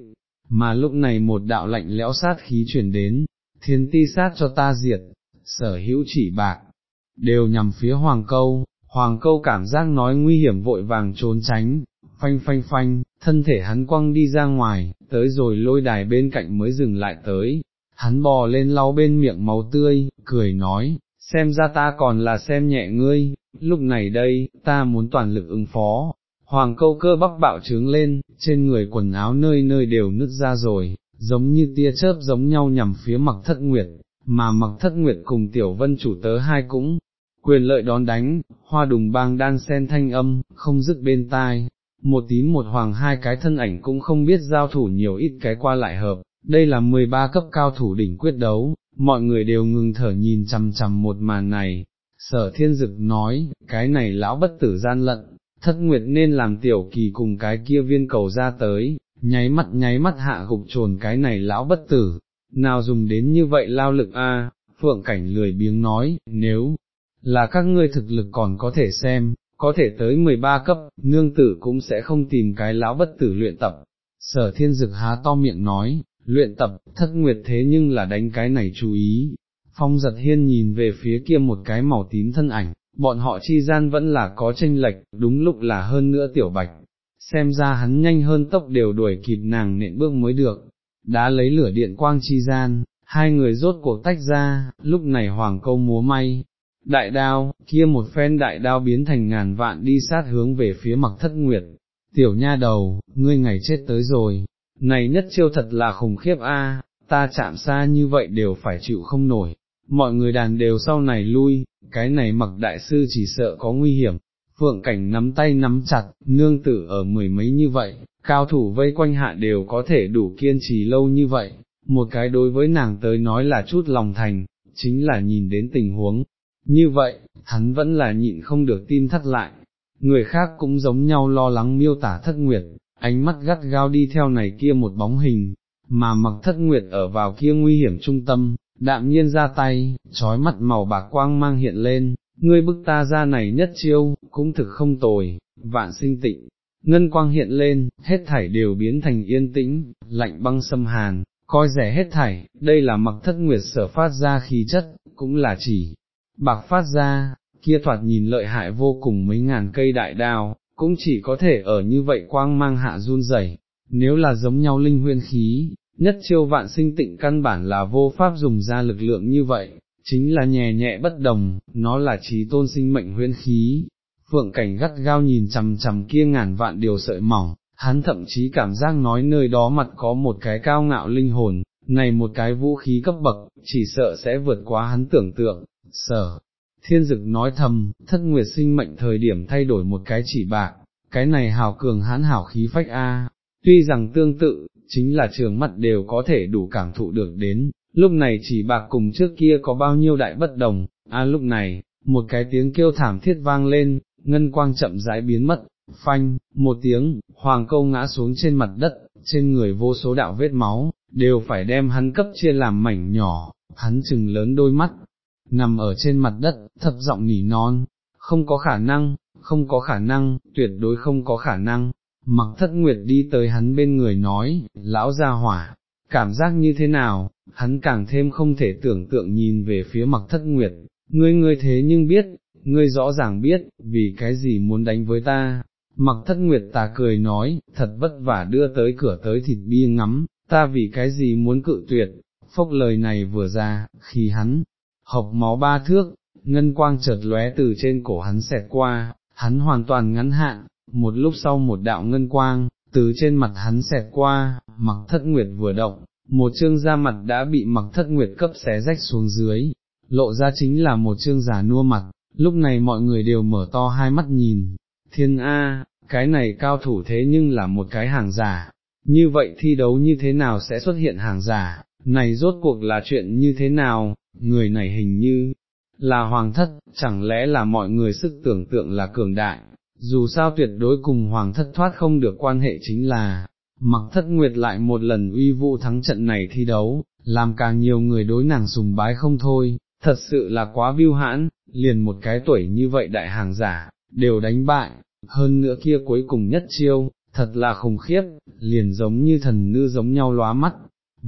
mà lúc này một đạo lạnh lẽo sát khí chuyển đến, thiên ti sát cho ta diệt, sở hữu chỉ bạc, đều nhằm phía hoàng câu, hoàng câu cảm giác nói nguy hiểm vội vàng trốn tránh, phanh phanh phanh, thân thể hắn quăng đi ra ngoài, tới rồi lôi đài bên cạnh mới dừng lại tới, hắn bò lên lau bên miệng máu tươi, cười nói, xem ra ta còn là xem nhẹ ngươi, lúc này đây, ta muốn toàn lực ứng phó. Hoàng câu cơ bắp bạo trướng lên, trên người quần áo nơi nơi đều nứt ra rồi, giống như tia chớp giống nhau nhằm phía mặc thất nguyệt, mà mặc thất nguyệt cùng tiểu vân chủ tớ hai cũng, quyền lợi đón đánh, hoa đùng bang đan sen thanh âm, không dứt bên tai, một tím một hoàng hai cái thân ảnh cũng không biết giao thủ nhiều ít cái qua lại hợp, đây là 13 cấp cao thủ đỉnh quyết đấu, mọi người đều ngừng thở nhìn chằm chằm một màn này, sở thiên dực nói, cái này lão bất tử gian lận, thất nguyệt nên làm tiểu kỳ cùng cái kia viên cầu ra tới, nháy mắt nháy mắt hạ gục trồn cái này lão bất tử, nào dùng đến như vậy lao lực a? Phượng cảnh lười biếng nói, nếu là các ngươi thực lực còn có thể xem, có thể tới 13 cấp, nương tử cũng sẽ không tìm cái lão bất tử luyện tập. Sở thiên dực há to miệng nói, luyện tập, thất nguyệt thế nhưng là đánh cái này chú ý. Phong giật hiên nhìn về phía kia một cái màu tím thân ảnh, bọn họ chi gian vẫn là có tranh lệch, đúng lúc là hơn nữa tiểu bạch. Xem ra hắn nhanh hơn tốc đều đuổi kịp nàng nện bước mới được, đã lấy lửa điện quang chi gian, hai người rốt cuộc tách ra, lúc này hoàng câu múa may, đại đao, kia một phen đại đao biến thành ngàn vạn đi sát hướng về phía mặc thất nguyệt, tiểu nha đầu, ngươi ngày chết tới rồi, này nhất chiêu thật là khủng khiếp a, ta chạm xa như vậy đều phải chịu không nổi, mọi người đàn đều sau này lui, cái này mặc đại sư chỉ sợ có nguy hiểm, phượng cảnh nắm tay nắm chặt, nương tử ở mười mấy như vậy, cao thủ vây quanh hạ đều có thể đủ kiên trì lâu như vậy, một cái đối với nàng tới nói là chút lòng thành, chính là nhìn đến tình huống, như vậy, hắn vẫn là nhịn không được tin thắt lại, người khác cũng giống nhau lo lắng miêu tả thất nguyệt, ánh mắt gắt gao đi theo này kia một bóng hình, mà mặc thất nguyệt ở vào kia nguy hiểm trung tâm, đạm nhiên ra tay, trói mặt màu bạc quang mang hiện lên, ngươi bức ta ra này nhất chiêu, cũng thực không tồi, vạn sinh tịnh, ngân quang hiện lên, hết thảy đều biến thành yên tĩnh, lạnh băng xâm hàn, coi rẻ hết thảy, đây là mặc thất nguyệt sở phát ra khí chất, cũng là chỉ, bạc phát ra, kia thoạt nhìn lợi hại vô cùng mấy ngàn cây đại đao, cũng chỉ có thể ở như vậy quang mang hạ run rẩy. nếu là giống nhau linh huyên khí, nhất chiêu vạn sinh tịnh căn bản là vô pháp dùng ra lực lượng như vậy, chính là nhẹ nhẹ bất đồng, nó là trí tôn sinh mệnh huyên khí. Phượng cảnh gắt gao nhìn chằm chằm kia ngàn vạn điều sợi mỏng, hắn thậm chí cảm giác nói nơi đó mặt có một cái cao ngạo linh hồn, này một cái vũ khí cấp bậc, chỉ sợ sẽ vượt quá hắn tưởng tượng, sở. Thiên dực nói thầm, thất nguyệt sinh mệnh thời điểm thay đổi một cái chỉ bạc, cái này hào cường hãn hảo khí phách a. tuy rằng tương tự, chính là trường mặt đều có thể đủ cảm thụ được đến, lúc này chỉ bạc cùng trước kia có bao nhiêu đại bất đồng, a lúc này, một cái tiếng kêu thảm thiết vang lên, ngân quang chậm rãi biến mất, phanh, một tiếng, hoàng câu ngã xuống trên mặt đất, trên người vô số đạo vết máu, đều phải đem hắn cấp chia làm mảnh nhỏ, hắn chừng lớn đôi mắt, nằm ở trên mặt đất, thấp giọng nỉ non, không có khả năng, không có khả năng, tuyệt đối không có khả năng, mặc thất nguyệt đi tới hắn bên người nói, lão gia hỏa, cảm giác như thế nào, hắn càng thêm không thể tưởng tượng nhìn về phía mặc thất nguyệt, ngươi ngươi thế nhưng biết, ngươi rõ ràng biết, vì cái gì muốn đánh với ta. Mặc thất nguyệt ta cười nói, thật vất vả đưa tới cửa tới thịt bia ngắm, ta vì cái gì muốn cự tuyệt, phốc lời này vừa ra, khi hắn, học máu ba thước, ngân quang chợt lóe từ trên cổ hắn xẹt qua, hắn hoàn toàn ngắn hạn, một lúc sau một đạo ngân quang, từ trên mặt hắn xẹt qua, mặc thất nguyệt vừa động, một chương da mặt đã bị mặc thất nguyệt cấp xé rách xuống dưới, lộ ra chính là một chương giả nua mặt, lúc này mọi người đều mở to hai mắt nhìn, thiên A, cái này cao thủ thế nhưng là một cái hàng giả, như vậy thi đấu như thế nào sẽ xuất hiện hàng giả, này rốt cuộc là chuyện như thế nào, người này hình như là hoàng thất, chẳng lẽ là mọi người sức tưởng tượng là cường đại, dù sao tuyệt đối cùng hoàng thất thoát không được quan hệ chính là, mặc thất nguyệt lại một lần uy vũ thắng trận này thi đấu, làm càng nhiều người đối nàng sùng bái không thôi, thật sự là quá viêu hãn, liền một cái tuổi như vậy đại hàng giả, đều đánh bại, hơn nữa kia cuối cùng nhất chiêu, thật là khủng khiếp, liền giống như thần nữ giống nhau lóa mắt,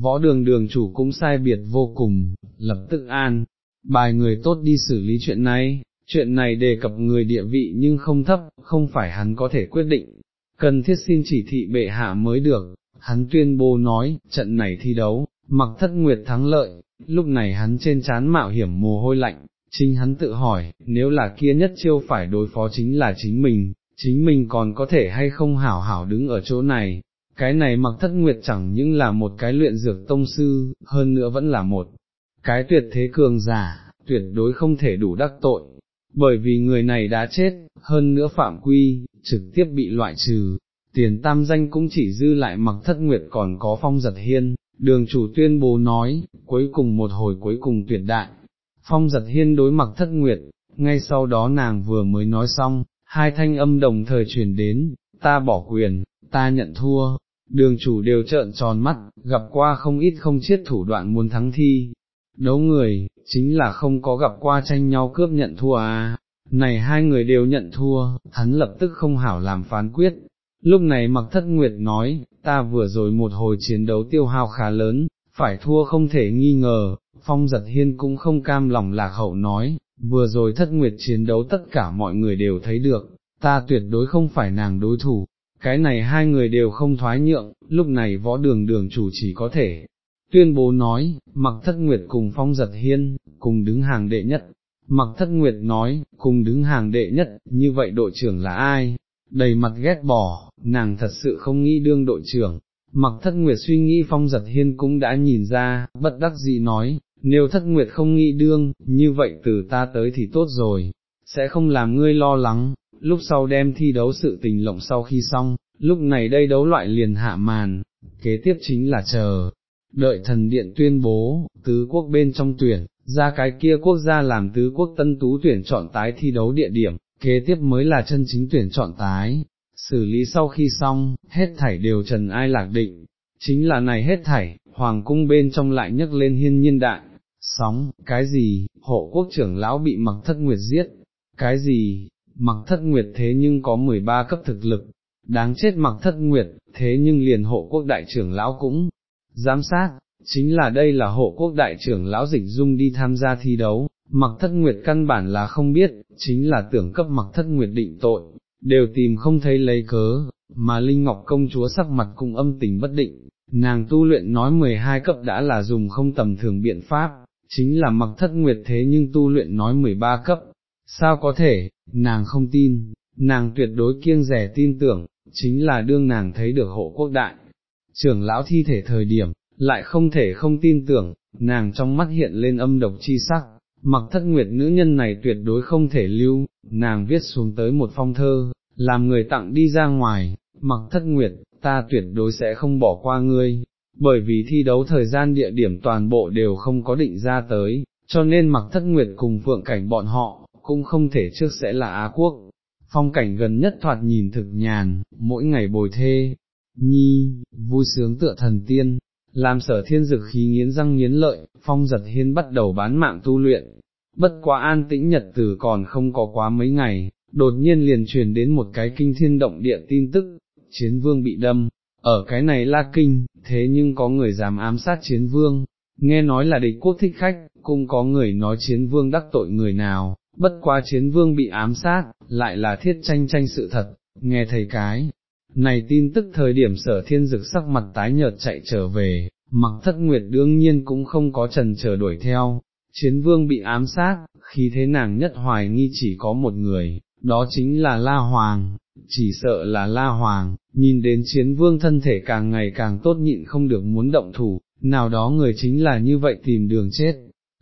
võ đường đường chủ cũng sai biệt vô cùng, lập tức an, bài người tốt đi xử lý chuyện này, chuyện này đề cập người địa vị nhưng không thấp, không phải hắn có thể quyết định, cần thiết xin chỉ thị bệ hạ mới được, hắn tuyên bố nói, trận này thi đấu, mặc thất nguyệt thắng lợi, lúc này hắn trên chán mạo hiểm mồ hôi lạnh, chính hắn tự hỏi, nếu là kia nhất chiêu phải đối phó chính là chính mình, chính mình còn có thể hay không hảo hảo đứng ở chỗ này, cái này mặc thất nguyệt chẳng những là một cái luyện dược tông sư, hơn nữa vẫn là một cái tuyệt thế cường giả, tuyệt đối không thể đủ đắc tội, bởi vì người này đã chết, hơn nữa phạm quy, trực tiếp bị loại trừ, tiền tam danh cũng chỉ dư lại mặc thất nguyệt còn có phong giật hiên, đường chủ tuyên bố nói, cuối cùng một hồi cuối cùng tuyệt đại, phong giật hiên đối mặc thất nguyệt, ngay sau đó nàng vừa mới nói xong, hai thanh âm đồng thời truyền đến, ta bỏ quyền, ta nhận thua, đường chủ đều trợn tròn mắt, gặp qua không ít không chiết thủ đoạn muốn thắng thi, đấu người, chính là không có gặp qua tranh nhau cướp nhận thua à, này hai người đều nhận thua, hắn lập tức không hảo làm phán quyết. Lúc này mặc thất nguyệt nói, ta vừa rồi một hồi chiến đấu tiêu hao khá lớn, phải thua không thể nghi ngờ, phong giật hiên cũng không cam lòng lạc hậu nói, vừa rồi thất nguyệt chiến đấu tất cả mọi người đều thấy được, ta tuyệt đối không phải nàng đối thủ, cái này hai người đều không thoái nhượng, lúc này võ đường đường chủ chỉ có thể. Tuyên bố nói, mặc thất nguyệt cùng phong giật hiên, cùng đứng hàng đệ nhất, mặc thất nguyệt nói, cùng đứng hàng đệ nhất, như vậy đội trưởng là ai, đầy mặt ghét bỏ, nàng thật sự không nghĩ đương đội trưởng, mặc thất nguyệt suy nghĩ phong giật hiên cũng đã nhìn ra, bất đắc dĩ nói, nếu thất nguyệt không nghĩ đương, như vậy từ ta tới thì tốt rồi, sẽ không làm ngươi lo lắng, lúc sau đem thi đấu sự tình lộng sau khi xong, lúc này đây đấu loại liền hạ màn, kế tiếp chính là chờ, đợi thần điện tuyên bố, tứ quốc bên trong tuyển, ra cái kia quốc gia làm tứ quốc tân tú tuyển chọn tái thi đấu địa điểm, kế tiếp mới là chân chính tuyển chọn tái, xử lý sau khi xong, hết thảy đều trần ai lạc định, chính là này hết thảy, hoàng cung bên trong lại nhấc lên hiên nhiên đại, sóng, cái gì, hộ quốc trưởng lão bị mặc thất nguyệt giết, cái gì, mặc thất nguyệt thế nhưng có 13 cấp thực lực, đáng chết mặc thất nguyệt, thế nhưng liền hộ quốc đại trưởng lão cũng, giám sát, chính là đây là hộ quốc đại trưởng lão dịch dung đi tham gia thi đấu, mặc thất nguyệt căn bản là không biết, chính là tưởng cấp mặc thất nguyệt định tội, đều tìm không thấy lấy cớ, mà Linh Ngọc công chúa sắc mặt cũng âm tình bất định, nàng tu luyện nói 12 cấp đã là dùng không tầm thường biện pháp, chính là mặc thất nguyệt thế nhưng tu luyện nói 13 cấp, sao có thể, nàng không tin, nàng tuyệt đối kiêng rẻ tin tưởng, chính là đương nàng thấy được hộ quốc đại trưởng lão thi thể thời điểm, lại không thể không tin tưởng, nàng trong mắt hiện lên âm độc chi sắc, mặc thất nguyệt nữ nhân này tuyệt đối không thể lưu, nàng viết xuống tới một phong thơ, làm người tặng đi ra ngoài, mặc thất nguyệt, ta tuyệt đối sẽ không bỏ qua ngươi, bởi vì thi đấu thời gian địa điểm toàn bộ đều không có định ra tới, cho nên mặc thất nguyệt cùng phượng cảnh bọn họ, cũng không thể trước sẽ là Á Quốc. Phong cảnh gần nhất thoạt nhìn thực nhàn, mỗi ngày bồi thê, nhi, vui sướng tựa thần tiên, làm sở thiên dực khí nghiến răng nghiến lợi, phong giật hiên bắt đầu bán mạng tu luyện. Bất quá an tĩnh nhật tử còn không có quá mấy ngày, đột nhiên liền truyền đến một cái kinh thiên động địa tin tức, chiến vương bị đâm, ở cái này la kinh, thế nhưng có người dám ám sát chiến vương, nghe nói là địch quốc thích khách, cũng có người nói chiến vương đắc tội người nào, bất quá chiến vương bị ám sát, lại là thiết tranh tranh sự thật, nghe thầy cái. Này tin tức thời điểm sở thiên dực sắc mặt tái nhợt chạy trở về, mặc thất nguyệt đương nhiên cũng không có trần chờ đuổi theo, chiến vương bị ám sát, khi thế nàng nhất hoài nghi chỉ có một người, đó chính là La Hoàng, chỉ sợ là La Hoàng, nhìn đến chiến vương thân thể càng ngày càng tốt nhịn không được muốn động thủ, nào đó người chính là như vậy tìm đường chết.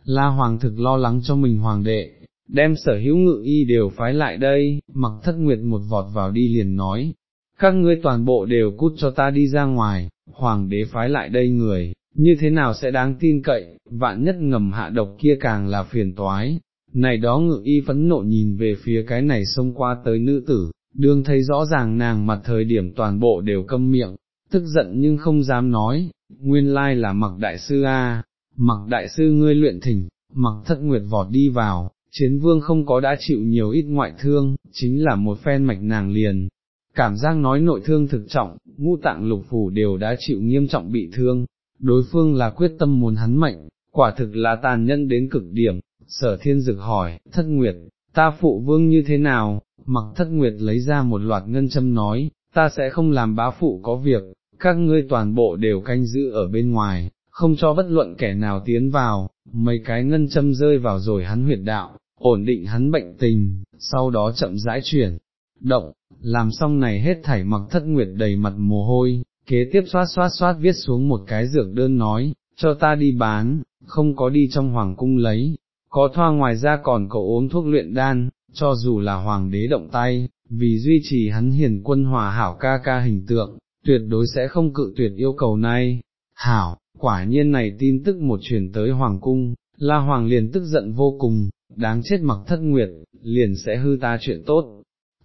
La Hoàng thực lo lắng cho mình hoàng đệ, đem sở hữu ngự y đều phái lại đây, mặc thất nguyệt một vọt vào đi liền nói, các ngươi toàn bộ đều cút cho ta đi ra ngoài, hoàng đế phái lại đây người, như thế nào sẽ đáng tin cậy, vạn nhất ngầm hạ độc kia càng là phiền toái. Này đó ngự y phẫn nộ nhìn về phía cái này xông qua tới nữ tử, đương thấy rõ ràng nàng mặt thời điểm toàn bộ đều câm miệng, tức giận nhưng không dám nói, nguyên lai là mặc đại sư A, mặc đại sư ngươi luyện thỉnh, mặc thất nguyệt vọt đi vào, chiến vương không có đã chịu nhiều ít ngoại thương, chính là một phen mạch nàng liền. Cảm giác nói nội thương thực trọng, ngũ tạng lục phủ đều đã chịu nghiêm trọng bị thương, đối phương là quyết tâm muốn hắn mệnh, quả thực là tàn nhân đến cực điểm, sở thiên dực hỏi, thất nguyệt, ta phụ vương như thế nào, mặc thất nguyệt lấy ra một loạt ngân châm nói, ta sẽ không làm bá phụ có việc, các ngươi toàn bộ đều canh giữ ở bên ngoài, không cho bất luận kẻ nào tiến vào, mấy cái ngân châm rơi vào rồi hắn huyệt đạo, ổn định hắn bệnh tình, sau đó chậm rãi chuyển, động, làm xong này hết thảy mặc thất nguyệt đầy mặt mồ hôi, kế tiếp xoát xoát xoát viết xuống một cái dược đơn nói, cho ta đi bán, không có đi trong hoàng cung lấy, có thoa ngoài ra còn cậu uống thuốc luyện đan, cho dù là hoàng đế động tay, vì duy trì hắn hiền quân hòa hảo ca ca hình tượng, tuyệt đối sẽ không cự tuyệt yêu cầu này. Hảo, quả nhiên này tin tức một truyền tới hoàng cung, la hoàng liền tức giận vô cùng, đáng chết mặc thất nguyệt, liền sẽ hư ta chuyện tốt.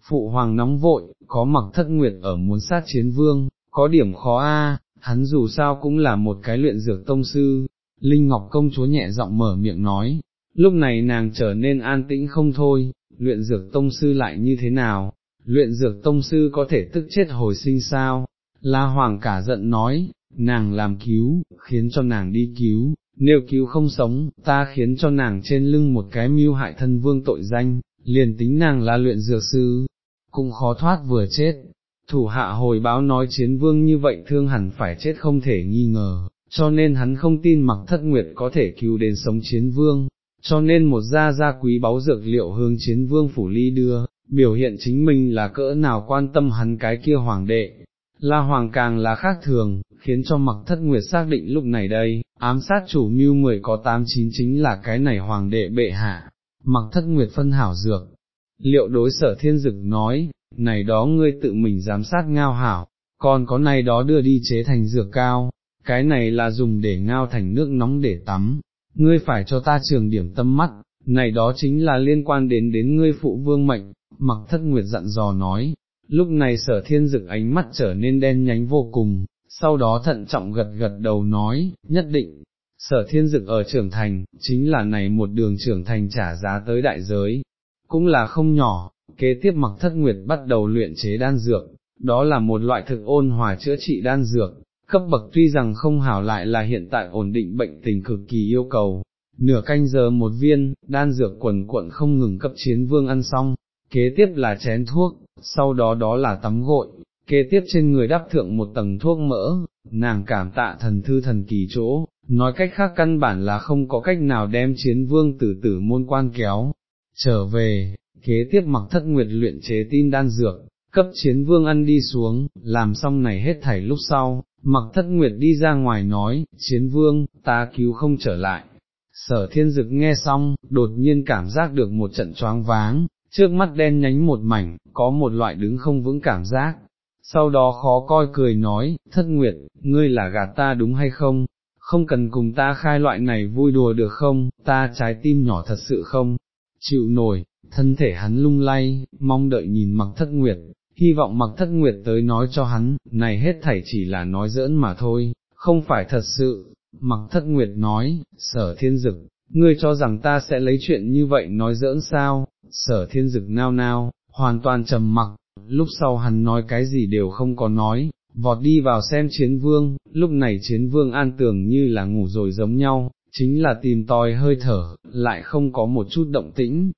Phụ hoàng nóng vội, có mặc thất nguyệt ở muốn sát chiến vương, có điểm khó a, hắn dù sao cũng là một cái luyện dược tông sư, Linh Ngọc công chúa nhẹ giọng mở miệng nói, lúc này nàng trở nên an tĩnh không thôi, luyện dược tông sư lại như thế nào, luyện dược tông sư có thể tức chết hồi sinh sao, La Hoàng cả giận nói, nàng làm cứu, khiến cho nàng đi cứu, nếu cứu không sống, ta khiến cho nàng trên lưng một cái mưu hại thân vương tội danh, liền tính nàng là luyện dược sư, cũng khó thoát vừa chết. Thủ hạ hồi báo nói chiến vương như vậy thương hẳn phải chết không thể nghi ngờ, cho nên hắn không tin mặc thất nguyệt có thể cứu đến sống chiến vương, cho nên một gia gia quý báu dược liệu hướng chiến vương phủ ly đưa, biểu hiện chính mình là cỡ nào quan tâm hắn cái kia hoàng đệ. La Hoàng càng là khác thường, khiến cho mặc thất nguyệt xác định lúc này đây, ám sát chủ mưu mười có tám chín chính là cái này hoàng đệ bệ hạ, mặc thất nguyệt phân hảo dược. Liệu đối sở thiên dực nói, này đó ngươi tự mình giám sát ngao hảo, còn có này đó đưa đi chế thành dược cao, cái này là dùng để ngao thành nước nóng để tắm, ngươi phải cho ta trường điểm tâm mắt, này đó chính là liên quan đến đến ngươi phụ vương mệnh, mặc thất nguyệt dặn dò nói, lúc này sở thiên dực ánh mắt trở nên đen nhánh vô cùng, sau đó thận trọng gật gật đầu nói, nhất định, sở thiên dực ở trưởng thành, chính là này một đường trưởng thành trả giá tới đại giới, cũng là không nhỏ, kế tiếp mặc thất nguyệt bắt đầu luyện chế đan dược, đó là một loại thực ôn hòa chữa trị đan dược, cấp bậc tuy rằng không hảo lại là hiện tại ổn định bệnh tình cực kỳ yêu cầu. Nửa canh giờ một viên, đan dược quần cuộn không ngừng cấp chiến vương ăn xong, kế tiếp là chén thuốc, sau đó đó là tắm gội, kế tiếp trên người đắp thượng một tầng thuốc mỡ, nàng cảm tạ thần thư thần kỳ chỗ, nói cách khác căn bản là không có cách nào đem chiến vương tử tử môn quan kéo, trở về, kế tiếp mặc thất nguyệt luyện chế tin đan dược, cấp chiến vương ăn đi xuống, làm xong này hết thảy lúc sau, mặc thất nguyệt đi ra ngoài nói, chiến vương, ta cứu không trở lại. Sở thiên dực nghe xong, đột nhiên cảm giác được một trận choáng váng, trước mắt đen nhánh một mảnh, có một loại đứng không vững cảm giác. Sau đó khó coi cười nói, thất nguyệt, ngươi là gạt ta đúng hay không, không cần cùng ta khai loại này vui đùa được không, ta trái tim nhỏ thật sự không, chịu nổi, thân thể hắn lung lay, mong đợi nhìn mặc thất nguyệt, hy vọng mặc thất nguyệt tới nói cho hắn, này hết thảy chỉ là nói giỡn mà thôi, không phải thật sự, mặc thất nguyệt nói, sở thiên dực, ngươi cho rằng ta sẽ lấy chuyện như vậy nói giỡn sao, sở thiên dực nao nao, hoàn toàn trầm mặc, lúc sau hắn nói cái gì đều không có nói, vọt đi vào xem chiến vương, lúc này chiến vương an tường như là ngủ rồi giống nhau, chính là tìm tòi hơi thở, lại không có một chút động tĩnh.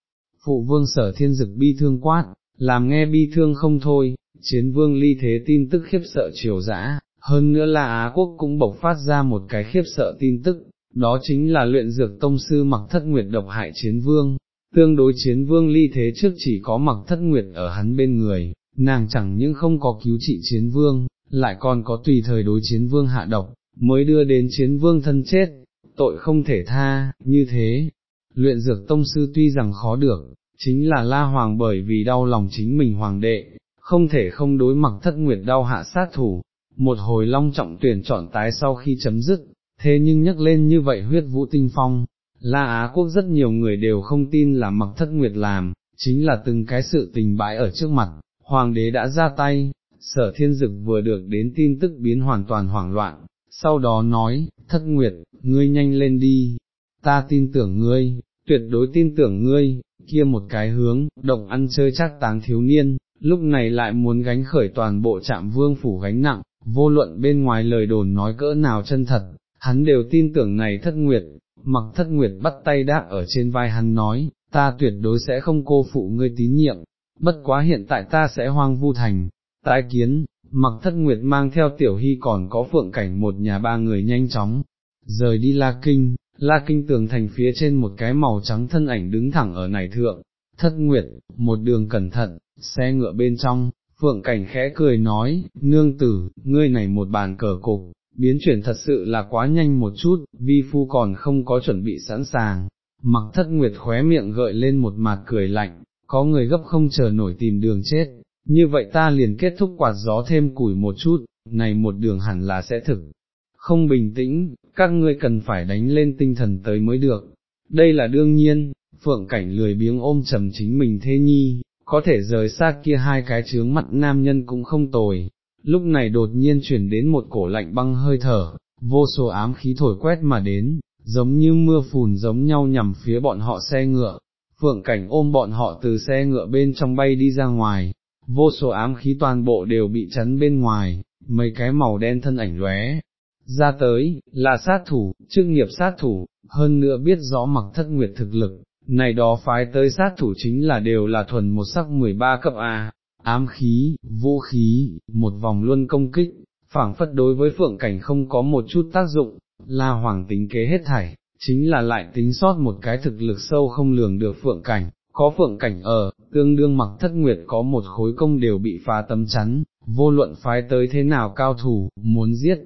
Phụ vương sở thiên dực bi thương quát, làm nghe bi thương không thôi, chiến vương ly thế tin tức khiếp sợ triều dã, hơn nữa là Á quốc cũng bộc phát ra một cái khiếp sợ tin tức, đó chính là luyện dược tông sư mặc thất nguyệt độc hại chiến vương, tương đối chiến vương ly thế trước chỉ có mặc thất nguyệt ở hắn bên người, nàng chẳng những không có cứu trị chiến vương, lại còn có tùy thời đối chiến vương hạ độc, mới đưa đến chiến vương thân chết, tội không thể tha, như thế, luyện dược tông sư tuy rằng khó được, chính là la hoàng bởi vì đau lòng chính mình hoàng đệ, không thể không đối mặt thất nguyệt đau hạ sát thủ, một hồi long trọng tuyển chọn tái sau khi chấm dứt, thế nhưng nhắc lên như vậy huyết vũ tinh phong, La Á quốc rất nhiều người đều không tin là mặc thất nguyệt làm, chính là từng cái sự tình bãi ở trước mặt, hoàng đế đã ra tay, sở thiên dực vừa được đến tin tức biến hoàn toàn hoảng loạn, sau đó nói, thất nguyệt, ngươi nhanh lên đi, ta tin tưởng ngươi, tuyệt đối tin tưởng ngươi, kia một cái hướng, động ăn chơi chắc táng thiếu niên, lúc này lại muốn gánh khởi toàn bộ trạm vương phủ gánh nặng, vô luận bên ngoài lời đồn nói cỡ nào chân thật, hắn đều tin tưởng này thất nguyệt, mặc thất nguyệt bắt tay đáp ở trên vai hắn nói, ta tuyệt đối sẽ không cô phụ ngươi tín nhiệm, bất quá hiện tại ta sẽ hoang vu thành, tái kiến, mặc thất nguyệt mang theo tiểu hy còn có phượng cảnh một nhà ba người nhanh chóng, rời đi La Kinh, La Kinh tường thành phía trên một cái màu trắng thân ảnh đứng thẳng ở này thượng, thất nguyệt, một đường cẩn thận, xe ngựa bên trong, phượng cảnh khẽ cười nói, nương tử, ngươi này một bàn cờ cục, biến chuyển thật sự là quá nhanh một chút, vi phu còn không có chuẩn bị sẵn sàng, mặc thất nguyệt khóe miệng gợi lên một mạt cười lạnh, có người gấp không chờ nổi tìm đường chết, như vậy ta liền kết thúc quạt gió thêm củi một chút, này một đường hẳn là sẽ thực. Không bình tĩnh, các ngươi cần phải đánh lên tinh thần tới mới được. Đây là đương nhiên, phượng cảnh lười biếng ôm trầm chính mình thế nhi, có thể rời xa kia hai cái chướng mặt nam nhân cũng không tồi. Lúc này đột nhiên chuyển đến một cổ lạnh băng hơi thở, vô số ám khí thổi quét mà đến, giống như mưa phùn giống nhau nhằm phía bọn họ xe ngựa. Phượng cảnh ôm bọn họ từ xe ngựa bên trong bay đi ra ngoài, vô số ám khí toàn bộ đều bị chắn bên ngoài, mấy cái màu đen thân ảnh lóe ra tới, là sát thủ, chức nghiệp sát thủ, hơn nữa biết rõ mặc thất nguyệt thực lực, này đó phái tới sát thủ chính là đều là thuần một sắc 13 cấp A, ám khí, vũ khí, một vòng luân công kích, phảng phất đối với phượng cảnh không có một chút tác dụng, la hoàng tính kế hết thảy, chính là lại tính sót một cái thực lực sâu không lường được phượng cảnh, có phượng cảnh ở, tương đương mặc thất nguyệt có một khối công đều bị phá tấm chắn, vô luận phái tới thế nào cao thủ, muốn giết,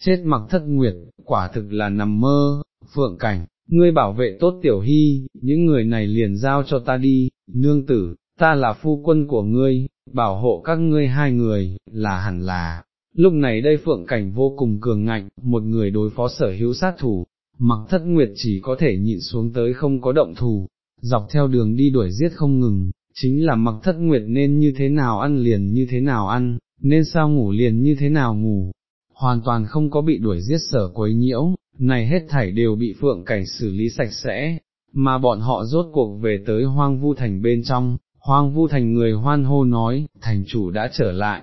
chết mặc thất nguyệt, quả thực là nằm mơ, phượng cảnh, ngươi bảo vệ tốt tiểu hy, những người này liền giao cho ta đi, nương tử, ta là phu quân của ngươi, bảo hộ các ngươi hai người, là hẳn là. Lúc này đây phượng cảnh vô cùng cường ngạnh, một người đối phó sở hữu sát thủ, mặc thất nguyệt chỉ có thể nhịn xuống tới không có động thù, dọc theo đường đi đuổi giết không ngừng, chính là mặc thất nguyệt nên như thế nào ăn liền như thế nào ăn, nên sao ngủ liền như thế nào ngủ, hoàn toàn không có bị đuổi giết sở quấy nhiễu, này hết thảy đều bị phượng cảnh xử lý sạch sẽ, mà bọn họ rốt cuộc về tới hoang vu thành bên trong, hoang vu thành người hoan hô nói, thành chủ đã trở lại,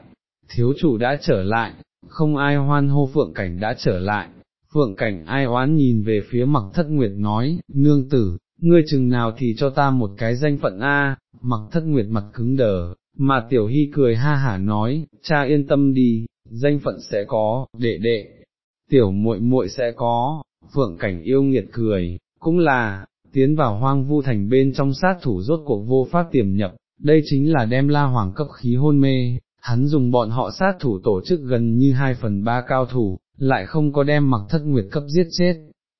thiếu chủ đã trở lại, không ai hoan hô phượng cảnh đã trở lại, phượng cảnh ai oán nhìn về phía mặc thất nguyệt nói, nương tử, ngươi chừng nào thì cho ta một cái danh phận A, mặc thất nguyệt mặt cứng đờ, mà tiểu hy cười ha hả nói, cha yên tâm đi, danh phận sẽ có, đệ đệ, tiểu muội muội sẽ có, phượng cảnh yêu nghiệt cười, cũng là, tiến vào hoang vu thành bên trong sát thủ rốt cuộc vô pháp tiềm nhập, đây chính là đem la hoàng cấp khí hôn mê, hắn dùng bọn họ sát thủ tổ chức gần như hai phần ba cao thủ, lại không có đem mặc thất nguyệt cấp giết chết,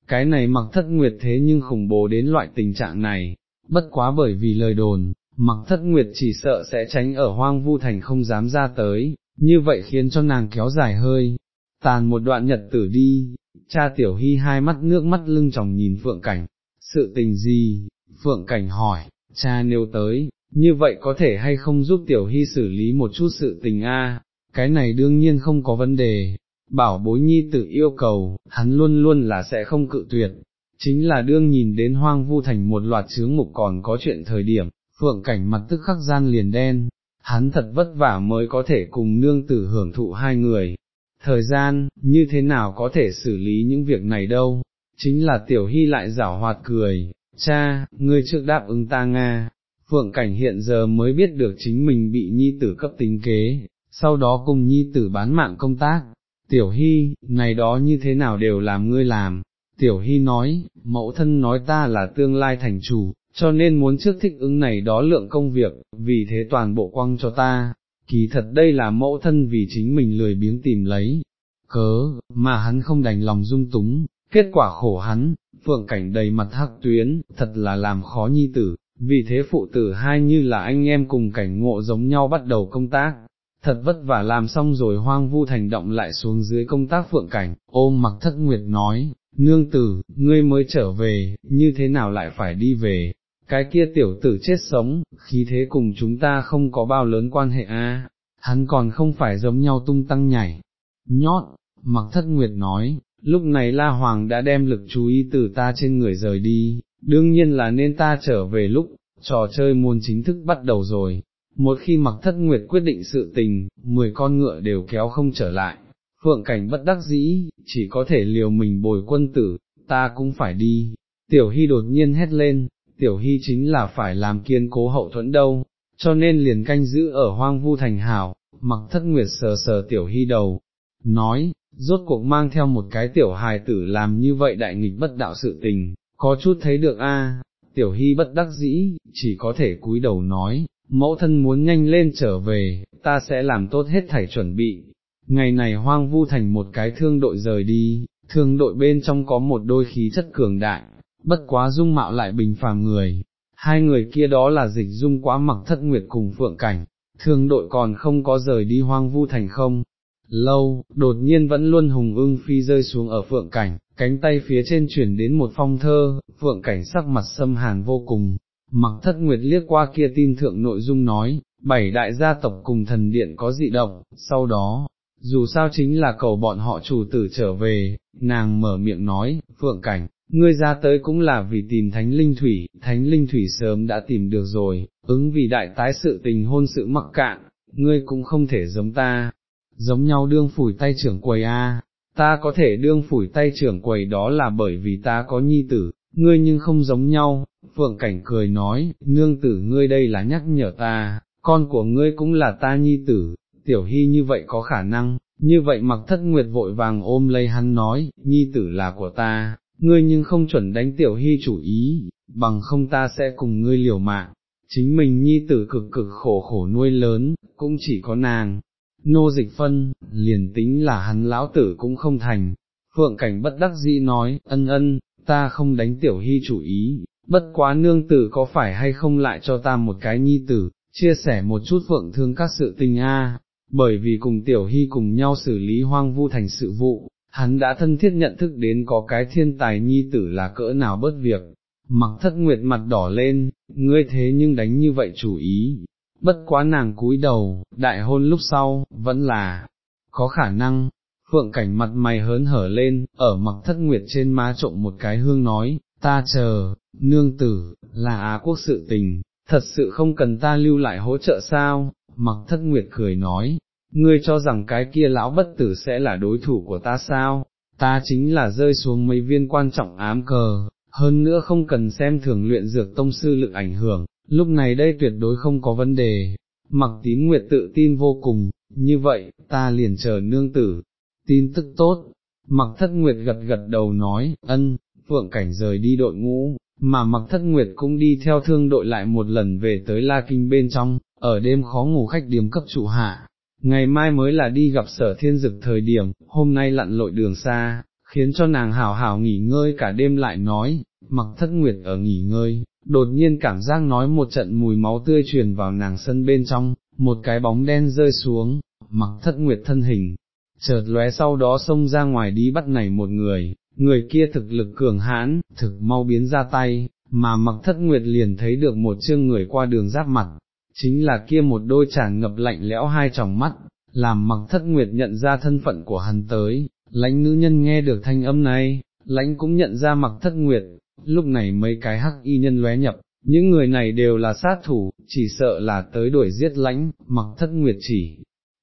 cái này mặc thất nguyệt thế nhưng khủng bố đến loại tình trạng này, bất quá bởi vì lời đồn, mặc thất nguyệt chỉ sợ sẽ tránh ở hoang vu thành không dám ra tới, như vậy khiến cho nàng kéo dài hơi, tàn một đoạn nhật tử đi, cha tiểu hy hai mắt nước mắt lưng tròng nhìn phượng cảnh, sự tình gì, phượng cảnh hỏi, cha nêu tới, như vậy có thể hay không giúp tiểu hy xử lý một chút sự tình a? cái này đương nhiên không có vấn đề, bảo bối nhi tự yêu cầu, hắn luôn luôn là sẽ không cự tuyệt, chính là đương nhìn đến hoang vu thành một loạt chướng mục còn có chuyện thời điểm, phượng cảnh mặt tức khắc gian liền đen, hắn thật vất vả mới có thể cùng nương tử hưởng thụ hai người. Thời gian, như thế nào có thể xử lý những việc này đâu, chính là tiểu hy lại giảo hoạt cười, cha, ngươi trước đáp ứng ta Nga, phượng cảnh hiện giờ mới biết được chính mình bị nhi tử cấp tính kế, sau đó cùng nhi tử bán mạng công tác, tiểu hy, này đó như thế nào đều làm ngươi làm, tiểu hy nói, mẫu thân nói ta là tương lai thành chủ, cho nên muốn trước thích ứng này đó lượng công việc, vì thế toàn bộ quăng cho ta, kỳ thật đây là mẫu thân vì chính mình lười biếng tìm lấy, cớ, mà hắn không đành lòng dung túng, kết quả khổ hắn, phượng cảnh đầy mặt hắc tuyến, thật là làm khó nhi tử, vì thế phụ tử hai như là anh em cùng cảnh ngộ giống nhau bắt đầu công tác. Thật vất vả làm xong rồi hoang vu thành động lại xuống dưới công tác phượng cảnh, ôm mặc thất nguyệt nói, nương tử, ngươi mới trở về, như thế nào lại phải đi về, cái kia tiểu tử chết sống, khí thế cùng chúng ta không có bao lớn quan hệ a, hắn còn không phải giống nhau tung tăng nhảy. Nhót, mặc thất nguyệt nói, lúc này La Hoàng đã đem lực chú ý từ ta trên người rời đi, đương nhiên là nên ta trở về lúc, trò chơi môn chính thức bắt đầu rồi. Một khi mặc thất nguyệt quyết định sự tình, mười con ngựa đều kéo không trở lại, phượng cảnh bất đắc dĩ, chỉ có thể liều mình bồi quân tử, ta cũng phải đi. Tiểu Hy đột nhiên hét lên, tiểu hy chính là phải làm kiên cố hậu thuẫn đâu, cho nên liền canh giữ ở hoang vu thành hảo, mặc thất nguyệt sờ sờ tiểu hy đầu, nói, rốt cuộc mang theo một cái tiểu hài tử làm như vậy đại nghịch bất đạo sự tình, có chút thấy được a. tiểu hy bất đắc dĩ, chỉ có thể cúi đầu nói, mẫu thân muốn nhanh lên trở về, ta sẽ làm tốt hết thảy chuẩn bị. Ngày này hoang vu thành một cái thương đội rời đi, thương đội bên trong có một đôi khí chất cường đại, bất quá dung mạo lại bình phàm người, hai người kia đó là dịch dung quá mặc thất nguyệt cùng phượng cảnh, thương đội còn không có rời đi hoang vu thành không. Lâu, đột nhiên vẫn luôn hùng ưng phi rơi xuống ở phượng cảnh, cánh tay phía trên chuyển đến một phong thơ, phượng cảnh sắc mặt xâm hàn vô cùng, mặc thất nguyệt liếc qua kia tin thượng nội dung nói, bảy đại gia tộc cùng thần điện có dị động, sau đó, dù sao chính là cầu bọn họ chủ tử trở về, nàng mở miệng nói, phượng cảnh, ngươi ra tới cũng là vì tìm thánh linh thủy, thánh linh thủy sớm đã tìm được rồi, ứng vì đại tái sự tình hôn sự mặc cạn, ngươi cũng không thể giống ta, giống nhau đương phủi tay trưởng quầy a, ta có thể đương phủi tay trưởng quầy đó là bởi vì ta có nhi tử, ngươi nhưng không giống nhau, phượng cảnh cười nói, nương tử ngươi đây là nhắc nhở ta, con của ngươi cũng là ta nhi tử, tiểu hy như vậy có khả năng, như vậy mặc thất nguyệt vội vàng ôm lấy hắn nói, nhi tử là của ta, ngươi nhưng không chuẩn đánh tiểu hy chủ ý, bằng không ta sẽ cùng ngươi liều mạng, chính mình nhi tử cực cực khổ khổ nuôi lớn, cũng chỉ có nàng, nô dịch phân, liền tính là hắn lão tử cũng không thành, phượng cảnh bất đắc dĩ nói, ân ân, ta không đánh tiểu hy chủ ý, bất quá nương tử có phải hay không lại cho ta một cái nhi tử, chia sẻ một chút phượng thương các sự tình a. bởi vì cùng tiểu hy cùng nhau xử lý hoang vu thành sự vụ, hắn đã thân thiết nhận thức đến có cái thiên tài nhi tử là cỡ nào bớt việc, mặc thất nguyệt mặt đỏ lên, ngươi thế nhưng đánh như vậy chủ ý, bất quá nàng cúi đầu, đại hôn lúc sau, vẫn là, có khả năng, phượng cảnh mặt mày hớn hở lên, ở mặc thất nguyệt trên má trộm một cái hương nói, ta chờ, nương tử, là Á quốc sự tình, thật sự không cần ta lưu lại hỗ trợ sao, mặc thất nguyệt cười nói, ngươi cho rằng cái kia lão bất tử sẽ là đối thủ của ta sao, ta chính là rơi xuống mấy viên quan trọng ám cờ, hơn nữa không cần xem thường luyện dược tông sư lực ảnh hưởng, lúc này đây tuyệt đối không có vấn đề, mặc tím nguyệt tự tin vô cùng, như vậy, ta liền chờ nương tử, tin tức tốt, mặc thất nguyệt gật gật đầu nói, ân, phượng cảnh rời đi đội ngũ, mà mặc thất nguyệt cũng đi theo thương đội lại một lần về tới La Kinh bên trong, ở đêm khó ngủ khách điếm cấp trụ hạ, ngày mai mới là đi gặp sở thiên dực thời điểm, hôm nay lặn lội đường xa, khiến cho nàng hảo hảo nghỉ ngơi cả đêm lại nói, mặc thất nguyệt ở nghỉ ngơi, đột nhiên cảm giác nói một trận mùi máu tươi truyền vào nàng sân bên trong, một cái bóng đen rơi xuống, mặc thất nguyệt thân hình, chợt lóe sau đó xông ra ngoài đi bắt nảy một người, người kia thực lực cường hãn, thực mau biến ra tay, mà mặc thất nguyệt liền thấy được một chương người qua đường giáp mặt, chính là kia một đôi tràn ngập lạnh lẽo hai tròng mắt, làm mặc thất nguyệt nhận ra thân phận của hắn tới, lãnh nữ nhân nghe được thanh âm này, lãnh cũng nhận ra mặc thất nguyệt, lúc này mấy cái hắc y nhân lóe nhập, những người này đều là sát thủ, chỉ sợ là tới đuổi giết lãnh, mặc thất nguyệt chỉ,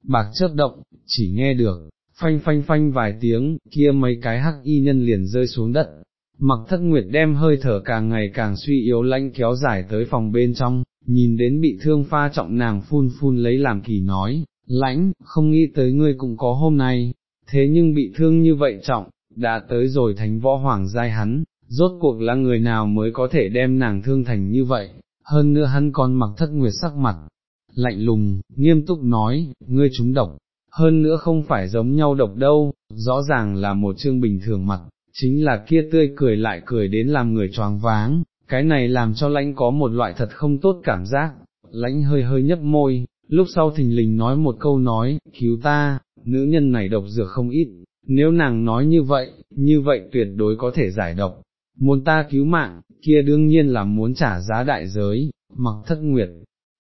bạc chớp động, chỉ nghe được, phanh phanh phanh vài tiếng, kia mấy cái hắc y nhân liền rơi xuống đất. Mặc thất nguyệt đem hơi thở càng ngày càng suy yếu lãnh kéo dài tới phòng bên trong, nhìn đến bị thương pha trọng nàng phun phun lấy làm kỳ nói, lãnh, không nghĩ tới ngươi cũng có hôm nay, thế nhưng bị thương như vậy trọng, đã tới rồi thánh võ hoàng giai hắn, rốt cuộc là người nào mới có thể đem nàng thương thành như vậy, hơn nữa hắn còn mặc thất nguyệt sắc mặt, lạnh lùng, nghiêm túc nói, ngươi trúng độc, hơn nữa không phải giống nhau độc đâu, rõ ràng là một chương bình thường mặt, chính là kia tươi cười lại cười đến làm người choáng váng, cái này làm cho lãnh có một loại thật không tốt cảm giác, lãnh hơi hơi nhấp môi, lúc sau thình lình nói một câu nói, cứu ta, nữ nhân này độc dược không ít, nếu nàng nói như vậy, như vậy tuyệt đối có thể giải độc, muốn ta cứu mạng, kia đương nhiên là muốn trả giá đại giới, mặc thất nguyệt,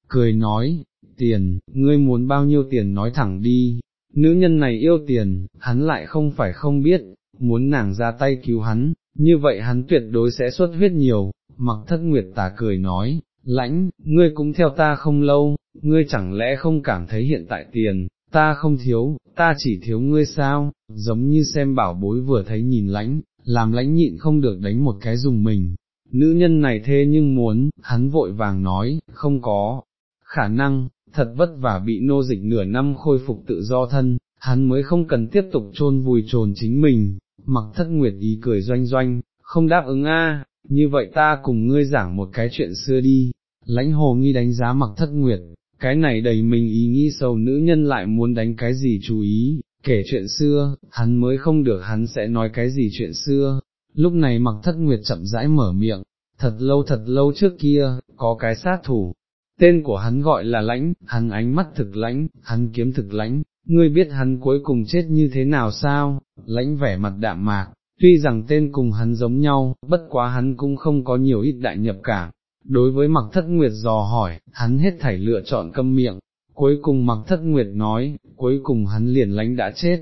cười nói, tiền, ngươi muốn bao nhiêu tiền nói thẳng đi, nữ nhân này yêu tiền, hắn lại không phải không biết, muốn nàng ra tay cứu hắn, như vậy hắn tuyệt đối sẽ xuất huyết nhiều, mặc thất nguyệt tà cười nói, lãnh, ngươi cũng theo ta không lâu, ngươi chẳng lẽ không cảm thấy hiện tại tiền, ta không thiếu, ta chỉ thiếu ngươi sao, giống như xem bảo bối vừa thấy nhìn lãnh, làm lãnh nhịn không được đánh một cái dùng mình. Nữ nhân này thế nhưng muốn, hắn vội vàng nói, không có, khả năng, thật vất vả bị nô dịch nửa năm khôi phục tự do thân, hắn mới không cần tiếp tục chôn vùi trồn chính mình, mặc thất nguyệt ý cười doanh doanh, không đáp ứng a, như vậy ta cùng ngươi giảng một cái chuyện xưa đi, lãnh hồ nghi đánh giá mặc thất nguyệt, cái này đầy mình ý nghĩ sâu nữ nhân lại muốn đánh cái gì chú ý, kể chuyện xưa, hắn mới không được hắn sẽ nói cái gì chuyện xưa, lúc này mặc thất nguyệt chậm rãi mở miệng, thật lâu thật lâu trước kia, có cái sát thủ, tên của hắn gọi là lãnh, hắn ánh mắt thực lãnh, hắn kiếm thực lãnh, ngươi biết hắn cuối cùng chết như thế nào sao, lãnh vẻ mặt đạm mạc, tuy rằng tên cùng hắn giống nhau, bất quá hắn cũng không có nhiều ít đại nhập cả. Đối với mặc thất nguyệt dò hỏi, hắn hết thảy lựa chọn câm miệng, cuối cùng mặc thất nguyệt nói, cuối cùng hắn liền lánh đã chết.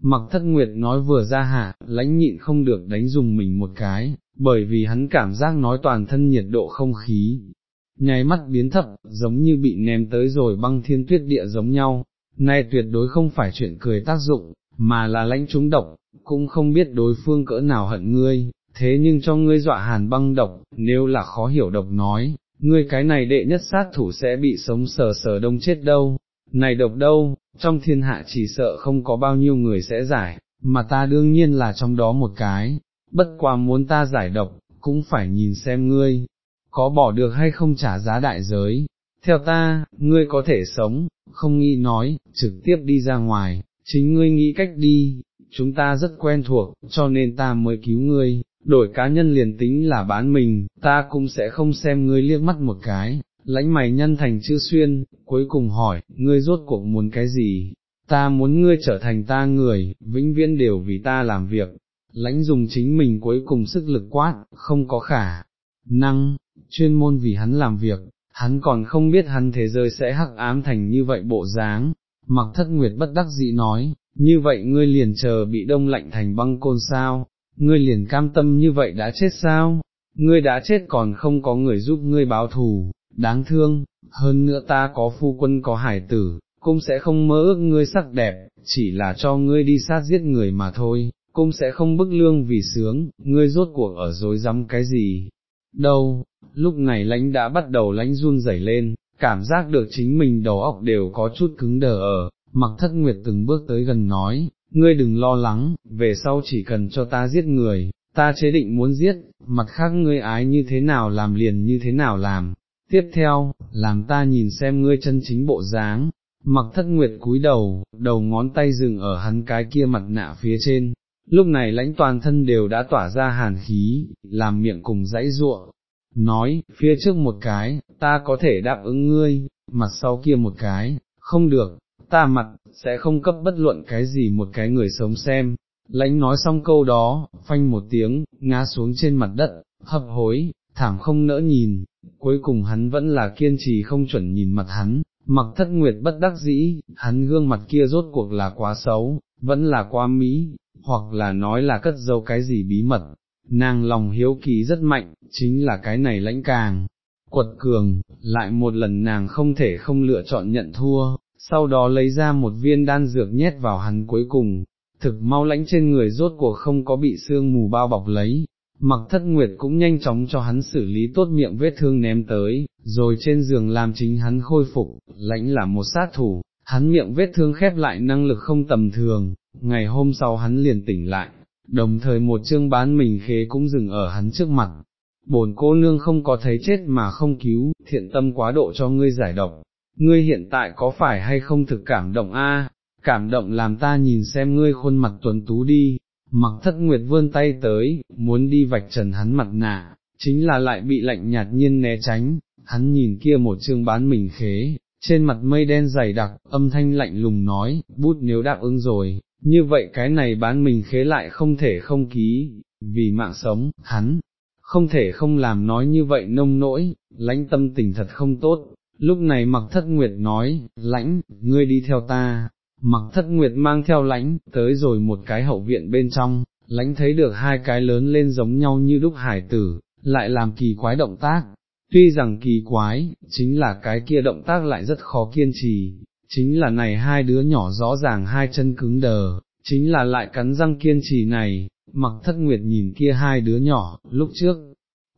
Mặc thất nguyệt nói vừa ra hạ, lãnh nhịn không được đánh dùng mình một cái, bởi vì hắn cảm giác nói toàn thân nhiệt độ không khí, nháy mắt biến thấp, giống như bị ném tới rồi băng thiên tuyết địa giống nhau, nay tuyệt đối không phải chuyện cười tác dụng, mà là lãnh trúng độc, cũng không biết đối phương cỡ nào hận ngươi, thế nhưng cho ngươi dọa hàn băng độc, nếu là khó hiểu độc nói, ngươi cái này đệ nhất sát thủ sẽ bị sống sờ sờ đông chết đâu, này độc đâu, trong thiên hạ chỉ sợ không có bao nhiêu người sẽ giải, mà ta đương nhiên là trong đó một cái, bất quá muốn ta giải độc, cũng phải nhìn xem ngươi, có bỏ được hay không trả giá đại giới, theo ta, ngươi có thể sống, không nghĩ nói, trực tiếp đi ra ngoài, chính ngươi nghĩ cách đi, chúng ta rất quen thuộc, cho nên ta mới cứu ngươi, đổi cá nhân liền tính là bán mình, ta cũng sẽ không xem ngươi liếc mắt một cái, lãnh mày nhân thành chữ xuyên, cuối cùng hỏi, ngươi rốt cuộc muốn cái gì, ta muốn ngươi trở thành ta người, vĩnh viễn đều vì ta làm việc, lãnh dùng chính mình cuối cùng sức lực quát, không có khả năng, chuyên môn vì hắn làm việc, hắn còn không biết hắn thế giới sẽ hắc ám thành như vậy bộ dáng, mặc thất nguyệt bất đắc dĩ nói, như vậy ngươi liền chờ bị đông lạnh thành băng côn sao, ngươi liền cam tâm như vậy đã chết sao, ngươi đã chết còn không có người giúp ngươi báo thù, đáng thương, hơn nữa ta có phu quân có hải tử, cũng sẽ không mơ ước ngươi sắc đẹp, chỉ là cho ngươi đi sát giết người mà thôi, cũng sẽ không bức lương vì sướng, ngươi rốt cuộc ở dối rắm cái gì. Đâu, lúc này lãnh đã bắt đầu lãnh run rẩy lên, cảm giác được chính mình đầu óc đều có chút cứng đờ ở, mặc thất nguyệt từng bước tới gần nói, ngươi đừng lo lắng, về sau chỉ cần cho ta giết người, ta chế định muốn giết, mặt khác ngươi ái như thế nào làm liền như thế nào làm. Tiếp theo, làm ta nhìn xem ngươi chân chính bộ dáng, mặc thất nguyệt cúi đầu, đầu ngón tay dừng ở hắn cái kia mặt nạ phía trên, lúc này lãnh toàn thân đều đã tỏa ra hàn khí, làm miệng cùng dãy ruộng, nói, phía trước một cái, ta có thể đáp ứng ngươi, mặt sau kia một cái, không được, ta mặt, sẽ không cấp bất luận cái gì một cái người sống xem. Lãnh nói xong câu đó, phanh một tiếng, ngã xuống trên mặt đất, hấp hối, thảm không nỡ nhìn, cuối cùng hắn vẫn là kiên trì không chuẩn nhìn mặt hắn, mặc thất nguyệt bất đắc dĩ, hắn gương mặt kia rốt cuộc là quá xấu, vẫn là quá mỹ, hoặc là nói là cất dấu cái gì bí mật, nàng lòng hiếu kỳ rất mạnh, chính là cái này lãnh càng, quật cường, lại một lần nàng không thể không lựa chọn nhận thua, sau đó lấy ra một viên đan dược nhét vào hắn cuối cùng, thực mau lãnh trên người rốt cuộc không có bị sương mù bao bọc lấy, mặc thất nguyệt cũng nhanh chóng cho hắn xử lý tốt miệng vết thương ném tới, rồi trên giường làm chính hắn khôi phục, lãnh là một sát thủ, hắn miệng vết thương khép lại năng lực không tầm thường, ngày hôm sau hắn liền tỉnh lại, đồng thời một chương bán mình khế cũng dừng ở hắn trước mặt. Bồn cô nương không có thấy chết mà không cứu, thiện tâm quá độ cho ngươi giải độc, ngươi hiện tại có phải hay không thực cảm động a? cảm động làm ta nhìn xem ngươi khuôn mặt tuấn tú đi, mặc thất nguyệt vươn tay tới, muốn đi vạch trần hắn mặt nạ, chính là lại bị lạnh nhạt nhiên né tránh, hắn nhìn kia một chương bán mình khế, trên mặt mây đen dày đặc, âm thanh lạnh lùng nói, bút nếu đáp ứng rồi, như vậy cái này bán mình khế lại không thể không ký, vì mạng sống, hắn, không thể không làm nói như vậy nông nỗi, lãnh tâm tình thật không tốt, lúc này mặc thất nguyệt nói, lãnh, ngươi đi theo ta, mặc thất nguyệt mang theo lãnh, tới rồi một cái hậu viện bên trong, lãnh thấy được hai cái lớn lên giống nhau như đúc hải tử, lại làm kỳ quái động tác, tuy rằng kỳ quái, chính là cái kia động tác lại rất khó kiên trì, chính là này hai đứa nhỏ rõ ràng hai chân cứng đờ, chính là lại cắn răng kiên trì này, mặc thất nguyệt nhìn kia hai đứa nhỏ, lúc trước,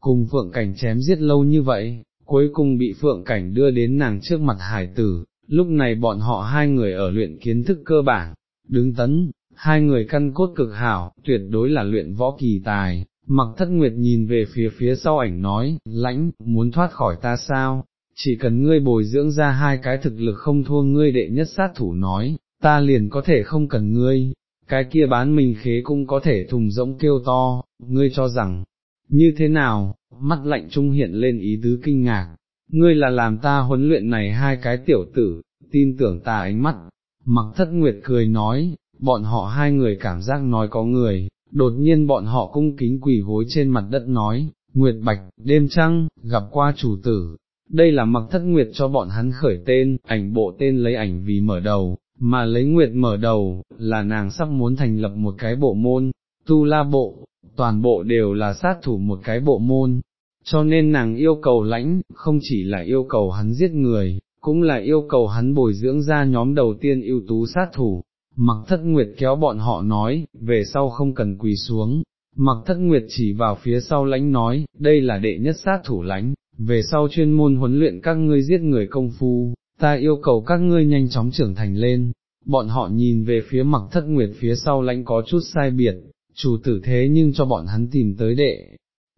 cùng phượng cảnh chém giết lâu như vậy, cuối cùng bị phượng cảnh đưa đến nàng trước mặt hải tử, lúc này bọn họ hai người ở luyện kiến thức cơ bản, đứng tấn, hai người căn cốt cực hảo, tuyệt đối là luyện võ kỳ tài, mặc thất nguyệt nhìn về phía phía sau ảnh nói, lãnh, muốn thoát khỏi ta sao, chỉ cần ngươi bồi dưỡng ra hai cái thực lực không thua ngươi đệ nhất sát thủ nói, ta liền có thể không cần ngươi, cái kia bán mình khế cũng có thể thùng rỗng kêu to, ngươi cho rằng, như thế nào, mắt lạnh trung hiện lên ý tứ kinh ngạc, ngươi là làm ta huấn luyện này hai cái tiểu tử, tin tưởng ta ánh mắt, mặc thất nguyệt cười nói, bọn họ hai người cảm giác nói có người, đột nhiên bọn họ cung kính quỳ gối trên mặt đất nói, Nguyệt Bạch, đêm trăng, gặp qua chủ tử, đây là mặc thất Nguyệt cho bọn hắn khởi tên, ảnh bộ tên lấy ảnh vì mở đầu, mà lấy Nguyệt mở đầu, là nàng sắp muốn thành lập một cái bộ môn, tu la bộ, toàn bộ đều là sát thủ một cái bộ môn, cho nên nàng yêu cầu lãnh, không chỉ là yêu cầu hắn giết người, cũng là yêu cầu hắn bồi dưỡng ra nhóm đầu tiên ưu tú sát thủ, mặc thất nguyệt kéo bọn họ nói, về sau không cần quỳ xuống, mặc thất nguyệt chỉ vào phía sau lãnh nói, đây là đệ nhất sát thủ lãnh, về sau chuyên môn huấn luyện các ngươi giết người công phu, ta yêu cầu các ngươi nhanh chóng trưởng thành lên, bọn họ nhìn về phía mặc thất nguyệt phía sau lãnh có chút sai biệt, chủ tử thế nhưng cho bọn hắn tìm tới đệ.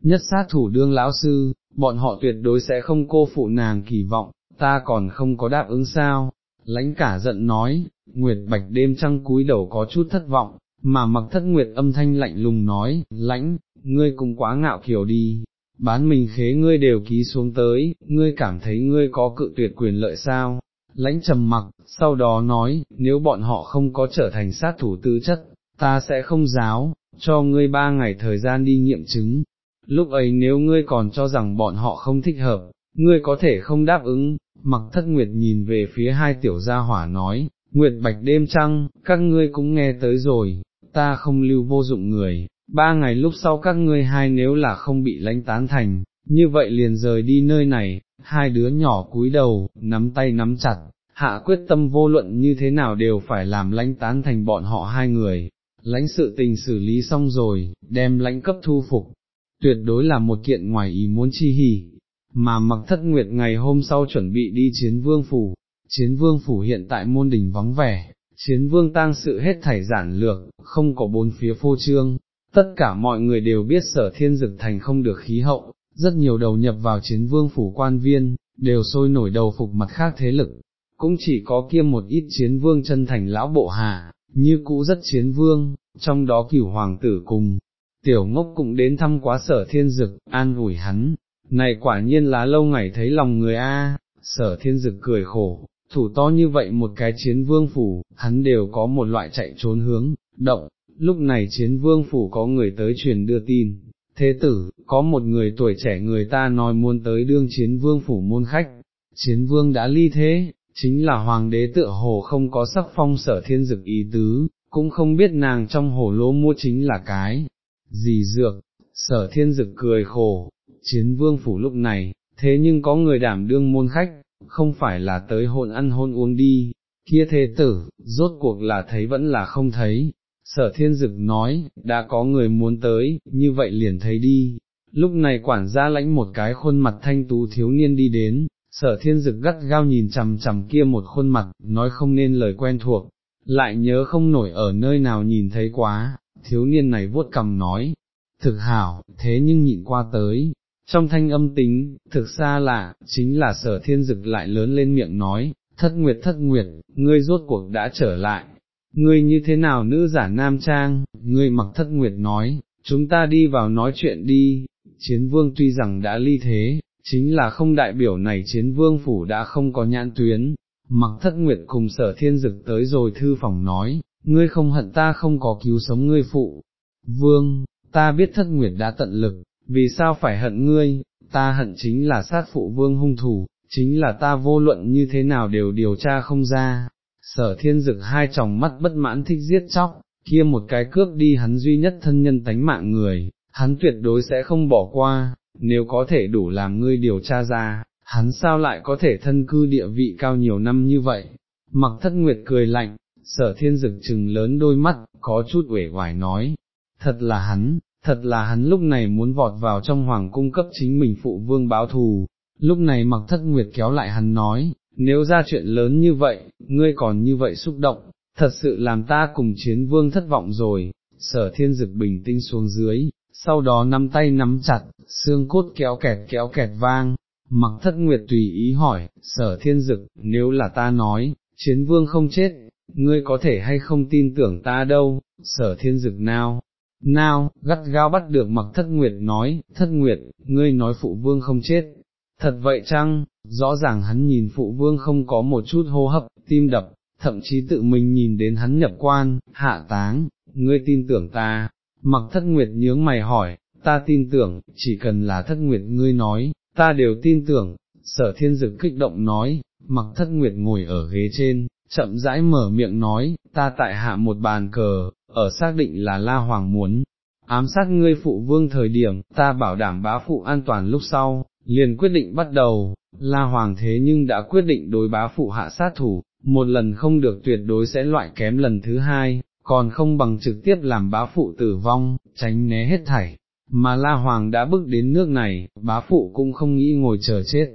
Nhất sát thủ đương lão sư, bọn họ tuyệt đối sẽ không cô phụ nàng kỳ vọng, ta còn không có đáp ứng sao, lãnh cả giận nói, Nguyệt Bạch đêm trăng cúi đầu có chút thất vọng, mà mặc thất Nguyệt âm thanh lạnh lùng nói, lãnh, ngươi cũng quá ngạo kiểu đi, bán mình khế ngươi đều ký xuống tới, ngươi cảm thấy ngươi có cự tuyệt quyền lợi sao, lãnh trầm mặc, sau đó nói, nếu bọn họ không có trở thành sát thủ tư chất, ta sẽ không giáo, cho ngươi ba ngày thời gian đi nghiệm chứng, lúc ấy nếu ngươi còn cho rằng bọn họ không thích hợp, ngươi có thể không đáp ứng, mặc thất nguyệt nhìn về phía hai tiểu gia hỏa nói, nguyệt bạch đêm trăng, các ngươi cũng nghe tới rồi, ta không lưu vô dụng người, ba ngày lúc sau các ngươi hai nếu là không bị lãnh tán thành, như vậy liền rời đi nơi này, hai đứa nhỏ cúi đầu, nắm tay nắm chặt, hạ quyết tâm vô luận như thế nào đều phải làm lãnh tán thành bọn họ hai người, lãnh sự tình xử lý xong rồi, đem lãnh cấp thu phục, tuyệt đối là một kiện ngoài ý muốn chi hỉ, mà mặc thất nguyệt ngày hôm sau chuẩn bị đi chiến vương phủ, chiến vương phủ hiện tại môn đình vắng vẻ, chiến vương tang sự hết thảy giản lược, không có bốn phía phô trương, tất cả mọi người đều biết sở thiên dực thành không được khí hậu, rất nhiều đầu nhập vào chiến vương phủ quan viên, đều sôi nổi đầu phục mặt khác thế lực, cũng chỉ có kia một ít chiến vương chân thành lão bộ hà như cũ rất chiến vương, trong đó cửu hoàng tử cùng, tiểu ngốc cũng đến thăm quá sở thiên dực, an ủi hắn, này quả nhiên lá lâu ngày thấy lòng người a. sở thiên dực cười khổ, thủ to như vậy một cái chiến vương phủ, hắn đều có một loại chạy trốn hướng, động, lúc này chiến vương phủ có người tới truyền đưa tin, thế tử, có một người tuổi trẻ người ta nói muốn tới đương chiến vương phủ môn khách, chiến vương đã ly thế, chính là hoàng đế tựa hồ không có sắc phong sở thiên dực ý tứ, cũng không biết nàng trong hồ lô mua chính là cái, gì dược, sở thiên dực cười khổ, chiến vương phủ lúc này, thế nhưng có người đảm đương môn khách, không phải là tới hôn ăn hôn uống đi, kia thế tử, rốt cuộc là thấy vẫn là không thấy. Sở thiên dực nói, đã có người muốn tới, như vậy liền thấy đi. Lúc này quản gia lãnh một cái khuôn mặt thanh tú thiếu niên đi đến, sở thiên dực gắt gao nhìn chằm chằm kia một khuôn mặt, nói không nên lời quen thuộc, lại nhớ không nổi ở nơi nào nhìn thấy quá, thiếu niên này vuốt cầm nói, thực hảo, thế nhưng nhịn qua tới, trong thanh âm tính, thực xa lạ, chính là sở thiên dực lại lớn lên miệng nói, thất nguyệt thất nguyệt, ngươi rốt cuộc đã trở lại, ngươi như thế nào nữ giả nam trang, ngươi mặc thất nguyệt nói, chúng ta đi vào nói chuyện đi, chiến vương tuy rằng đã ly thế, chính là không đại biểu này chiến vương phủ đã không có nhãn tuyến, mặc thất nguyệt cùng sở thiên dực tới rồi thư phòng nói, ngươi không hận ta không có cứu sống ngươi phụ, vương, ta biết thất nguyệt đã tận lực, vì sao phải hận ngươi, ta hận chính là sát phụ vương hung thủ, chính là ta vô luận như thế nào đều điều tra không ra, sở thiên dực hai tròng mắt bất mãn thích giết chóc, kia một cái cướp đi hắn duy nhất thân nhân tánh mạng người, hắn tuyệt đối sẽ không bỏ qua, nếu có thể đủ làm ngươi điều tra ra, hắn sao lại có thể thân cư địa vị cao nhiều năm như vậy, mặc thất nguyệt cười lạnh, sở thiên dực trừng lớn đôi mắt, có chút uể oải nói, thật là hắn, thật là hắn lúc này muốn vọt vào trong hoàng cung cấp chính mình phụ vương báo thù, lúc này mặc thất nguyệt kéo lại hắn nói, nếu ra chuyện lớn như vậy, ngươi còn như vậy xúc động, thật sự làm ta cùng chiến vương thất vọng rồi, sở thiên dực bình tinh xuống dưới, sau đó nắm tay nắm chặt, xương cốt kéo kẹt kéo kẹt vang, mặc thất nguyệt tùy ý hỏi, sở thiên dực, nếu là ta nói, chiến vương không chết, ngươi có thể hay không tin tưởng ta đâu, sở thiên dực nào, nào, gắt gao bắt được mặc thất nguyệt nói, thất nguyệt, ngươi nói phụ vương không chết, thật vậy chăng, rõ ràng hắn nhìn phụ vương không có một chút hô hấp, tim đập, thậm chí tự mình nhìn đến hắn nhập quan, hạ táng, ngươi tin tưởng ta, mặc thất nguyệt nhướng mày hỏi, ta tin tưởng, chỉ cần là thất nguyệt ngươi nói, ta đều tin tưởng, sở thiên dực kích động nói, mặc thất nguyệt ngồi ở ghế trên, chậm rãi mở miệng nói, ta tại hạ một bàn cờ, ở xác định là La Hoàng muốn, ám sát ngươi phụ vương thời điểm, ta bảo đảm bá phụ an toàn lúc sau, liền quyết định bắt đầu, La Hoàng thế nhưng đã quyết định đối bá phụ hạ sát thủ, một lần không được tuyệt đối sẽ loại kém lần thứ hai, còn không bằng trực tiếp làm bá phụ tử vong, tránh né hết thảy. Mà La Hoàng đã bước đến nước này, bá phụ cũng không nghĩ ngồi chờ chết,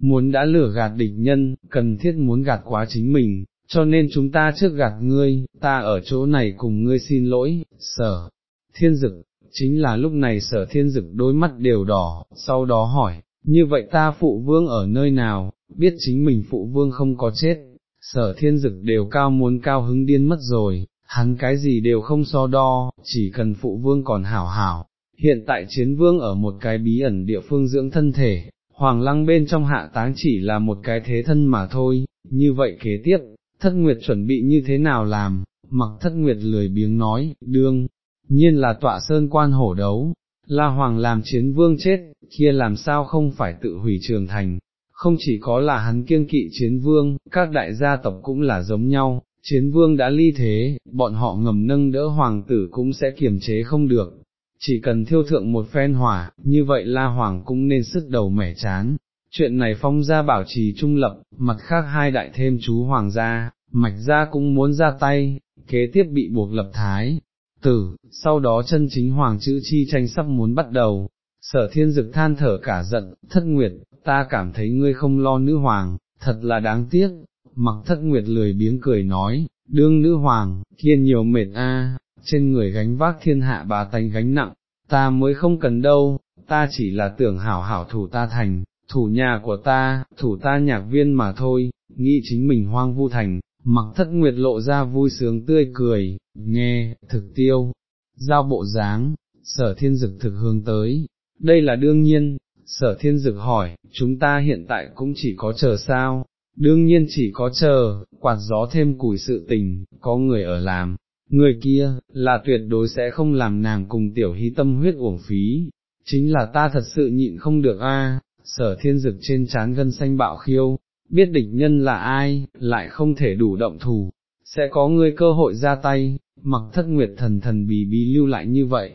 muốn đã lửa gạt địch nhân, cần thiết muốn gạt quá chính mình, cho nên chúng ta trước gạt ngươi, ta ở chỗ này cùng ngươi xin lỗi, sở, thiên dực, chính là lúc này sở thiên dực đôi mắt đều đỏ, sau đó hỏi, như vậy ta phụ vương ở nơi nào, biết chính mình phụ vương không có chết, sở thiên dực đều cao muốn cao hứng điên mất rồi, hắn cái gì đều không so đo, chỉ cần phụ vương còn hảo hảo. Hiện tại chiến vương ở một cái bí ẩn địa phương dưỡng thân thể, hoàng lăng bên trong hạ táng chỉ là một cái thế thân mà thôi, như vậy kế tiếp, thất nguyệt chuẩn bị như thế nào làm, mặc thất nguyệt lười biếng nói, đương, nhiên là tọa sơn quan hổ đấu, La Hoàng làm chiến vương chết, kia làm sao không phải tự hủy trường thành, không chỉ có là hắn kiêng kỵ chiến vương, các đại gia tộc cũng là giống nhau, chiến vương đã ly thế, bọn họ ngầm nâng đỡ hoàng tử cũng sẽ kiềm chế không được, chỉ cần thiêu thượng một phen hỏa, như vậy La Hoàng cũng nên sức đầu mẻ chán, chuyện này phong gia bảo trì trung lập, mặt khác hai đại thêm chú hoàng gia, mạch gia cũng muốn ra tay, kế tiếp bị buộc lập thái, tử, sau đó chân chính hoàng chữ chi tranh sắp muốn bắt đầu, sở thiên dực than thở cả giận, thất nguyệt, ta cảm thấy ngươi không lo nữ hoàng, thật là đáng tiếc, mặc thất nguyệt lười biếng cười nói, đương nữ hoàng, kia nhiều mệt a, trên người gánh vác thiên hạ bà tánh gánh nặng, ta mới không cần đâu, ta chỉ là tưởng hảo hảo thủ ta thành, thủ nhà của ta, thủ ta nhạc viên mà thôi, nghĩ chính mình hoang vu thành, mặc thất nguyệt lộ ra vui sướng tươi cười, nghe, thực tiêu, giao bộ dáng, sở thiên dực thực hướng tới, đây là đương nhiên, sở thiên dực hỏi, chúng ta hiện tại cũng chỉ có chờ sao, đương nhiên chỉ có chờ, quạt gió thêm củi sự tình, có người ở làm, người kia, là tuyệt đối sẽ không làm nàng cùng tiểu hy tâm huyết uổng phí, chính là ta thật sự nhịn không được a. sở thiên dực trên trán gân xanh bạo khiêu, biết địch nhân là ai, lại không thể đủ động thủ, sẽ có người cơ hội ra tay, mặc thất nguyệt thần thần bì bí lưu lại như vậy.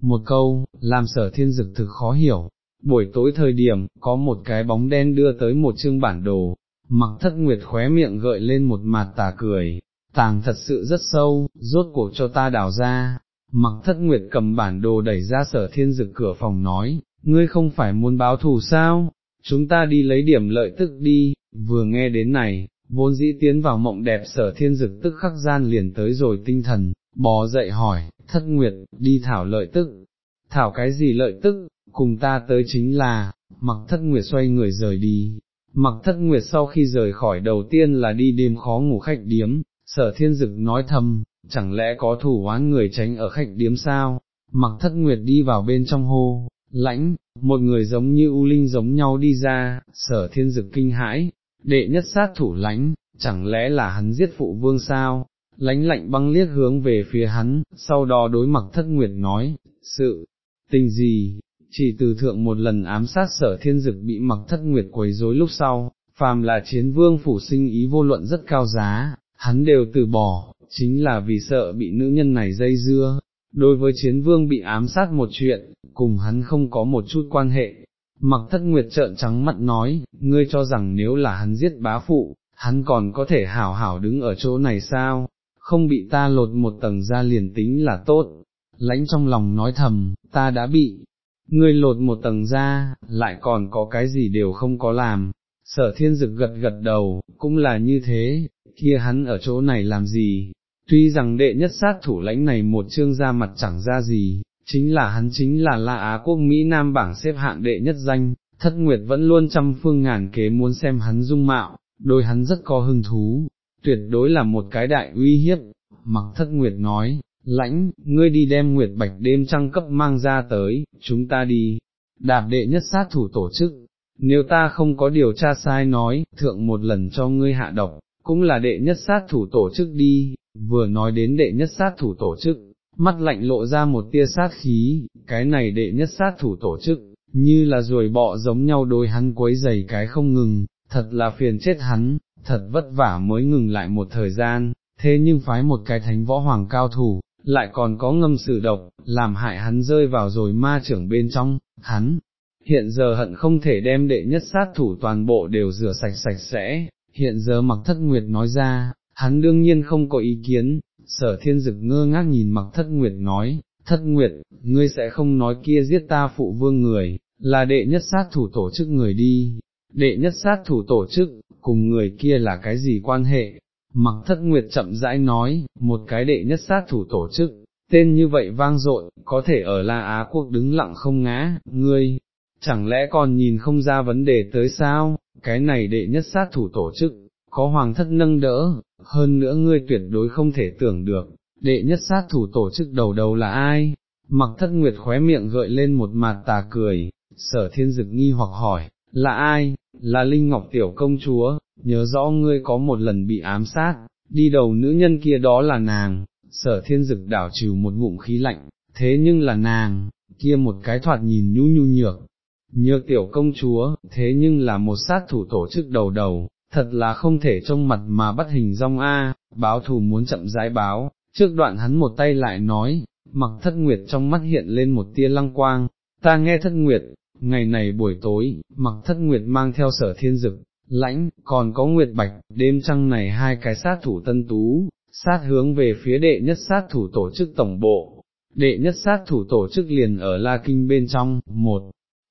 Một câu, làm sở thiên dực thực khó hiểu, buổi tối thời điểm, có một cái bóng đen đưa tới một chương bản đồ, mặc thất nguyệt khóe miệng gợi lên một mặt tà cười, tàng thật sự rất sâu, rốt cuộc cho ta đào ra, mặc thất nguyệt cầm bản đồ đẩy ra sở thiên dực cửa phòng nói, ngươi không phải muốn báo thù sao, chúng ta đi lấy điểm lợi tức đi, vừa nghe đến này, vốn dĩ tiến vào mộng đẹp sở thiên dực tức khắc gian liền tới rồi tinh thần, bò dậy hỏi, thất nguyệt, đi thảo lợi tức, thảo cái gì lợi tức, cùng ta tới chính là, mặc thất nguyệt xoay người rời đi, mặc thất nguyệt sau khi rời khỏi đầu tiên là đi đêm khó ngủ khách điếm, sở thiên dực nói thầm, chẳng lẽ có thủ oán người tránh ở khách điếm sao, mặc thất nguyệt đi vào bên trong hô, lãnh, một người giống như U Linh giống nhau đi ra, sở thiên dực kinh hãi, đệ nhất sát thủ lãnh, chẳng lẽ là hắn giết phụ vương sao, lãnh lạnh băng liếc hướng về phía hắn, sau đó đối mặc thất nguyệt nói, sự, tình gì, chỉ từ thượng một lần ám sát sở thiên dực bị mặc thất nguyệt quấy rối lúc sau, phàm là chiến vương phủ sinh ý vô luận rất cao giá, hắn đều từ bỏ, chính là vì sợ bị nữ nhân này dây dưa. Đối với chiến vương bị ám sát một chuyện, cùng hắn không có một chút quan hệ, mặc thất nguyệt trợn trắng mặt nói, ngươi cho rằng nếu là hắn giết bá phụ, hắn còn có thể hảo hảo đứng ở chỗ này sao, không bị ta lột một tầng ra liền tính là tốt, lãnh trong lòng nói thầm, ta đã bị, ngươi lột một tầng ra, lại còn có cái gì đều không có làm, sở thiên dực gật gật đầu, cũng là như thế, kia hắn ở chỗ này làm gì, tuy rằng đệ nhất sát thủ lãnh này một chương ra mặt chẳng ra gì, chính là hắn chính là La Á quốc Mỹ Nam bảng xếp hạng đệ nhất danh, thất nguyệt vẫn luôn trăm phương ngàn kế muốn xem hắn dung mạo, đôi hắn rất có hứng thú, tuyệt đối là một cái đại uy hiếp, mặc thất nguyệt nói, lãnh, ngươi đi đem nguyệt bạch đêm trăng cấp mang ra tới, chúng ta đi, đạp đệ nhất sát thủ tổ chức, nếu ta không có điều tra sai nói, thượng một lần cho ngươi hạ độc, cũng là đệ nhất sát thủ tổ chức đi, vừa nói đến đệ nhất sát thủ tổ chức, mắt lạnh lộ ra một tia sát khí, cái này đệ nhất sát thủ tổ chức, như là ruồi bọ giống nhau đôi hắn quấy giày cái không ngừng, thật là phiền chết hắn, thật vất vả mới ngừng lại một thời gian, thế nhưng phái một cái thánh võ hoàng cao thủ, lại còn có ngâm sử độc, làm hại hắn rơi vào rồi ma trưởng bên trong, hắn, hiện giờ hận không thể đem đệ nhất sát thủ toàn bộ đều rửa sạch sạch sẽ, hiện giờ mặc thất nguyệt nói ra, hắn đương nhiên không có ý kiến, sở thiên dực ngơ ngác nhìn mặc thất nguyệt nói, thất nguyệt, ngươi sẽ không nói kia giết ta phụ vương người, là đệ nhất sát thủ tổ chức người đi, đệ nhất sát thủ tổ chức, cùng người kia là cái gì quan hệ, mặc thất nguyệt chậm rãi nói, một cái đệ nhất sát thủ tổ chức, tên như vậy vang dội, có thể ở La Á quốc đứng lặng không ngã, ngươi, chẳng lẽ còn nhìn không ra vấn đề tới sao, cái này đệ nhất sát thủ tổ chức, có hoàng thất nâng đỡ, hơn nữa ngươi tuyệt đối không thể tưởng được, đệ nhất sát thủ tổ chức đầu đầu là ai, mặc thất nguyệt khóe miệng gợi lên một mặt tà cười, sở thiên dực nghi hoặc hỏi, là ai, là Linh Ngọc Tiểu Công Chúa, nhớ rõ ngươi có một lần bị ám sát, đi đầu nữ nhân kia đó là nàng, sở thiên dực đảo trừ một ngụm khí lạnh, thế nhưng là nàng, kia một cái thoạt nhìn nhu nhu nhược, nhược tiểu công chúa, thế nhưng là một sát thủ tổ chức đầu đầu, thật là không thể trông mặt mà bắt hình rong A, báo thù muốn chậm rãi báo, trước đoạn hắn một tay lại nói, mặc thất nguyệt trong mắt hiện lên một tia lăng quang, ta nghe thất nguyệt, ngày này buổi tối, mặc thất nguyệt mang theo sở thiên dực, lãnh, còn có nguyệt bạch, đêm trăng này hai cái sát thủ tân tú, sát hướng về phía đệ nhất sát thủ tổ chức tổng bộ, đệ nhất sát thủ tổ chức liền ở La Kinh bên trong, một,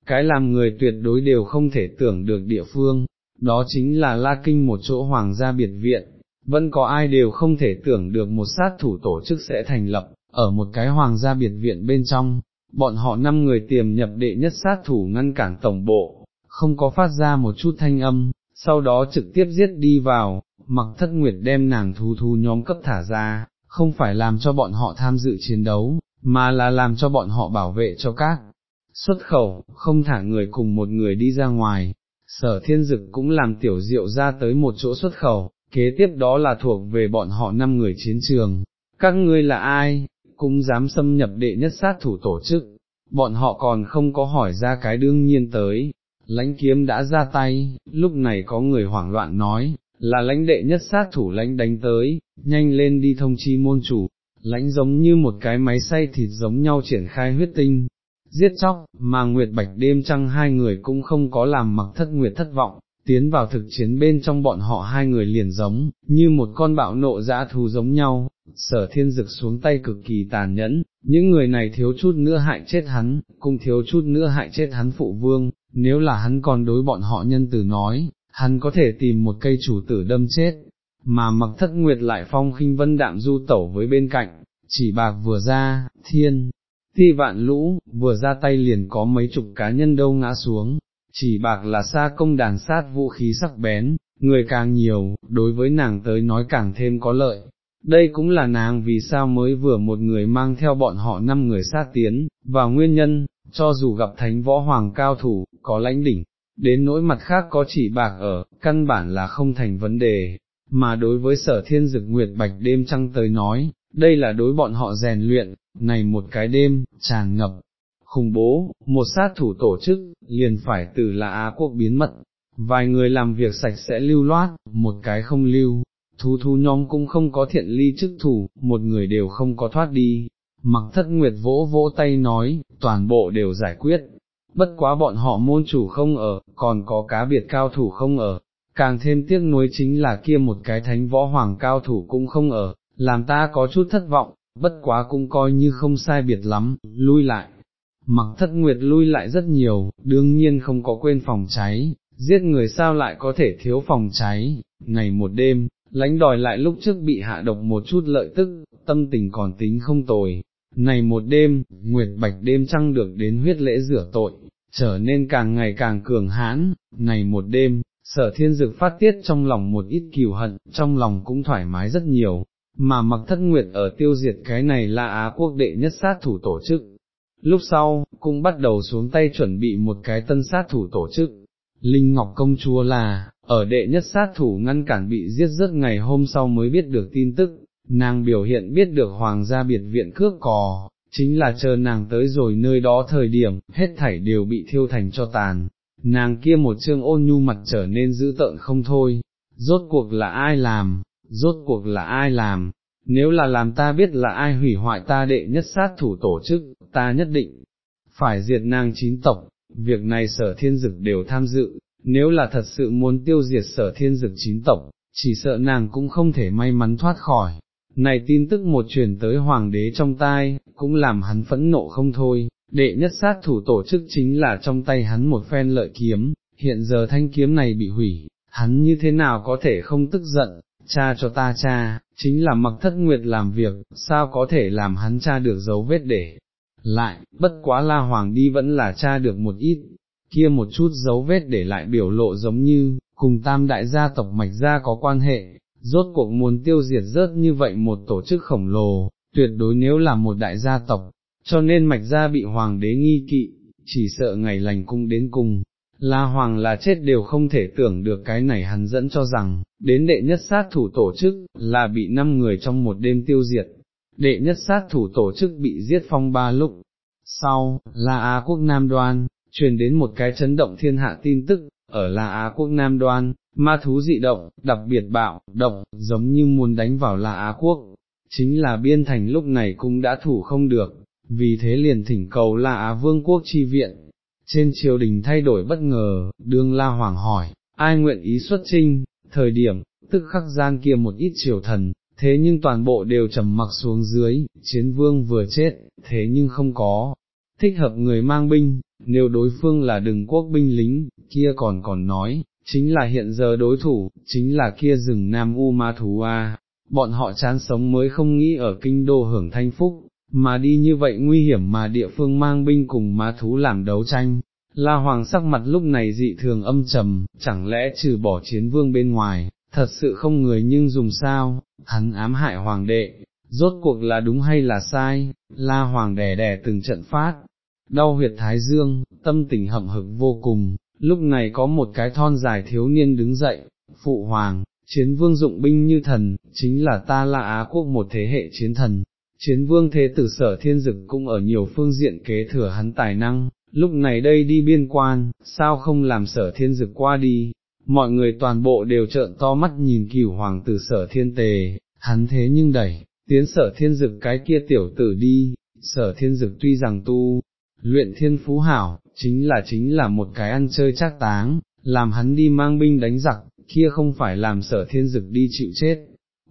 cái làm người tuyệt đối đều không thể tưởng được địa phương, đó chính là La Kinh một chỗ hoàng gia biệt viện, vẫn có ai đều không thể tưởng được một sát thủ tổ chức sẽ thành lập, ở một cái hoàng gia biệt viện bên trong, bọn họ năm người tiềm nhập đệ nhất sát thủ ngăn cản tổng bộ, không có phát ra một chút thanh âm, sau đó trực tiếp giết đi vào, mặc thất nguyệt đem nàng thú thú nhóm cấp thả ra, không phải làm cho bọn họ tham dự chiến đấu, mà là làm cho bọn họ bảo vệ cho các xuất khẩu, không thả người cùng một người đi ra ngoài, sở thiên dực cũng làm tiểu diệu ra tới một chỗ xuất khẩu, kế tiếp đó là thuộc về bọn họ năm người chiến trường, các ngươi là ai, cũng dám xâm nhập đệ nhất sát thủ tổ chức, bọn họ còn không có hỏi ra cái đương nhiên tới, lãnh kiếm đã ra tay, lúc này có người hoảng loạn nói, là lãnh đệ nhất sát thủ lãnh đánh tới, nhanh lên đi thông chi môn chủ, lãnh giống như một cái máy xay thịt giống nhau triển khai huyết tinh, giết chóc, mà Nguyệt Bạch đêm trăng hai người cũng không có làm mặc thất Nguyệt thất vọng, tiến vào thực chiến bên trong bọn họ hai người liền giống, như một con bạo nộ dã thú giống nhau, sở thiên dực xuống tay cực kỳ tàn nhẫn, những người này thiếu chút nữa hại chết hắn, cũng thiếu chút nữa hại chết hắn phụ vương, nếu là hắn còn đối bọn họ nhân từ nói, hắn có thể tìm một cây chủ tử đâm chết, mà mặc thất nguyệt lại phong khinh vân đạm du tẩu với bên cạnh, chỉ bạc vừa ra, thiên, ti vạn lũ, vừa ra tay liền có mấy chục cá nhân đâu ngã xuống, chỉ bạc là xa công đàn sát vũ khí sắc bén, người càng nhiều, đối với nàng tới nói càng thêm có lợi. Đây cũng là nàng vì sao mới vừa một người mang theo bọn họ năm người sát tiến, và nguyên nhân, cho dù gặp thánh võ hoàng cao thủ, có lãnh đỉnh, đến nỗi mặt khác có chỉ bạc ở, căn bản là không thành vấn đề, mà đối với sở thiên dực nguyệt bạch đêm trăng tới nói, đây là đối bọn họ rèn luyện, này một cái đêm, tràn ngập, khủng bố, một sát thủ tổ chức, liền phải từ là Á quốc biến mật, vài người làm việc sạch sẽ lưu loát, một cái không lưu, thú thú nhóm cũng không có thiện ly chức thủ, một người đều không có thoát đi, mặc thất nguyệt vỗ vỗ tay nói, toàn bộ đều giải quyết, bất quá bọn họ môn chủ không ở, còn có cá biệt cao thủ không ở, càng thêm tiếc nuối chính là kia một cái thánh võ hoàng cao thủ cũng không ở, làm ta có chút thất vọng, bất quá cũng coi như không sai biệt lắm, lui lại. Mặc thất nguyệt lui lại rất nhiều, đương nhiên không có quên phòng cháy, giết người sao lại có thể thiếu phòng cháy, ngày một đêm, lãnh đòi lại lúc trước bị hạ độc một chút lợi tức, tâm tình còn tính không tồi. Này một đêm, Nguyệt Bạch đêm trăng được đến huyết lễ rửa tội, trở nên càng ngày càng cường hãn, này một đêm, sở thiên dực phát tiết trong lòng một ít kiều hận, trong lòng cũng thoải mái rất nhiều, mà mặc thất nguyệt ở tiêu diệt cái này là Á quốc đệ nhất sát thủ tổ chức. Lúc sau, cũng bắt đầu xuống tay chuẩn bị một cái tân sát thủ tổ chức. Linh Ngọc Công Chúa là, ở đệ nhất sát thủ ngăn cản bị giết rất ngày hôm sau mới biết được tin tức, nàng biểu hiện biết được hoàng gia biệt viện cướp cò, chính là chờ nàng tới rồi nơi đó thời điểm, hết thảy đều bị thiêu thành cho tàn, nàng kia một chương ôn nhu mặt trở nên dữ tợn không thôi, rốt cuộc là ai làm, rốt cuộc là ai làm, nếu là làm ta biết là ai hủy hoại ta đệ nhất sát thủ tổ chức, ta nhất định phải diệt nàng chín tộc, việc này sở thiên dực đều tham dự, nếu là thật sự muốn tiêu diệt sở thiên dực chín tộc, chỉ sợ nàng cũng không thể may mắn thoát khỏi. Này tin tức một truyền tới hoàng đế trong tai, cũng làm hắn phẫn nộ không thôi, đệ nhất sát thủ tổ chức chính là trong tay hắn một phen lợi kiếm, hiện giờ thanh kiếm này bị hủy, hắn như thế nào có thể không tức giận, cha cho ta cha, chính là mặc thất nguyệt làm việc, sao có thể làm hắn cha được dấu vết để lại, bất quá la hoàng đi vẫn là cha được một ít, kia một chút dấu vết để lại biểu lộ giống như, cùng tam đại gia tộc mạch gia có quan hệ, rốt cuộc muốn tiêu diệt rớt như vậy một tổ chức khổng lồ, tuyệt đối nếu là một đại gia tộc, cho nên mạch gia bị hoàng đế nghi kỵ, chỉ sợ ngày lành cung đến cùng, La Hoàng là chết đều không thể tưởng được cái này hắn dẫn cho rằng, đến đệ nhất sát thủ tổ chức, là bị năm người trong một đêm tiêu diệt, đệ nhất sát thủ tổ chức bị giết phong ba lúc. Sau, La Á quốc Nam Đoan, truyền đến một cái chấn động thiên hạ tin tức, ở La Á quốc Nam Đoan, ma thú dị động, đặc biệt bạo, động, giống như muốn đánh vào La Á quốc, chính là biên thành lúc này cũng đã thủ không được, vì thế liền thỉnh cầu La Á vương quốc chi viện, trên triều đình thay đổi bất ngờ, đương la hoàng hỏi, ai nguyện ý xuất trinh, thời điểm, tức khắc gian kia một ít triều thần, thế nhưng toàn bộ đều trầm mặc xuống dưới, chiến vương vừa chết, thế nhưng không có, thích hợp người mang binh, nếu đối phương là đừng quốc binh lính, kia còn còn nói, chính là hiện giờ đối thủ, chính là kia rừng Nam U Ma Thú A, bọn họ chán sống mới không nghĩ ở kinh đô hưởng thanh phúc, mà đi như vậy nguy hiểm mà địa phương mang binh cùng ma thú làm đấu tranh. La Hoàng sắc mặt lúc này dị thường âm trầm, chẳng lẽ trừ bỏ chiến vương bên ngoài, thật sự không người nhưng dùng sao, hắn ám hại hoàng đệ, rốt cuộc là đúng hay là sai, La Hoàng đẻ đẻ từng trận phát, đau huyệt thái dương, tâm tình hậm hực vô cùng, lúc này có một cái thon dài thiếu niên đứng dậy, phụ hoàng, chiến vương dụng binh như thần, chính là ta là Á quốc một thế hệ chiến thần. Chiến vương thế tử sở thiên dực cũng ở nhiều phương diện kế thừa hắn tài năng, lúc này đây đi biên quan, sao không làm sở thiên dực qua đi, mọi người toàn bộ đều trợn to mắt nhìn cửu hoàng tử sở thiên tề, hắn thế nhưng đẩy, tiến sở thiên dực cái kia tiểu tử đi, sở thiên dực tuy rằng tu, luyện thiên phú hảo, chính là chính là một cái ăn chơi chắc táng, làm hắn đi mang binh đánh giặc, kia không phải làm sở thiên dực đi chịu chết.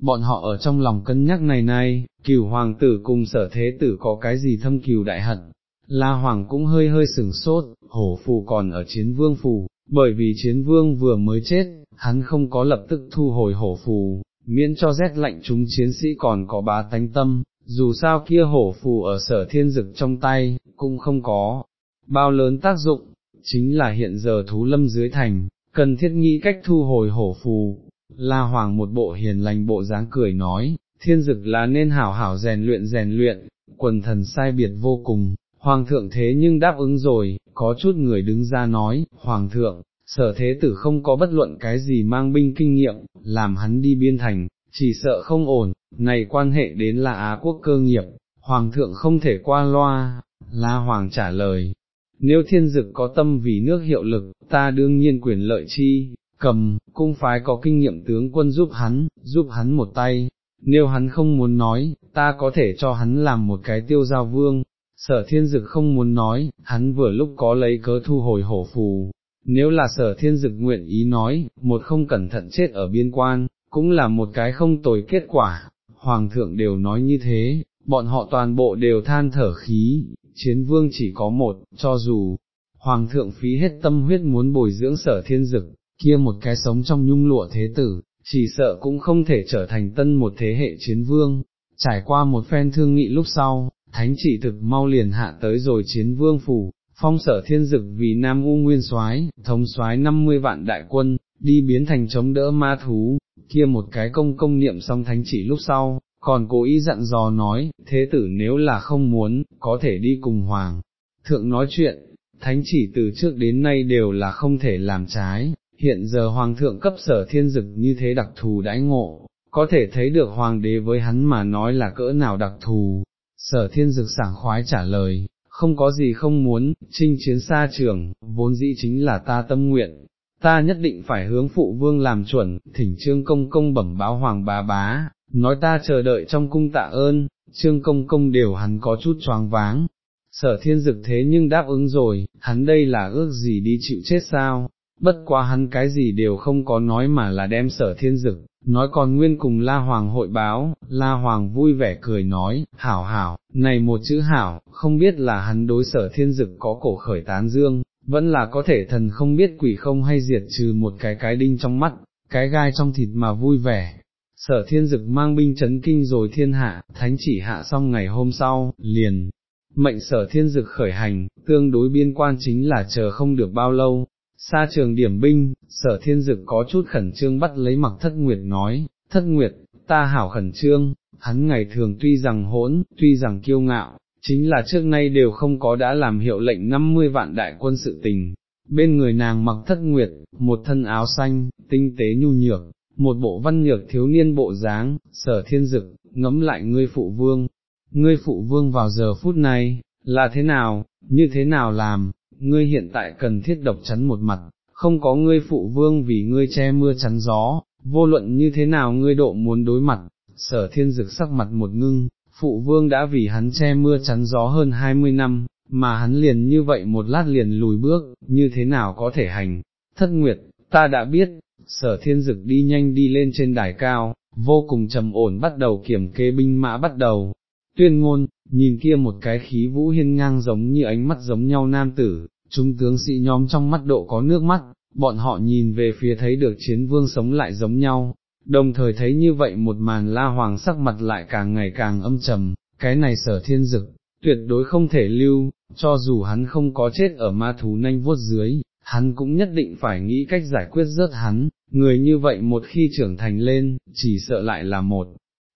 Bọn họ ở trong lòng cân nhắc này này, cửu hoàng tử cùng sở thế tử có cái gì thâm cừu đại hận, La Hoàng cũng hơi hơi sừng sốt, hổ phù còn ở chiến vương phù, bởi vì chiến vương vừa mới chết, hắn không có lập tức thu hồi hổ phù, miễn cho rét lạnh chúng chiến sĩ còn có bá tánh tâm, dù sao kia hổ phù ở sở thiên dực trong tay, cũng không có bao lớn tác dụng, chính là hiện giờ thú lâm dưới thành, cần thiết nghĩ cách thu hồi hổ phù. La Hoàng một bộ hiền lành bộ dáng cười nói, thiên dực là nên hảo hảo rèn luyện rèn luyện, quần thần sai biệt vô cùng, Hoàng thượng thế nhưng đáp ứng rồi, có chút người đứng ra nói, Hoàng thượng, sở thế tử không có bất luận cái gì mang binh kinh nghiệm, làm hắn đi biên thành, chỉ sợ không ổn, này quan hệ đến là Á quốc cơ nghiệp, Hoàng thượng không thể qua loa, La Hoàng trả lời. Nếu thiên dực có tâm vì nước hiệu lực, ta đương nhiên quyền lợi chi, cầm, cung phái có kinh nghiệm tướng quân giúp hắn, giúp hắn một tay, nếu hắn không muốn nói, ta có thể cho hắn làm một cái tiêu giao vương, sở thiên dực không muốn nói, hắn vừa lúc có lấy cớ thu hồi hổ phù, nếu là sở thiên dực nguyện ý nói, một không cẩn thận chết ở biên quan, cũng là một cái không tồi kết quả, hoàng thượng đều nói như thế, bọn họ toàn bộ đều than thở khí, chiến vương chỉ có một, cho dù, hoàng thượng phí hết tâm huyết muốn bồi dưỡng sở thiên dực, kia một cái sống trong nhung lụa thế tử, chỉ sợ cũng không thể trở thành tân một thế hệ chiến vương, trải qua một phen thương nghị lúc sau, thánh chỉ thực mau liền hạ tới rồi chiến vương phủ, phong sở thiên dực vì Nam U Nguyên soái thống soái 50 vạn đại quân, đi biến thành chống đỡ ma thú, kia một cái công công niệm xong thánh chỉ lúc sau, còn cố ý dặn dò nói, thế tử nếu là không muốn, có thể đi cùng hoàng. Thượng nói chuyện, thánh chỉ từ trước đến nay đều là không thể làm trái, hiện giờ hoàng thượng cấp sở thiên dực như thế đặc thù đãi ngộ, có thể thấy được hoàng đế với hắn mà nói là cỡ nào đặc thù, Sở thiên dực sảng khoái trả lời, không có gì không muốn, chinh chiến xa trường, vốn dĩ chính là ta tâm nguyện, ta nhất định phải hướng phụ vương làm chuẩn, thỉnh trương công công bẩm báo hoàng bá bá, nói ta chờ đợi trong cung tạ ơn, trương công công đều hắn có chút choáng váng. Sở thiên dực thế nhưng đáp ứng rồi, hắn đây là ước gì đi chịu chết sao, bất quá hắn cái gì đều không có nói mà là đem sở thiên dực, nói còn nguyên cùng La Hoàng hội báo, La Hoàng vui vẻ cười nói, hảo hảo, này một chữ hảo, không biết là hắn đối sở thiên dực có cổ khởi tán dương, vẫn là có thể thần không biết quỷ không hay diệt trừ một cái cái đinh trong mắt, cái gai trong thịt mà vui vẻ. Sở thiên dực mang binh chấn kinh rồi thiên hạ, thánh chỉ hạ xong ngày hôm sau, liền, mệnh sở thiên dực khởi hành, tương đối biên quan chính là chờ không được bao lâu, Xa trường điểm binh, sở thiên dực có chút khẩn trương bắt lấy mặc thất nguyệt nói, thất nguyệt, ta hảo khẩn trương, hắn ngày thường tuy rằng hỗn, tuy rằng kiêu ngạo, chính là trước nay đều không có đã làm hiệu lệnh 50 vạn đại quân sự tình. Bên người nàng mặc thất nguyệt, một thân áo xanh, tinh tế nhu nhược, một bộ văn nhược thiếu niên bộ dáng, sở thiên dực, ngẫm lại ngươi phụ vương. Ngươi phụ vương vào giờ phút này, là thế nào, như thế nào làm, ngươi hiện tại cần thiết độc chắn một mặt, không có ngươi phụ vương vì ngươi che mưa chắn gió, vô luận như thế nào ngươi độ muốn đối mặt, sở thiên dực sắc mặt một ngưng, phụ vương đã vì hắn che mưa chắn gió hơn 20 năm, mà hắn liền như vậy một lát liền lùi bước, như thế nào có thể hành, thất nguyệt, ta đã biết, sở thiên dực đi nhanh đi lên trên đài cao, vô cùng trầm ổn bắt đầu kiểm kê binh mã bắt đầu, tuyên ngôn, nhìn kia một cái khí vũ hiên ngang giống như ánh mắt giống nhau nam tử, chúng tướng sĩ nhóm trong mắt độ có nước mắt, bọn họ nhìn về phía thấy được chiến vương sống lại giống nhau, đồng thời thấy như vậy một màn la hoàng sắc mặt lại càng ngày càng âm trầm, cái này sở thiên dực, tuyệt đối không thể lưu, cho dù hắn không có chết ở ma thú nanh vuốt dưới, hắn cũng nhất định phải nghĩ cách giải quyết rớt hắn, người như vậy một khi trưởng thành lên, chỉ sợ lại là một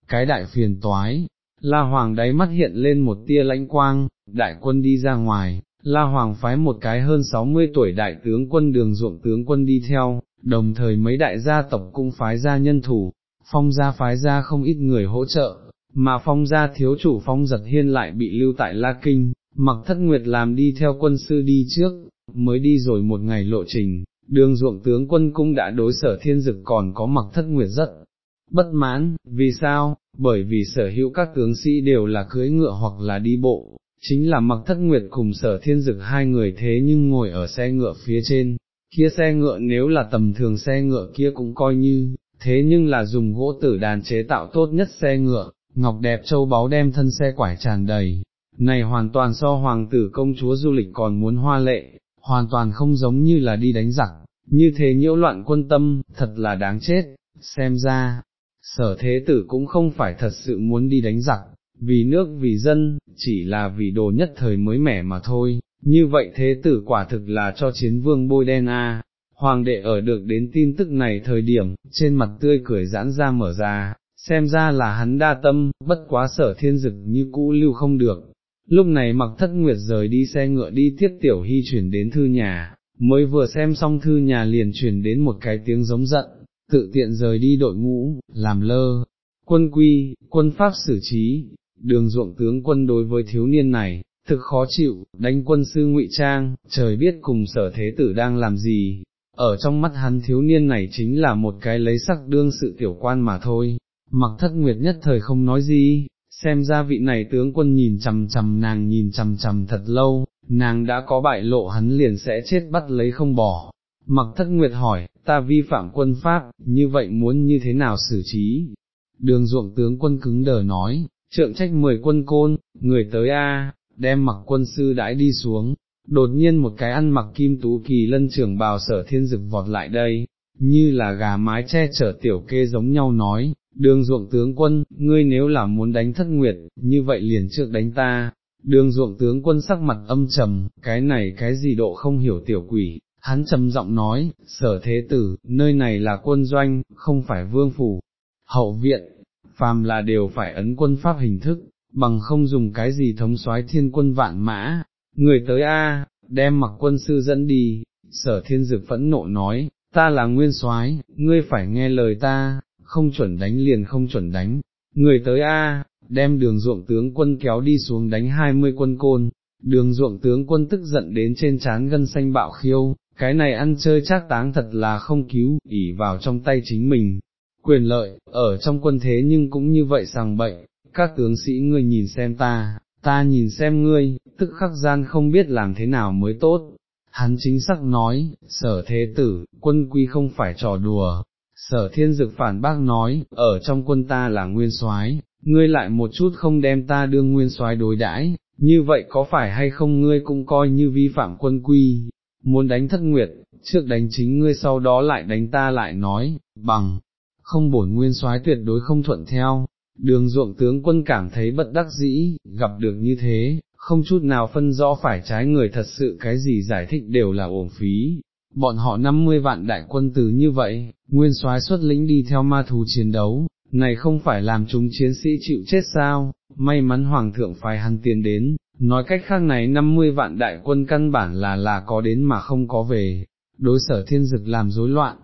cái đại phiền toái. La Hoàng đáy mắt hiện lên một tia lãnh quang, đại quân đi ra ngoài, La Hoàng phái một cái hơn 60 tuổi đại tướng quân đường ruộng tướng quân đi theo, đồng thời mấy đại gia tộc cũng phái ra nhân thủ, phong gia phái ra không ít người hỗ trợ, mà phong gia thiếu chủ phong giật hiên lại bị lưu tại La Kinh, mặc thất nguyệt làm đi theo quân sư đi trước, mới đi rồi một ngày lộ trình, đường ruộng tướng quân cũng đã đối sở thiên dực còn có mặc thất nguyệt rất bất mãn, vì sao, bởi vì sở hữu các tướng sĩ đều là cưới ngựa hoặc là đi bộ, chính là mặc thất nguyệt cùng sở thiên dực hai người thế nhưng ngồi ở xe ngựa phía trên, kia xe ngựa nếu là tầm thường xe ngựa kia cũng coi như, thế nhưng là dùng gỗ tử đàn chế tạo tốt nhất xe ngựa, ngọc đẹp châu báu đem thân xe quải tràn đầy, này hoàn toàn so hoàng tử công chúa du lịch còn muốn hoa lệ, hoàn toàn không giống như là đi đánh giặc, như thế nhiễu loạn quân tâm, thật là đáng chết, xem ra, sở thế tử cũng không phải thật sự muốn đi đánh giặc, vì nước vì dân, chỉ là vì đồ nhất thời mới mẻ mà thôi, như vậy thế tử quả thực là cho chiến vương bôi đen a. Hoàng đệ ở được đến tin tức này thời điểm, trên mặt tươi cười giãn ra mở ra, xem ra là hắn đa tâm, bất quá sở thiên dực như cũ lưu không được. Lúc này mặc thất nguyệt rời đi xe ngựa đi tiếp tiểu hy chuyển đến thư nhà, mới vừa xem xong thư nhà liền chuyển đến một cái tiếng giống giận, tự tiện rời đi đội ngũ, làm lơ, quân quy, quân pháp xử trí, đường ruộng tướng quân đối với thiếu niên này, thực khó chịu, đánh quân sư ngụy trang, trời biết cùng sở thế tử đang làm gì, ở trong mắt hắn thiếu niên này chính là một cái lấy sắc đương sự tiểu quan mà thôi, mặc thất nguyệt nhất thời không nói gì, xem ra vị này tướng quân nhìn chằm chằm nàng nhìn chằm chằm thật lâu, nàng đã có bại lộ hắn liền sẽ chết bắt lấy không bỏ. Mặc thất nguyệt hỏi, ta vi phạm quân pháp, như vậy muốn như thế nào xử trí? Đường ruộng tướng quân cứng đờ nói, trượng trách mười quân côn, người tới A, đem mặc quân sư đãi đi xuống, đột nhiên một cái ăn mặc kim tú kỳ lân trưởng bào sở thiên dực vọt lại đây, như là gà mái che chở tiểu kê giống nhau nói, đường ruộng tướng quân, ngươi nếu là muốn đánh thất nguyệt, như vậy liền trước đánh ta, đường ruộng tướng quân sắc mặt âm trầm, cái này cái gì độ không hiểu tiểu quỷ, hắn trầm giọng nói, sở thế tử, nơi này là quân doanh, không phải vương phủ, hậu viện, phàm là đều phải ấn quân pháp hình thức, bằng không dùng cái gì thống soái thiên quân vạn mã, người tới A, đem mặc quân sư dẫn đi, sở thiên dực phẫn nộ nói, ta là nguyên soái, ngươi phải nghe lời ta, không chuẩn đánh liền không chuẩn đánh, người tới A, đem đường ruộng tướng quân kéo đi xuống đánh hai mươi quân côn, đường ruộng tướng quân tức giận đến trên trán gân xanh bạo khiêu, cái này ăn chơi chắc táng thật là không cứu, ỉ vào trong tay chính mình, quyền lợi, ở trong quân thế nhưng cũng như vậy sàng bệnh. các tướng sĩ ngươi nhìn xem ta, ta nhìn xem ngươi, tức khắc gian không biết làm thế nào mới tốt. Hắn chính xác nói, sở thế tử, quân quy không phải trò đùa, sở thiên dực phản bác nói, ở trong quân ta là nguyên soái, ngươi lại một chút không đem ta đương nguyên soái đối đãi, như vậy có phải hay không ngươi cũng coi như vi phạm quân quy, muốn đánh thất nguyệt, trước đánh chính ngươi sau đó lại đánh ta lại nói, bằng, không bổn nguyên soái tuyệt đối không thuận theo, đường ruộng tướng quân cảm thấy bất đắc dĩ, gặp được như thế, không chút nào phân rõ phải trái người thật sự cái gì giải thích đều là ổn phí. Bọn họ 50 vạn đại quân tử như vậy, nguyên soái xuất lĩnh đi theo ma thú chiến đấu, này không phải làm chúng chiến sĩ chịu chết sao, may mắn hoàng thượng phái hắn tiền đến, nói cách khác này 50 vạn đại quân căn bản là là có đến mà không có về, đối sở thiên dực làm rối loạn,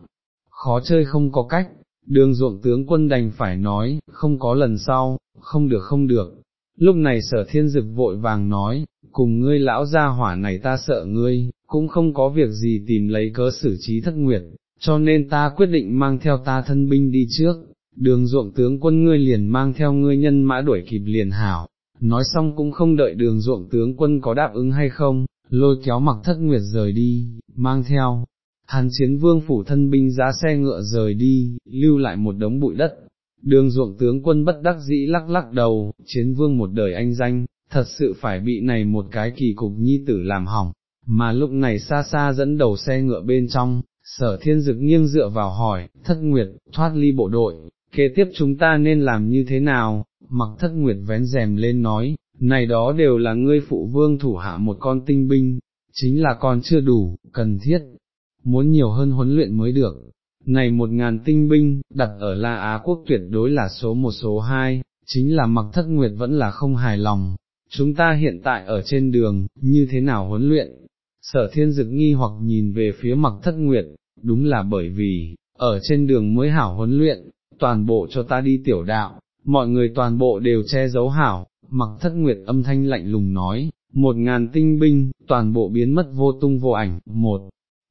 khó chơi không có cách, đường ruộng tướng quân đành phải nói, không có lần sau, không được không được. Lúc này sở thiên dực vội vàng nói, cùng ngươi lão gia hỏa này ta sợ ngươi, cũng không có việc gì tìm lấy cớ xử trí thất nguyệt, cho nên ta quyết định mang theo ta thân binh đi trước, đường ruộng tướng quân ngươi liền mang theo ngươi nhân mã đuổi kịp liền hảo, nói xong cũng không đợi đường ruộng tướng quân có đáp ứng hay không, lôi kéo mặc thất nguyệt rời đi, mang theo, hàn chiến vương phủ thân binh giá xe ngựa rời đi, lưu lại một đống bụi đất. Đường ruộng tướng quân bất đắc dĩ lắc lắc đầu, chiến vương một đời anh danh, thật sự phải bị này một cái kỳ cục nhi tử làm hỏng, mà lúc này xa xa dẫn đầu xe ngựa bên trong, sở thiên dực nghiêng dựa vào hỏi, thất nguyệt, thoát ly bộ đội, kế tiếp chúng ta nên làm như thế nào, mặc thất nguyệt vén rèm lên nói, này đó đều là ngươi phụ vương thủ hạ một con tinh binh, chính là con chưa đủ, cần thiết, muốn nhiều hơn huấn luyện mới được. Này một ngàn tinh binh, đặt ở La Á quốc tuyệt đối là số một số hai, chính là mặc thất nguyệt vẫn là không hài lòng, chúng ta hiện tại ở trên đường, như thế nào huấn luyện? Sở thiên dực nghi hoặc nhìn về phía mặc thất nguyệt, đúng là bởi vì, ở trên đường mới hảo huấn luyện, toàn bộ cho ta đi tiểu đạo, mọi người toàn bộ đều che giấu hảo, mặc thất nguyệt âm thanh lạnh lùng nói, một ngàn tinh binh, toàn bộ biến mất vô tung vô ảnh, một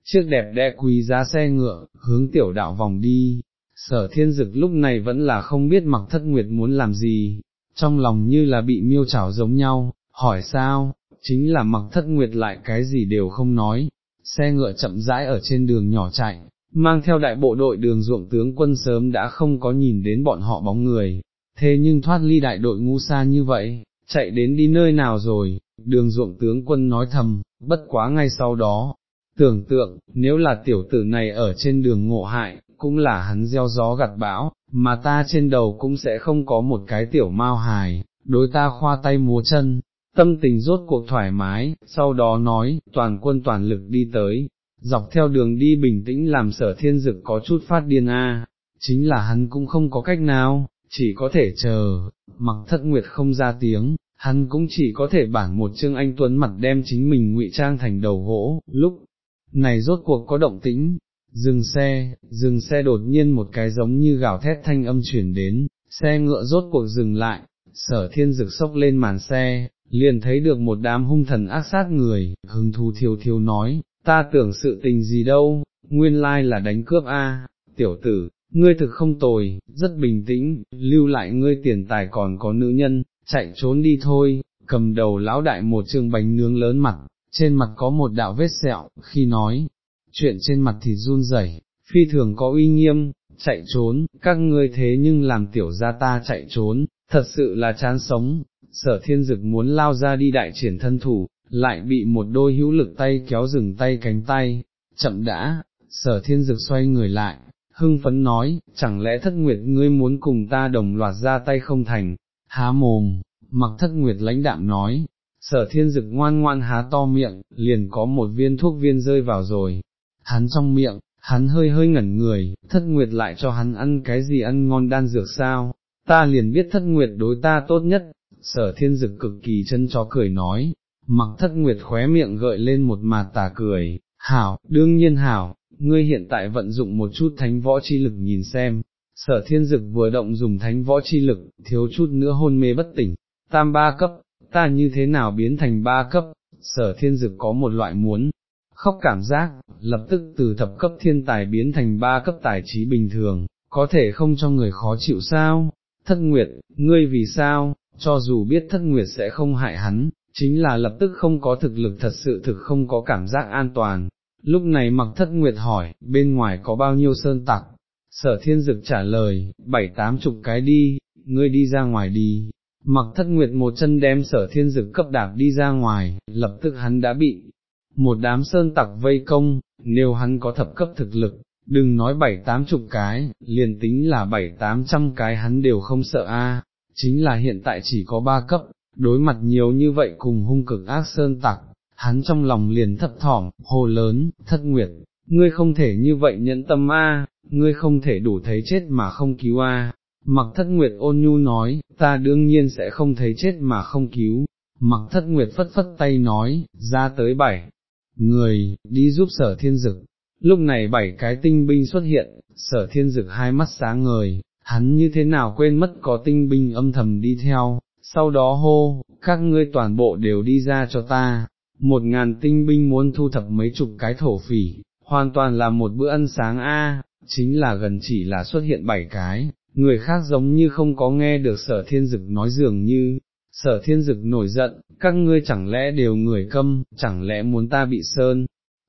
chiếc đẹp đẽ quý giá xe ngựa, hướng tiểu đạo vòng đi, sở thiên dực lúc này vẫn là không biết mặc thất nguyệt muốn làm gì, trong lòng như là bị miêu chảo giống nhau, hỏi sao, chính là mặc thất nguyệt lại cái gì đều không nói, xe ngựa chậm rãi ở trên đường nhỏ chạy, mang theo đại bộ đội đường ruộng tướng quân sớm đã không có nhìn đến bọn họ bóng người, thế nhưng thoát ly đại đội ngu xa như vậy, chạy đến đi nơi nào rồi, đường ruộng tướng quân nói thầm, bất quá ngay sau đó, tưởng tượng, nếu là tiểu tử này ở trên đường ngộ hại, cũng là hắn gieo gió gặt bão, mà ta trên đầu cũng sẽ không có một cái tiểu mao hài, đối ta khoa tay múa chân, tâm tình rốt cuộc thoải mái, sau đó nói, toàn quân toàn lực đi tới, dọc theo đường đi bình tĩnh làm sở thiên dực có chút phát điên a, chính là hắn cũng không có cách nào, chỉ có thể chờ, mặc thất nguyệt không ra tiếng, hắn cũng chỉ có thể bản một chương anh tuấn mặt đem chính mình ngụy trang thành đầu gỗ, lúc này rốt cuộc có động tĩnh, dừng xe, dừng xe đột nhiên một cái giống như gào thét thanh âm chuyển đến, xe ngựa rốt cuộc dừng lại, sở thiên Dực sốc lên màn xe, liền thấy được một đám hung thần ác sát người, hứng thú thiêu thiêu nói, ta tưởng sự tình gì đâu, nguyên lai là đánh cướp a, tiểu tử, ngươi thực không tồi, rất bình tĩnh, lưu lại ngươi tiền tài còn có nữ nhân, chạy trốn đi thôi, cầm đầu lão đại một trường bánh nướng lớn mặt, trên mặt có một đạo vết sẹo, khi nói, chuyện trên mặt thì run rẩy, phi thường có uy nghiêm, chạy trốn, các ngươi thế nhưng làm tiểu gia ta chạy trốn, thật sự là chán sống, sở thiên dực muốn lao ra đi đại triển thân thủ, lại bị một đôi hữu lực tay kéo dừng tay cánh tay, chậm đã, sở thiên dực xoay người lại, hưng phấn nói, chẳng lẽ thất nguyệt ngươi muốn cùng ta đồng loạt ra tay không thành, há mồm, mặc thất nguyệt lãnh đạm nói, sở thiên dực ngoan ngoan há to miệng, liền có một viên thuốc viên rơi vào rồi, hắn trong miệng, hắn hơi hơi ngẩn người, thất nguyệt lại cho hắn ăn cái gì ăn ngon đan dược sao, ta liền biết thất nguyệt đối ta tốt nhất, sở thiên dực cực kỳ chân chó cười nói, mặc thất nguyệt khóe miệng gợi lên một mạt tà cười, hảo, đương nhiên hảo, ngươi hiện tại vận dụng một chút thánh võ chi lực nhìn xem, sở thiên dực vừa động dùng thánh võ chi lực, thiếu chút nữa hôn mê bất tỉnh, tam ba cấp, ta như thế nào biến thành ba cấp, sở thiên dực có một loại muốn, khóc cảm giác, lập tức từ thập cấp thiên tài biến thành ba cấp tài trí bình thường, có thể không cho người khó chịu sao, thất nguyệt, ngươi vì sao, cho dù biết thất nguyệt sẽ không hại hắn, chính là lập tức không có thực lực thật sự thực không có cảm giác an toàn. Lúc này mặc thất nguyệt hỏi, bên ngoài có bao nhiêu sơn tặc, sở thiên dực trả lời, bảy tám chục cái đi, ngươi đi ra ngoài đi, mặc thất nguyệt một chân đem sở thiên dực cấp đạp đi ra ngoài, lập tức hắn đã bị một đám sơn tặc vây công, nếu hắn có thập cấp thực lực, đừng nói bảy tám chục cái, liền tính là bảy tám trăm cái hắn đều không sợ a. chính là hiện tại chỉ có ba cấp, đối mặt nhiều như vậy cùng hung cực ác sơn tặc, hắn trong lòng liền thấp thỏm, hồ lớn, thất nguyệt, ngươi không thể như vậy nhẫn tâm a, ngươi không thể đủ thấy chết mà không cứu a. Mặc thất nguyệt ôn nhu nói, ta đương nhiên sẽ không thấy chết mà không cứu, mặc thất nguyệt phất phất tay nói, ra tới bảy, người, đi giúp sở thiên dực. Lúc này bảy cái tinh binh xuất hiện, sở thiên dực hai mắt sáng ngời, hắn như thế nào quên mất có tinh binh âm thầm đi theo, sau đó hô, các ngươi toàn bộ đều đi ra cho ta, một ngàn tinh binh muốn thu thập mấy chục cái thổ phỉ, hoàn toàn là một bữa ăn sáng a, chính là gần chỉ là xuất hiện bảy cái, người khác giống như không có nghe được sở thiên dực nói dường như, sở thiên dực nổi giận, các ngươi chẳng lẽ đều người câm, chẳng lẽ muốn ta bị sơn,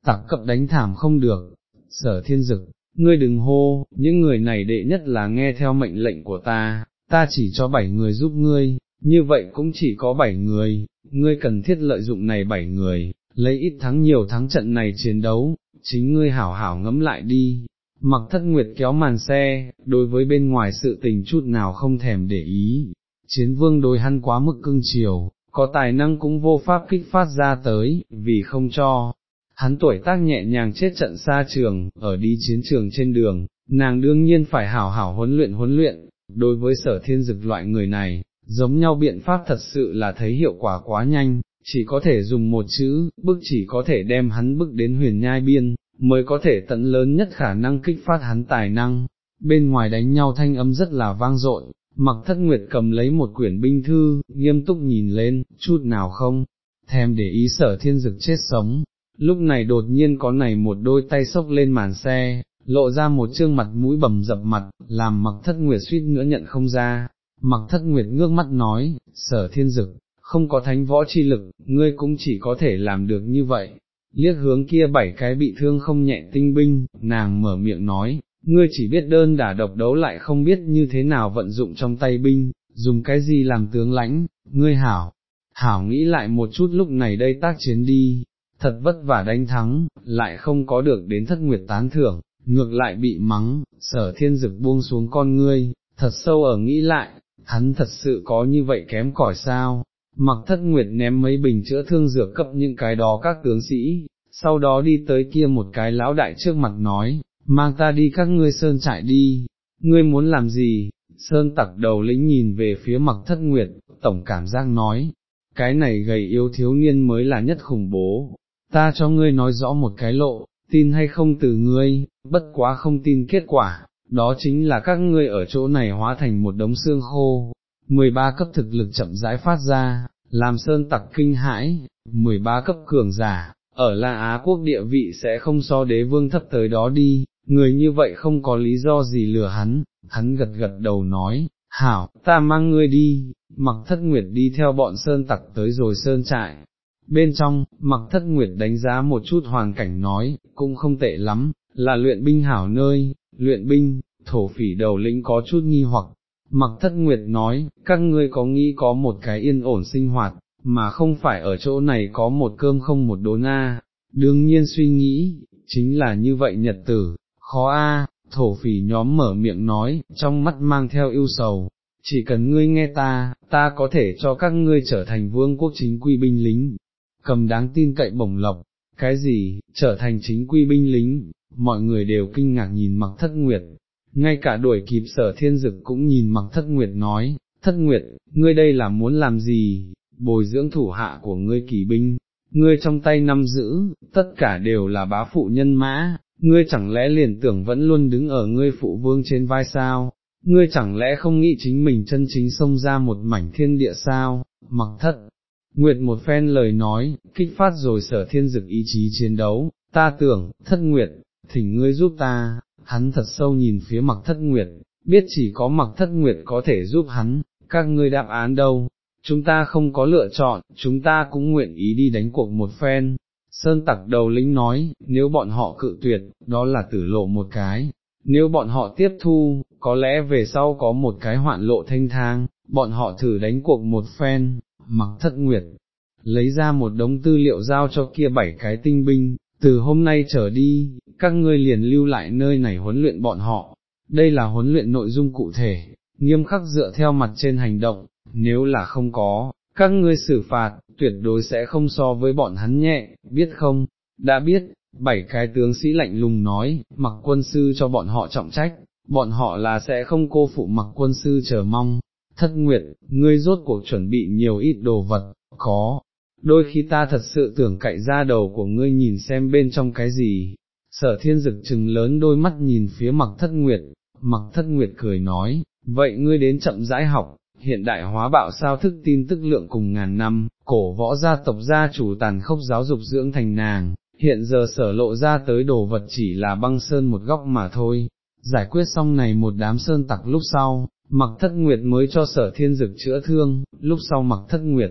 tặc cập đánh thảm không được, sở thiên dực, ngươi đừng hô, những người này đệ nhất là nghe theo mệnh lệnh của ta, ta chỉ cho bảy người giúp ngươi, như vậy cũng chỉ có bảy người, ngươi cần thiết lợi dụng này bảy người, lấy ít thắng nhiều thắng trận này chiến đấu, chính ngươi hảo hảo ngẫm lại đi. Mặc thất nguyệt kéo màn xe, đối với bên ngoài sự tình chút nào không thèm để ý, chiến vương đối hắn quá mức cưng chiều, có tài năng cũng vô pháp kích phát ra tới, vì không cho. Hắn tuổi tác nhẹ nhàng chết trận xa trường, ở đi chiến trường trên đường, nàng đương nhiên phải hảo hảo huấn luyện huấn luyện, đối với sở thiên dực loại người này, giống nhau biện pháp thật sự là thấy hiệu quả quá nhanh, chỉ có thể dùng một chữ, bức chỉ có thể đem hắn bức đến huyền nhai biên, mới có thể tận lớn nhất khả năng kích phát hắn tài năng. Bên ngoài đánh nhau thanh âm rất là vang dội, mặc thất nguyệt cầm lấy một quyển binh thư, nghiêm túc nhìn lên, chút nào không, thèm để ý sở thiên dực chết sống. Lúc này đột nhiên có này một đôi tay xốc lên màn xe, lộ ra một trương mặt mũi bầm dập mặt, làm mặc thất nguyệt suýt nữa nhận không ra. Mặc thất nguyệt ngước mắt nói, sở thiên dực, không có thánh võ chi lực, ngươi cũng chỉ có thể làm được như vậy. Liếc hướng kia bảy cái bị thương không nhẹ tinh binh, nàng mở miệng nói, ngươi chỉ biết đơn đả độc đấu lại không biết như thế nào vận dụng trong tay binh, dùng cái gì làm tướng lãnh, ngươi hảo, hảo nghĩ lại một chút lúc này đây tác chiến đi, thật vất vả đánh thắng, lại không có được đến thất nguyệt tán thưởng, ngược lại bị mắng, sở thiên dực buông xuống con ngươi, thật sâu ở nghĩ lại, hắn thật sự có như vậy kém cỏi sao, mặc thất nguyệt ném mấy bình chữa thương dược cấp những cái đó các tướng sĩ, sau đó đi tới kia một cái lão đại trước mặt nói, mang ta đi các ngươi sơn trại đi, ngươi muốn làm gì, sơn tặc đầu lĩnh nhìn về phía mặc thất nguyệt, tổng cảm giác nói, cái này gầy yếu thiếu niên mới là nhất khủng bố, ta cho ngươi nói rõ một cái lộ, tin hay không từ ngươi, bất quá không tin kết quả, đó chính là các ngươi ở chỗ này hóa thành một đống xương khô, 13 cấp thực lực chậm rãi phát ra, làm sơn tặc kinh hãi, 13 cấp cường giả, ở La Á quốc địa vị sẽ không so đế vương thấp tới đó đi, người như vậy không có lý do gì lừa hắn, hắn gật gật đầu nói, hảo, ta mang ngươi đi, mặc thất nguyệt đi theo bọn sơn tặc tới rồi sơn trại. Bên trong, mặc thất nguyệt đánh giá một chút hoàn cảnh nói, cũng không tệ lắm, là luyện binh hảo nơi, luyện binh, thổ phỉ đầu lĩnh có chút nghi hoặc. Mặc thất nguyệt nói, các ngươi có nghĩ có một cái yên ổn sinh hoạt, mà không phải ở chỗ này có một cơm không một đốn a. đương nhiên suy nghĩ, chính là như vậy nhật tử, khó a. thổ phỉ nhóm mở miệng nói, trong mắt mang theo yêu sầu, chỉ cần ngươi nghe ta, ta có thể cho các ngươi trở thành vương quốc chính quy binh lính, cầm đáng tin cậy bổng lộc, cái gì, trở thành chính quy binh lính, mọi người đều kinh ngạc nhìn mặc thất nguyệt, ngay cả đuổi kịp sở thiên dực cũng nhìn mặc thất nguyệt nói, thất nguyệt, ngươi đây là muốn làm gì, bồi dưỡng thủ hạ của ngươi kỳ binh, ngươi trong tay nắm giữ, tất cả đều là bá phụ nhân mã, ngươi chẳng lẽ liền tưởng vẫn luôn đứng ở ngươi phụ vương trên vai sao, ngươi chẳng lẽ không nghĩ chính mình chân chính xông ra một mảnh thiên địa sao, mặc thất. Nguyệt một phen lời nói, kích phát rồi sở thiên dực ý chí chiến đấu, ta tưởng, thất nguyệt, thỉnh ngươi giúp ta, hắn thật sâu nhìn phía mặc thất nguyệt, biết chỉ có mặc thất nguyệt có thể giúp hắn, các ngươi đáp án đâu, chúng ta không có lựa chọn, chúng ta cũng nguyện ý đi đánh cuộc một phen. Sơn tặc đầu lính nói, nếu bọn họ cự tuyệt, đó là tử lộ một cái, nếu bọn họ tiếp thu, có lẽ về sau có một cái hoạn lộ thanh thang, bọn họ thử đánh cuộc một phen, mặc thất nguyệt, lấy ra một đống tư liệu giao cho kia bảy cái tinh binh, từ hôm nay trở đi, các ngươi liền lưu lại nơi này huấn luyện bọn họ, đây là huấn luyện nội dung cụ thể, nghiêm khắc dựa theo mặt trên hành động, nếu là không có, các ngươi xử phạt, tuyệt đối sẽ không so với bọn hắn nhẹ, biết không, đã biết, bảy cái tướng sĩ lạnh lùng nói, mặc quân sư cho bọn họ trọng trách, bọn họ là sẽ không cô phụ mặc quân sư chờ mong, thất nguyệt, ngươi rốt cuộc chuẩn bị nhiều ít đồ vật, có, đôi khi ta thật sự tưởng cậy ra đầu của ngươi nhìn xem bên trong cái gì, sở thiên dực trừng lớn đôi mắt nhìn phía mặc thất nguyệt, mặc thất nguyệt cười nói, vậy ngươi đến chậm rãi học, hiện đại hóa bạo sao thức tin tức lượng cùng ngàn năm, cổ võ gia tộc gia chủ tàn khốc giáo dục dưỡng thành nàng, hiện giờ sở lộ ra tới đồ vật chỉ là băng sơn một góc mà thôi, giải quyết xong này một đám sơn tặc lúc sau, mặc thất nguyệt mới cho sở thiên dực chữa thương, lúc sau mặc thất nguyệt,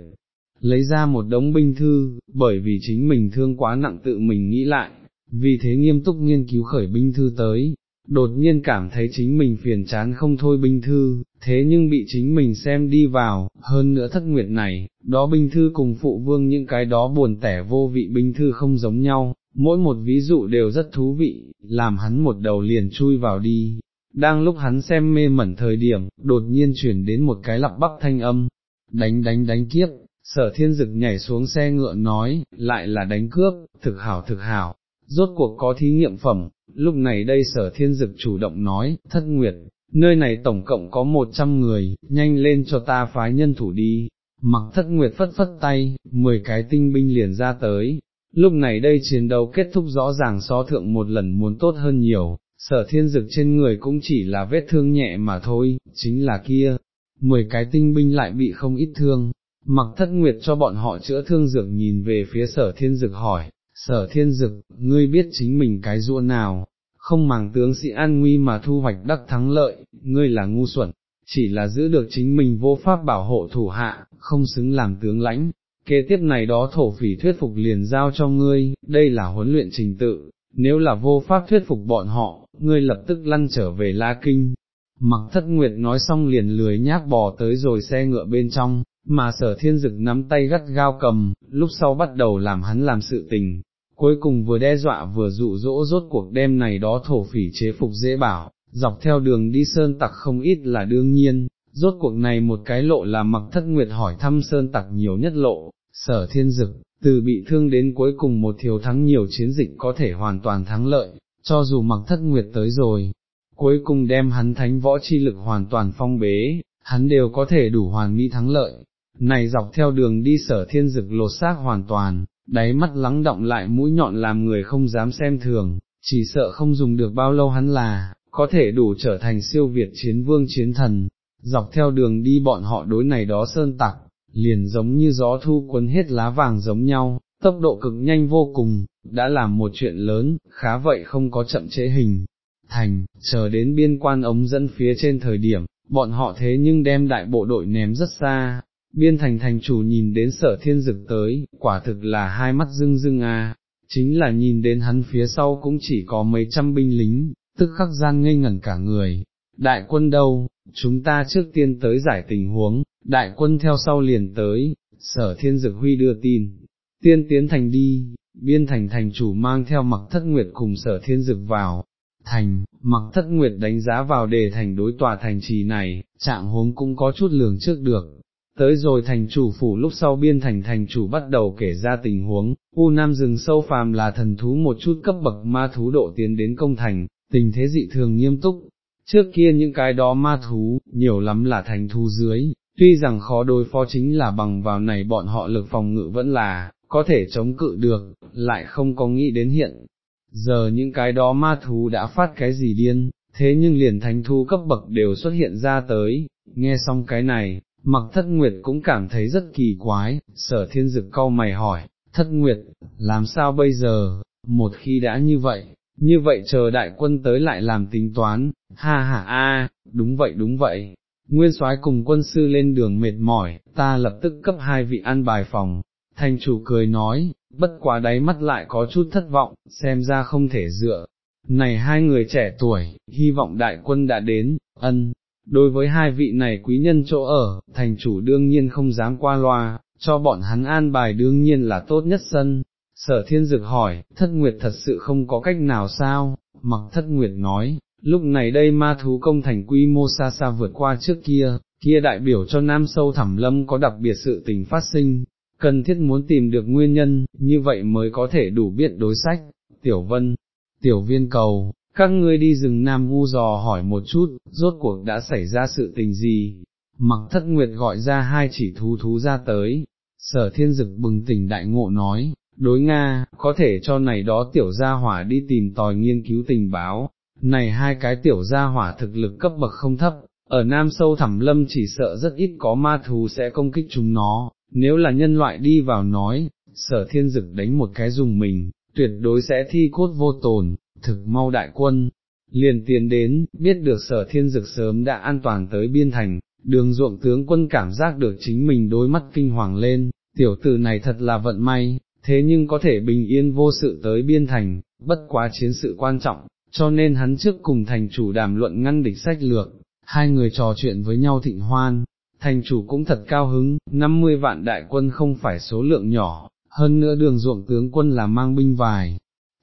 lấy ra một đống binh thư, bởi vì chính mình thương quá nặng tự mình nghĩ lại, vì thế nghiêm túc nghiên cứu khởi binh thư tới, đột nhiên cảm thấy chính mình phiền chán không thôi binh thư, thế nhưng bị chính mình xem đi vào, hơn nữa thất nguyệt này, đó binh thư cùng phụ vương những cái đó buồn tẻ vô vị binh thư không giống nhau, mỗi một ví dụ đều rất thú vị, làm hắn một đầu liền chui vào đi. Đang lúc hắn xem mê mẩn thời điểm, đột nhiên chuyển đến một cái lặp bắp thanh âm, đánh đánh đánh kiếp, sở thiên dực nhảy xuống xe ngựa nói, lại là đánh cướp, thực hảo thực hảo, rốt cuộc có thí nghiệm phẩm, lúc này đây sở thiên dực chủ động nói, thất nguyệt, nơi này tổng cộng có một trăm người, nhanh lên cho ta phái nhân thủ đi, mặc thất nguyệt phất phất tay, mười cái tinh binh liền ra tới, lúc này đây chiến đấu kết thúc rõ ràng so thượng một lần muốn tốt hơn nhiều, sở thiên dực trên người cũng chỉ là vết thương nhẹ mà thôi, chính là kia, mười cái tinh binh lại bị không ít thương, mặc thất nguyệt cho bọn họ chữa thương dược nhìn về phía sở thiên dực hỏi, sở thiên dực, ngươi biết chính mình cái rua nào, không màng tướng sĩ an nguy mà thu hoạch đắc thắng lợi, ngươi là ngu xuẩn, chỉ là giữ được chính mình vô pháp bảo hộ thủ hạ, không xứng làm tướng lãnh. Kế tiếp này đó thổ phỉ thuyết phục liền giao cho ngươi, đây là huấn luyện trình tự, nếu là vô pháp thuyết phục bọn họ, ngươi lập tức lăn trở về La Kinh. Mặc thất nguyệt nói xong liền lười nhác bò tới rồi xe ngựa bên trong, mà sở thiên dực nắm tay gắt gao cầm, lúc sau bắt đầu làm hắn làm sự tình, cuối cùng vừa đe dọa vừa dụ dỗ rốt cuộc đêm này đó thổ phỉ chế phục dễ bảo, dọc theo đường đi sơn tặc không ít là đương nhiên, rốt cuộc này một cái lộ là mặc thất nguyệt hỏi thăm sơn tặc nhiều nhất lộ, sở thiên dực, từ bị thương đến cuối cùng một thiếu thắng nhiều chiến dịch có thể hoàn toàn thắng lợi, cho dù mặc thất nguyệt tới rồi, cuối cùng đem hắn thánh võ chi lực hoàn toàn phong bế, hắn đều có thể đủ hoàn mỹ thắng lợi. Này dọc theo đường đi sở thiên dực lột xác hoàn toàn, đáy mắt lắng động lại mũi nhọn làm người không dám xem thường, chỉ sợ không dùng được bao lâu hắn là, có thể đủ trở thành siêu việt chiến vương chiến thần, dọc theo đường đi bọn họ đối này đó sơn tặc, liền giống như gió thu cuốn hết lá vàng giống nhau, tốc độ cực nhanh vô cùng, đã làm một chuyện lớn, khá vậy không có chậm chế hình. Thành, chờ đến biên quan ống dẫn phía trên thời điểm, bọn họ thế nhưng đem đại bộ đội ném rất xa, biên thành thành chủ nhìn đến sở thiên dực tới, quả thực là hai mắt rưng rưng à, chính là nhìn đến hắn phía sau cũng chỉ có mấy trăm binh lính, tức khắc gian ngây ngẩn cả người, đại quân đâu, chúng ta trước tiên tới giải tình huống, đại quân theo sau liền tới, sở thiên dực huy đưa tin, tiên tiến thành đi, biên thành thành chủ mang theo mặc thất nguyệt cùng sở thiên dực vào, thành, mặc thất nguyệt đánh giá vào đề thành đối tòa thành trì này, trạng huống cũng có chút lường trước được. Tới rồi thành chủ phủ lúc sau biên thành thành chủ bắt đầu kể ra tình huống, U Nam rừng sâu phàm là thần thú một chút cấp bậc ma thú độ tiến đến công thành, tình thế dị thường nghiêm túc, trước kia những cái đó ma thú, nhiều lắm là thành thú dưới, tuy rằng khó đối phó chính là bằng vào này bọn họ lực phòng ngự vẫn là, có thể chống cự được, lại không có nghĩ đến hiện. Giờ những cái đó ma thú đã phát cái gì điên, thế nhưng liền thành thú cấp bậc đều xuất hiện ra tới, nghe xong cái này, mặc thất nguyệt cũng cảm thấy rất kỳ quái, sở thiên dực câu mày hỏi, thất nguyệt, làm sao bây giờ, một khi đã như vậy, như vậy chờ đại quân tới lại làm tính toán, ha ha a, đúng vậy đúng vậy, nguyên soái cùng quân sư lên đường mệt mỏi, ta lập tức cấp hai vị ăn bài phòng, thành chủ cười nói, bất quá đáy mắt lại có chút thất vọng, xem ra không thể dựa. Này hai người trẻ tuổi, hy vọng đại quân đã đến, ân, đối với hai vị này quý nhân chỗ ở, thành chủ đương nhiên không dám qua loa, cho bọn hắn an bài đương nhiên là tốt nhất sân, Sở thiên dực hỏi, thất nguyệt thật sự không có cách nào sao, mặc thất nguyệt nói, lúc này đây ma thú công thành quy mô xa xa vượt qua trước kia, kia đại biểu cho nam sâu thẳm lâm có đặc biệt sự tình phát sinh, cần thiết muốn tìm được nguyên nhân, như vậy mới có thể đủ biết đối sách, tiểu vân, tiểu viên cầu, các ngươi đi rừng nam vu dò hỏi một chút, rốt cuộc đã xảy ra sự tình gì, mặc thất nguyệt gọi ra hai chỉ thú thú ra tới, sở thiên dực bừng tỉnh đại ngộ nói, đối Nga, có thể cho này đó tiểu gia hỏa đi tìm tòi nghiên cứu tình báo, này hai cái tiểu gia hỏa thực lực cấp bậc không thấp, ở Nam Sâu Thẳm Lâm chỉ sợ rất ít có ma thú sẽ công kích chúng nó, nếu là nhân loại đi vào nói, sở thiên dực đánh một cái dùng mình, tuyệt đối sẽ thi cốt vô tồn, thực mau đại quân. Liền tiến đến, biết được sở thiên dực sớm đã an toàn tới biên thành, đường ruộng tướng quân cảm giác được chính mình đối mắt kinh hoàng lên, tiểu tử này thật là vận may, thế nhưng có thể bình yên vô sự tới biên thành, bất quá chiến sự quan trọng, cho nên hắn trước cùng thành chủ đàm luận ngăn địch sách lược, hai người trò chuyện với nhau thịnh hoan, thành chủ cũng thật cao hứng, 50 vạn đại quân không phải số lượng nhỏ, hơn nữa đường ruộng tướng quân là mang binh vài.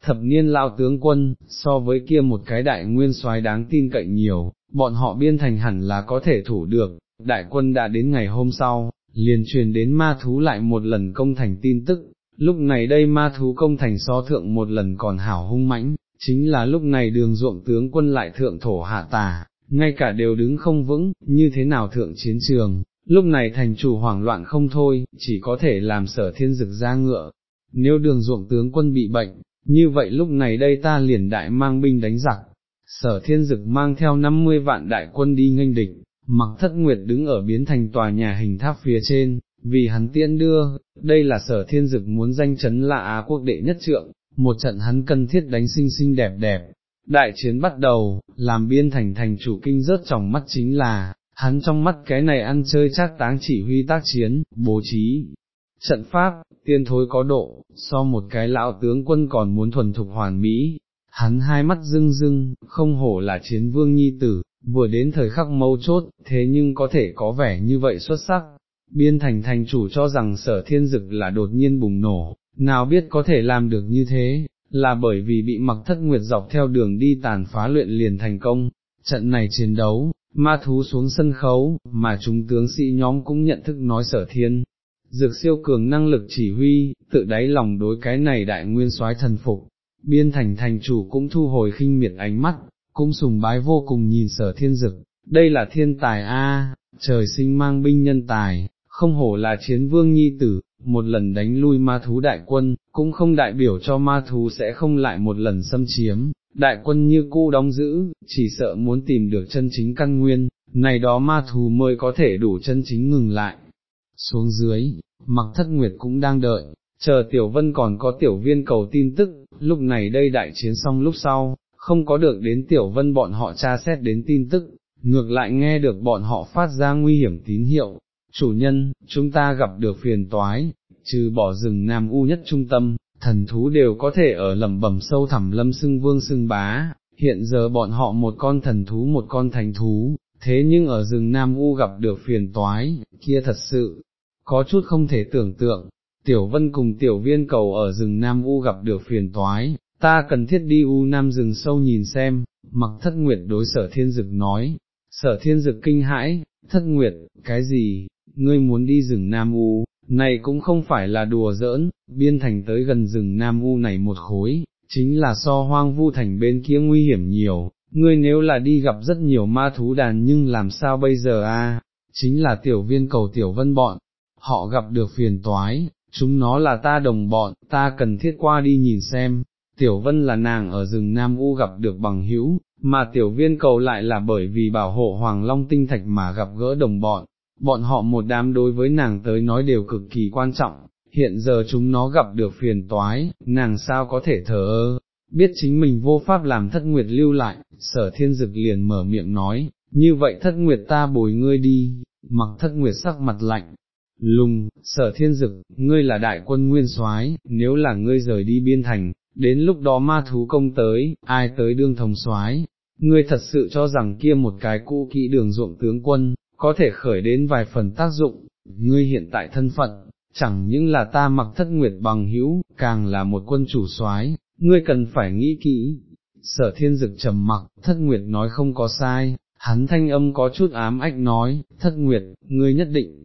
Thập niên lao tướng quân, so với kia một cái đại nguyên soái đáng tin cậy nhiều, bọn họ biên thành hẳn là có thể thủ được, đại quân đã đến ngày hôm sau, liền truyền đến ma thú lại một lần công thành tin tức, lúc này đây ma thú công thành so thượng một lần còn hảo hung mãnh, chính là lúc này đường ruộng tướng quân lại thượng thổ hạ tà, ngay cả đều đứng không vững, như thế nào thượng chiến trường, lúc này thành chủ hoảng loạn không thôi, chỉ có thể làm sở thiên dực ra ngựa, nếu đường ruộng tướng quân bị bệnh, như vậy lúc này đây ta liền đại mang binh đánh giặc, sở thiên dực mang theo 50 vạn đại quân đi nghênh địch, mặc thất nguyệt đứng ở biến thành tòa nhà hình tháp phía trên, vì hắn tiễn đưa, đây là sở thiên dực muốn danh chấn là Á quốc đệ nhất trượng, một trận hắn cần thiết đánh xinh xinh đẹp đẹp. Đại chiến bắt đầu, làm biên thành thành chủ kinh rớt trong mắt chính là, hắn trong mắt cái này ăn chơi chắc táng chỉ huy tác chiến, bố trí, trận pháp, tiên thối có độ, so một cái lão tướng quân còn muốn thuần thục hoàn mỹ, hắn hai mắt rưng rưng, không hổ là chiến vương nhi tử, vừa đến thời khắc mâu chốt, thế nhưng có thể có vẻ như vậy xuất sắc. Biên thành thành chủ cho rằng sở thiên dực là đột nhiên bùng nổ, nào biết có thể làm được như thế, là bởi vì bị mặc thất nguyệt dọc theo đường đi tàn phá luyện liền thành công. Trận này chiến đấu, ma thú xuống sân khấu, mà chúng tướng sĩ nhóm cũng nhận thức nói sở thiên, dược siêu cường năng lực chỉ huy, tự đáy lòng đối cái này đại nguyên soái thần phục, biên thành thành chủ cũng thu hồi khinh miệt ánh mắt, cũng sùng bái vô cùng nhìn sở thiên dực, đây là thiên tài a, trời sinh mang binh nhân tài, không hổ là chiến vương nhi tử, một lần đánh lui ma thú đại quân, cũng không đại biểu cho ma thú sẽ không lại một lần xâm chiếm, đại quân như cũ đóng giữ, chỉ sợ muốn tìm được chân chính căn nguyên, này đó ma thú mới có thể đủ chân chính ngừng lại. Xuống dưới, mặc thất nguyệt cũng đang đợi, chờ tiểu vân còn có tiểu viên cầu tin tức, lúc này đây đại chiến xong lúc sau, không có được đến tiểu vân bọn họ tra xét đến tin tức, ngược lại nghe được bọn họ phát ra nguy hiểm tín hiệu. Chủ nhân, chúng ta gặp được phiền toái, trừ bỏ rừng Nam U nhất trung tâm, thần thú đều có thể ở lầm bẩm sâu thẳm lâm xưng vương xưng bá, hiện giờ bọn họ một con thần thú một con thành thú, thế nhưng ở rừng Nam U gặp được phiền toái, kia thật sự, có chút không thể tưởng tượng, Tiểu Vân cùng Tiểu Viên cầu ở rừng Nam U gặp được phiền toái, ta cần thiết đi U Nam rừng sâu nhìn xem, mặc thất nguyệt đối sở thiên dực nói, sở thiên dực kinh hãi, thất nguyệt, cái gì, ngươi muốn đi rừng Nam U, này cũng không phải là đùa giỡn, biên thành tới gần rừng Nam U này một khối, chính là so hoang vu thành bên kia nguy hiểm nhiều, ngươi nếu là đi gặp rất nhiều ma thú đàn nhưng làm sao bây giờ a? chính là tiểu viên cầu tiểu vân bọn, họ gặp được phiền toái, chúng nó là ta đồng bọn, ta cần thiết qua đi nhìn xem, tiểu vân là nàng ở rừng Nam U gặp được bằng hữu, mà tiểu viên cầu lại là bởi vì bảo hộ Hoàng Long tinh thạch mà gặp gỡ đồng bọn, bọn họ một đám đối với nàng tới nói đều cực kỳ quan trọng, hiện giờ chúng nó gặp được phiền toái, nàng sao có thể thờ ơ, biết chính mình vô pháp làm thất nguyệt lưu lại, sở thiên dực liền mở miệng nói, như vậy thất nguyệt ta bồi ngươi đi, mặc thất nguyệt sắc mặt lạnh, lùng, sở thiên dực, ngươi là đại quân nguyên soái, nếu là ngươi rời đi biên thành, đến lúc đó ma thú công tới, ai tới đương thống soái, ngươi thật sự cho rằng kia một cái cũ kỹ đường ruộng tướng quân, có thể khởi đến vài phần tác dụng, ngươi hiện tại thân phận, chẳng những là ta mặc thất nguyệt bằng hữu, càng là một quân chủ soái, ngươi cần phải nghĩ kỹ. Sở thiên dực trầm mặc, thất nguyệt nói không có sai, hắn thanh âm có chút ám ách nói, thất nguyệt, ngươi nhất định,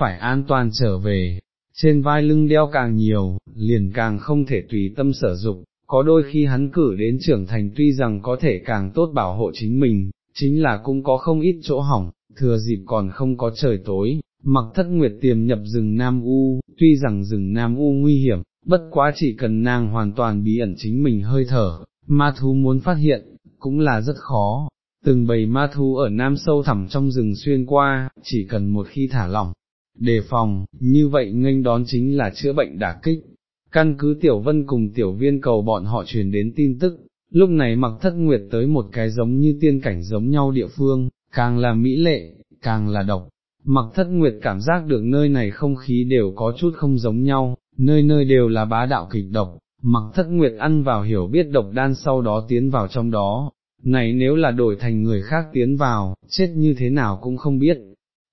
phải an toàn trở về, trên vai lưng đeo càng nhiều, liền càng không thể tùy tâm sở dụng, có đôi khi hắn cử đến trưởng thành tuy rằng có thể càng tốt bảo hộ chính mình, chính là cũng có không ít chỗ hỏng, thừa dịp còn không có trời tối, mặc thất nguyệt tiềm nhập rừng Nam U, tuy rằng rừng Nam U nguy hiểm, bất quá chỉ cần nàng hoàn toàn bí ẩn chính mình hơi thở, ma thú muốn phát hiện, cũng là rất khó. Từng bầy ma thú ở Nam sâu thẳm trong rừng xuyên qua, chỉ cần một khi thả lỏng, đề phòng, như vậy nghênh đón chính là chữa bệnh đả kích. Căn cứ Tiểu Vân cùng Tiểu Viên cầu bọn họ truyền đến tin tức, lúc này mặc thất nguyệt tới một cái giống như tiên cảnh giống nhau địa phương, càng là mỹ lệ, càng là độc. Mặc thất nguyệt cảm giác được nơi này không khí đều có chút không giống nhau, nơi nơi đều là bá đạo kịch độc, mặc thất nguyệt ăn vào hiểu biết độc đan sau đó tiến vào trong đó, này nếu là đổi thành người khác tiến vào, chết như thế nào cũng không biết,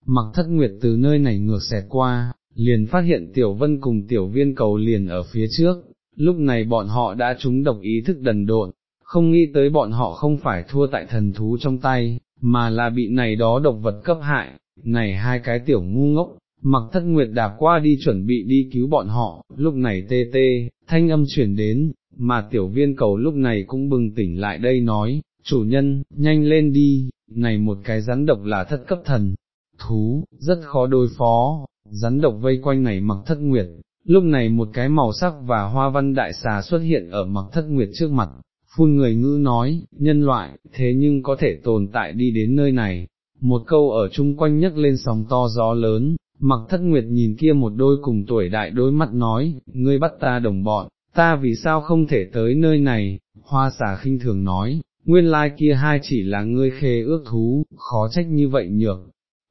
mặc thất nguyệt từ nơi này ngược xẹt qua, liền phát hiện tiểu vân cùng tiểu viên cầu liền ở phía trước, lúc này bọn họ đã trúng độc ý thức đần độn, không nghĩ tới bọn họ không phải thua tại thần thú trong tay, mà là bị này đó độc vật cấp hại, này hai cái tiểu ngu ngốc, mặc thất nguyệt đạp qua đi chuẩn bị đi cứu bọn họ, lúc này tê tê, thanh âm chuyển đến, mà tiểu viên cầu lúc này cũng bừng tỉnh lại đây nói, chủ nhân, nhanh lên đi, này một cái rắn độc là thất cấp thần, thú, rất khó đối phó, rắn độc vây quanh này mặc thất nguyệt, lúc này một cái màu sắc và hoa văn đại xà xuất hiện ở mặc thất nguyệt trước mặt, phun người ngữ nói, nhân loại, thế nhưng có thể tồn tại đi đến nơi này, một câu ở chung quanh nhấc lên sóng to gió lớn, mặc thất nguyệt nhìn kia một đôi cùng tuổi đại đôi mắt nói, ngươi bắt ta đồng bọn, ta vì sao không thể tới nơi này, hoa xà khinh thường nói, nguyên lai kia hai chỉ là ngươi khê ước thú, khó trách như vậy nhược,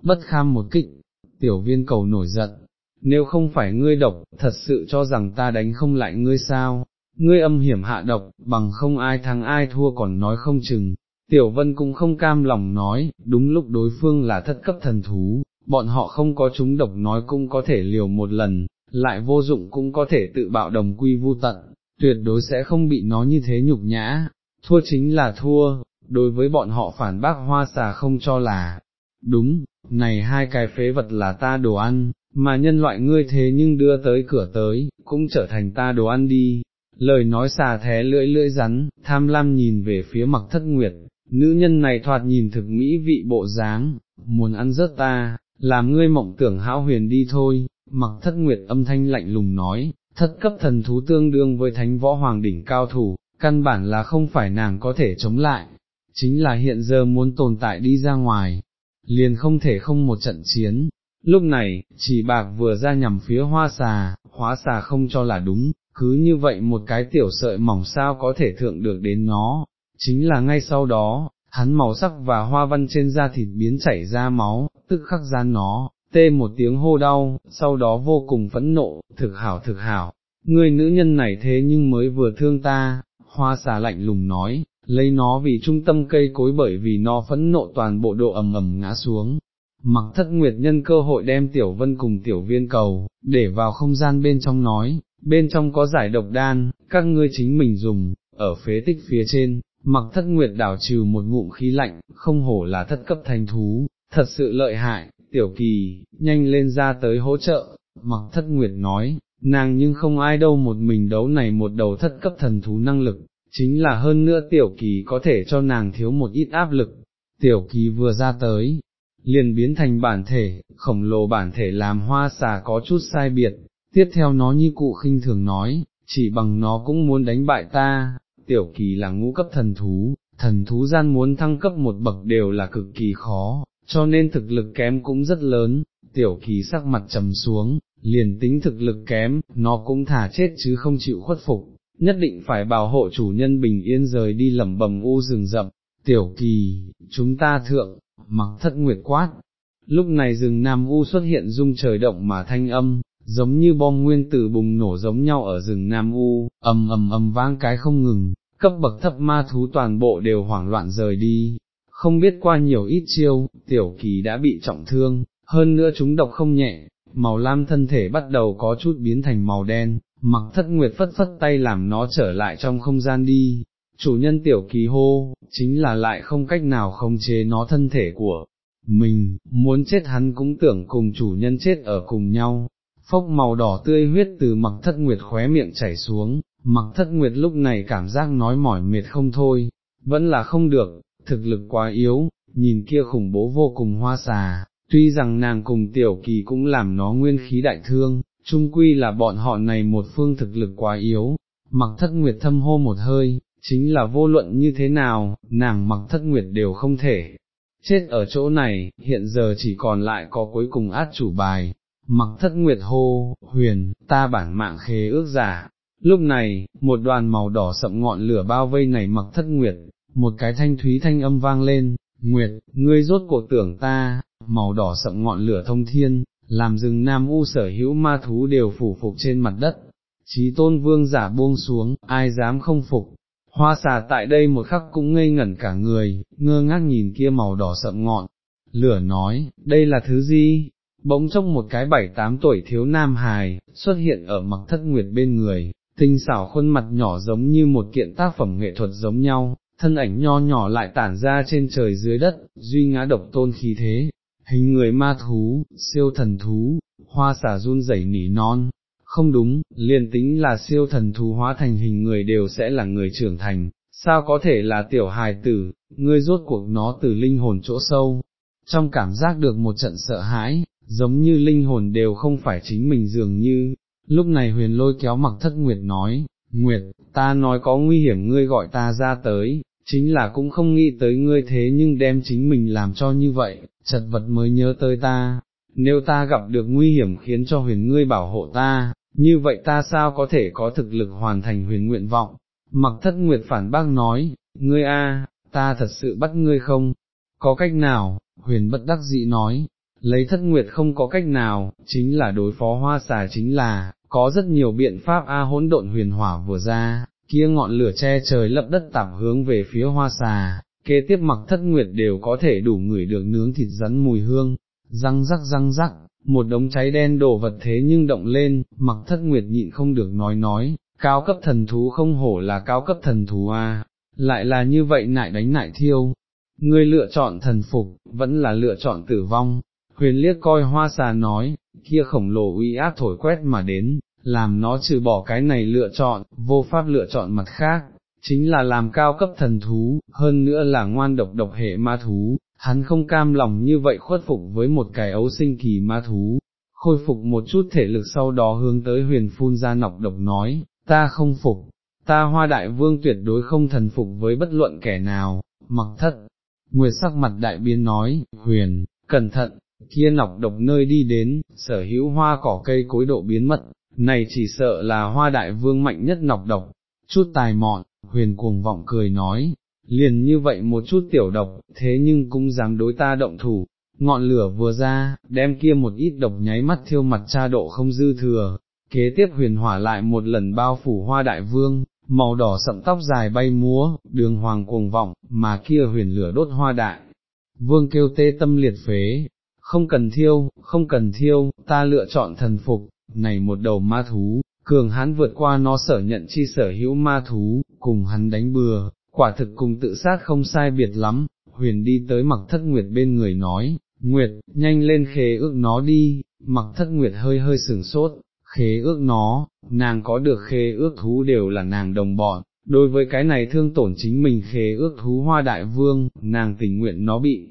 bất kham một kích, tiểu viên cầu nổi giận, nếu không phải ngươi độc, thật sự cho rằng ta đánh không lại ngươi sao, ngươi âm hiểm hạ độc, bằng không ai thắng ai thua còn nói không chừng. Tiểu vân cũng không cam lòng nói, đúng lúc đối phương là thất cấp thần thú, bọn họ không có chúng độc nói cũng có thể liều một lần, lại vô dụng cũng có thể tự bạo đồng quy vu tận, tuyệt đối sẽ không bị nó như thế nhục nhã, thua chính là thua, đối với bọn họ phản bác hoa xà không cho là, đúng, này hai cái phế vật là ta đồ ăn, mà nhân loại ngươi thế nhưng đưa tới cửa tới, cũng trở thành ta đồ ăn đi. Lời nói xà thế lưỡi lưỡi rắn, tham lam nhìn về phía mặc thất nguyệt, nữ nhân này thoạt nhìn thực mỹ vị bộ dáng, muốn ăn rớt ta, làm ngươi mộng tưởng hão huyền đi thôi, mặc thất nguyệt âm thanh lạnh lùng nói, thất cấp thần thú tương đương với thánh võ hoàng đỉnh cao thủ, căn bản là không phải nàng có thể chống lại, chính là hiện giờ muốn tồn tại đi ra ngoài, liền không thể không một trận chiến. Lúc này, chỉ bạc vừa ra nhằm phía hoa xà, hóa xà không cho là đúng, cứ như vậy một cái tiểu sợi mỏng sao có thể thượng được đến nó, chính là ngay sau đó, hắn màu sắc và hoa văn trên da thịt biến chảy ra máu, tức khắc gian nó, tê một tiếng hô đau, sau đó vô cùng phẫn nộ, thực hảo thực hảo, người nữ nhân này thế nhưng mới vừa thương ta, hoa xà lạnh lùng nói, lấy nó vì trung tâm cây cối bởi vì nó phẫn nộ toàn bộ độ ầm ầm ngã xuống. Mặc thất nguyệt nhân cơ hội đem tiểu vân cùng tiểu viên cầu, để vào không gian bên trong nói, bên trong có giải độc đan, các ngươi chính mình dùng, ở phế tích phía trên, mặc thất nguyệt đảo trừ một ngụm khí lạnh, không hổ là thất cấp thành thú, thật sự lợi hại, tiểu kỳ, nhanh lên ra tới hỗ trợ, mặc thất nguyệt nói, nàng nhưng không ai đâu một mình đấu này một đầu thất cấp thần thú năng lực, chính là hơn nữa tiểu kỳ có thể cho nàng thiếu một ít áp lực, tiểu kỳ vừa ra tới, liền biến thành bản thể, khổng lồ bản thể làm hoa xà có chút sai biệt, tiếp theo nó như cụ khinh thường nói, chỉ bằng nó cũng muốn đánh bại ta, tiểu kỳ là ngũ cấp thần thú, thần thú gian muốn thăng cấp một bậc đều là cực kỳ khó, cho nên thực lực kém cũng rất lớn, tiểu kỳ sắc mặt trầm xuống, liền tính thực lực kém, nó cũng thả chết chứ không chịu khuất phục, nhất định phải bảo hộ chủ nhân bình yên rời đi lẩm bẩm u rừng rậm, tiểu kỳ, chúng ta thượng, mặc thất nguyệt quát. Lúc này rừng Nam U xuất hiện dung trời động mà thanh âm, giống như bom nguyên tử bùng nổ giống nhau ở rừng Nam U, ầm ầm ầm vang cái không ngừng, cấp bậc thấp ma thú toàn bộ đều hoảng loạn rời đi, không biết qua nhiều ít chiêu, tiểu kỳ đã bị trọng thương, hơn nữa chúng độc không nhẹ, màu lam thân thể bắt đầu có chút biến thành màu đen, mặc thất nguyệt phất phất tay làm nó trở lại trong không gian đi, chủ nhân tiểu kỳ hô, chính là lại không cách nào không chế nó thân thể của mình, muốn chết hắn cũng tưởng cùng chủ nhân chết ở cùng nhau, phốc màu đỏ tươi huyết từ mặc thất nguyệt khóe miệng chảy xuống, mặc thất nguyệt lúc này cảm giác nói mỏi mệt không thôi, vẫn là không được, thực lực quá yếu, nhìn kia khủng bố vô cùng hoa xà, tuy rằng nàng cùng tiểu kỳ cũng làm nó nguyên khí đại thương, chung quy là bọn họ này một phương thực lực quá yếu, mặc thất nguyệt thâm hô một hơi, chính là vô luận như thế nào, nàng mặc thất nguyệt đều không thể. Chết ở chỗ này, hiện giờ chỉ còn lại có cuối cùng át chủ bài, mặc thất nguyệt hô, huyền, ta bản mạng khế ước giả. Lúc này, một đoàn màu đỏ sậm ngọn lửa bao vây này mặc thất nguyệt, một cái thanh thúy thanh âm vang lên, Nguyệt, ngươi rốt cuộc tưởng ta, màu đỏ sậm ngọn lửa thông thiên, làm rừng Nam U sở hữu ma thú đều phủ phục trên mặt đất, trí tôn vương giả buông xuống, ai dám không phục. Hoa xà tại đây một khắc cũng ngây ngẩn cả người, ngơ ngác nhìn kia màu đỏ sậm ngọn, lửa nói, đây là thứ gì? Bỗng trong một cái bảy tám tuổi thiếu nam hài, xuất hiện ở mặc thất nguyệt bên người, tinh xảo khuôn mặt nhỏ giống như một kiện tác phẩm nghệ thuật giống nhau, thân ảnh nho nhỏ lại tản ra trên trời dưới đất, duy ngã độc tôn khí thế, hình người ma thú, siêu thần thú, hoa xả run rẩy nỉ non, không đúng, liền tính là siêu thần thú hóa thành hình người đều sẽ là người trưởng thành, sao có thể là tiểu hài tử, ngươi rốt cuộc nó từ linh hồn chỗ sâu, trong cảm giác được một trận sợ hãi, giống như linh hồn đều không phải chính mình dường như, lúc này huyền lôi kéo mặc thất nguyệt nói, Nguyệt, ta nói có nguy hiểm ngươi gọi ta ra tới, chính là cũng không nghĩ tới ngươi thế nhưng đem chính mình làm cho như vậy, chật vật mới nhớ tới ta, nếu ta gặp được nguy hiểm khiến cho huyền ngươi bảo hộ ta, như vậy ta sao có thể có thực lực hoàn thành huyền nguyện vọng, mặc thất nguyệt phản bác nói, ngươi a, ta thật sự bắt ngươi không, có cách nào, huyền bất đắc dĩ nói, lấy thất nguyệt không có cách nào, chính là đối phó hoa xà chính là, có rất nhiều biện pháp A hỗn độn huyền hỏa vừa ra, kia ngọn lửa che trời lấp đất tạp hướng về phía hoa xà, kế tiếp mặc thất nguyệt đều có thể đủ ngửi được nướng thịt rắn mùi hương, răng rắc răng rắc, một đống cháy đen đổ vật thế nhưng động lên, mặc thất nguyệt nhịn không được nói nói, cao cấp thần thú không hổ là cao cấp thần thú a, lại là như vậy nại đánh nại thiêu, ngươi lựa chọn thần phục, vẫn là lựa chọn tử vong, huyền liếc coi hoa xà nói, kia khổng lồ uy áp thổi quét mà đến, làm nó trừ bỏ cái này lựa chọn, vô pháp lựa chọn mặt khác, chính là làm cao cấp thần thú, hơn nữa là ngoan độc độc hệ ma thú, hắn không cam lòng như vậy khuất phục với một cái ấu sinh kỳ ma thú, khôi phục một chút thể lực sau đó hướng tới huyền phun ra nọc độc nói, ta không phục, ta hoa đại vương tuyệt đối không thần phục với bất luận kẻ nào, mặc thất, nguyệt sắc mặt đại biến nói, huyền, cẩn thận, kia nọc độc nơi đi đến, sở hữu hoa cỏ cây cối độ biến mất, này chỉ sợ là hoa đại vương mạnh nhất nọc độc, chút tài mọn, huyền cuồng vọng cười nói, liền như vậy một chút tiểu độc, thế nhưng cũng dám đối ta động thủ, ngọn lửa vừa ra, đem kia một ít độc nháy mắt thiêu mặt cha độ không dư thừa, kế tiếp huyền hỏa lại một lần bao phủ hoa đại vương, màu đỏ sậm tóc dài bay múa, đường hoàng cuồng vọng, mà kia huyền lửa đốt hoa đại. Vương kêu tê tâm liệt phế, không cần thiêu, không cần thiêu, ta lựa chọn thần phục, này một đầu ma thú, cường hắn vượt qua nó sở nhận chi sở hữu ma thú, cùng hắn đánh bừa, quả thực cùng tự sát không sai biệt lắm, huyền đi tới mặc thất nguyệt bên người nói, Nguyệt, nhanh lên khế ước nó đi, mặc thất Nguyệt hơi hơi sửng sốt, khế ước nó, nàng có được khế ước thú đều là nàng đồng bọn, đối với cái này thương tổn chính mình khế ước thú hoa đại vương, nàng tình nguyện nó bị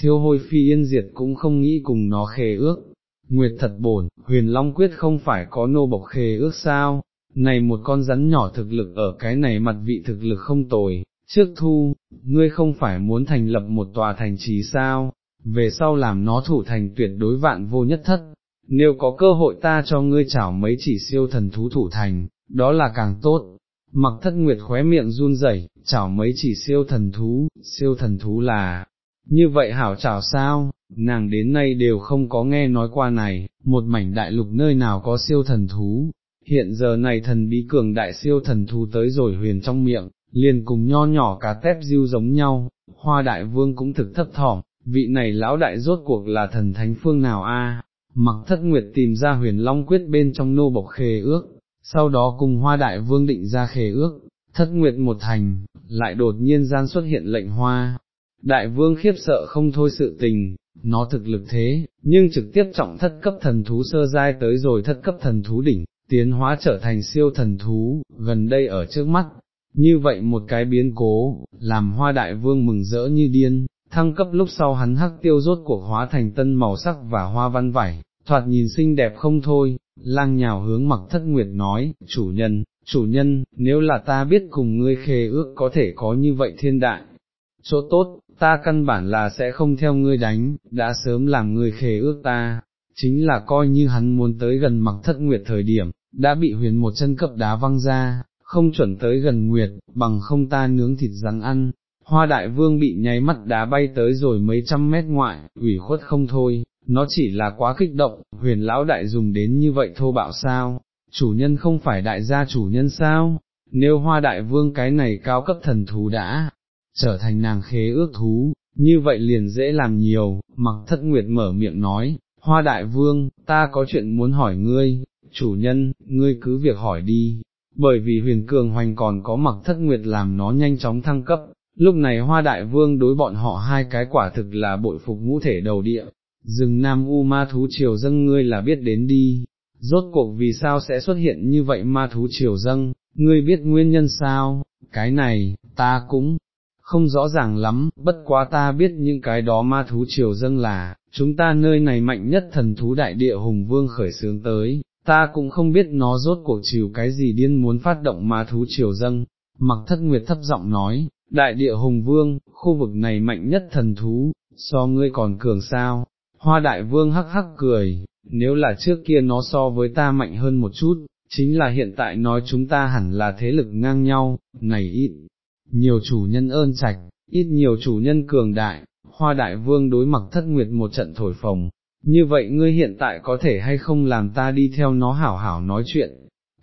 thiêu hôi phi yên diệt cũng không nghĩ cùng nó khế ước. Nguyệt thật bổn, huyền long quyết không phải có nô bộc khê ước sao, này một con rắn nhỏ thực lực ở cái này mặt vị thực lực không tồi, trước thu, ngươi không phải muốn thành lập một tòa thành trì sao, về sau làm nó thủ thành tuyệt đối vạn vô nhất thất, nếu có cơ hội ta cho ngươi chảo mấy chỉ siêu thần thú thủ thành, đó là càng tốt. Mặc thất nguyệt khóe miệng run rẩy, chảo mấy chỉ siêu thần thú, siêu thần thú là, như vậy hảo chảo sao, nàng đến nay đều không có nghe nói qua này, một mảnh đại lục nơi nào có siêu thần thú, hiện giờ này thần bí cường đại siêu thần thú tới rồi huyền trong miệng, liền cùng nho nhỏ cá tép diêu giống nhau, hoa đại vương cũng thực thấp thỏm, vị này lão đại rốt cuộc là thần thánh phương nào a? mặc thất nguyệt tìm ra huyền long quyết bên trong nô bộc khề ước, sau đó cùng hoa đại vương định ra khề ước, thất nguyệt một thành, lại đột nhiên gian xuất hiện lệnh hoa. Đại vương khiếp sợ không thôi sự tình, nó thực lực thế, nhưng trực tiếp trọng thất cấp thần thú sơ giai tới rồi thất cấp thần thú đỉnh, tiến hóa trở thành siêu thần thú, gần đây ở trước mắt. Như vậy một cái biến cố, làm hoa đại vương mừng rỡ như điên, thăng cấp lúc sau hắn hắc tiêu rốt cuộc hóa thành tân màu sắc và hoa văn vải, thoạt nhìn xinh đẹp không thôi, lang nhào hướng mặc thất nguyệt nói, chủ nhân, chủ nhân, nếu là ta biết cùng ngươi khê ước có thể có như vậy thiên đại, chỗ tốt, ta căn bản là sẽ không theo ngươi đánh, đã sớm làm ngươi khề ước ta, chính là coi như hắn muốn tới gần mặc thất nguyệt thời điểm, đã bị huyền một chân cấp đá văng ra, không chuẩn tới gần nguyệt, bằng không ta nướng thịt rắn ăn, hoa đại vương bị nháy mắt đá bay tới rồi mấy trăm mét ngoại, ủy khuất không thôi, nó chỉ là quá kích động, huyền lão đại dùng đến như vậy thô bạo sao, chủ nhân không phải đại gia chủ nhân sao, nếu hoa đại vương cái này cao cấp thần thú đã, trở thành nàng khế ước thú, như vậy liền dễ làm nhiều, mặc thất nguyệt mở miệng nói, hoa đại vương, ta có chuyện muốn hỏi ngươi, chủ nhân, ngươi cứ việc hỏi đi, bởi vì huyền cường hoành còn có mặc thất nguyệt làm nó nhanh chóng thăng cấp, lúc này hoa đại vương đối bọn họ hai cái quả thực là bội phục ngũ thể đầu địa, rừng nam u ma thú triều dâng ngươi là biết đến đi, rốt cuộc vì sao sẽ xuất hiện như vậy ma thú triều dâng, ngươi biết nguyên nhân sao, cái này, ta cũng không rõ ràng lắm, bất quá ta biết những cái đó ma thú triều dâng là, chúng ta nơi này mạnh nhất thần thú đại địa hùng vương khởi sướng tới, ta cũng không biết nó rốt cuộc chiều cái gì điên muốn phát động ma thú triều dâng, mặc thất nguyệt thấp giọng nói, đại địa hùng vương, khu vực này mạnh nhất thần thú, so ngươi còn cường sao, hoa đại vương hắc hắc cười, nếu là trước kia nó so với ta mạnh hơn một chút, chính là hiện tại nói chúng ta hẳn là thế lực ngang nhau, này ít, nhiều chủ nhân ơn trạch, ít nhiều chủ nhân cường đại, hoa đại vương đối mặt thất nguyệt một trận thổi phồng, như vậy ngươi hiện tại có thể hay không làm ta đi theo nó hảo hảo nói chuyện,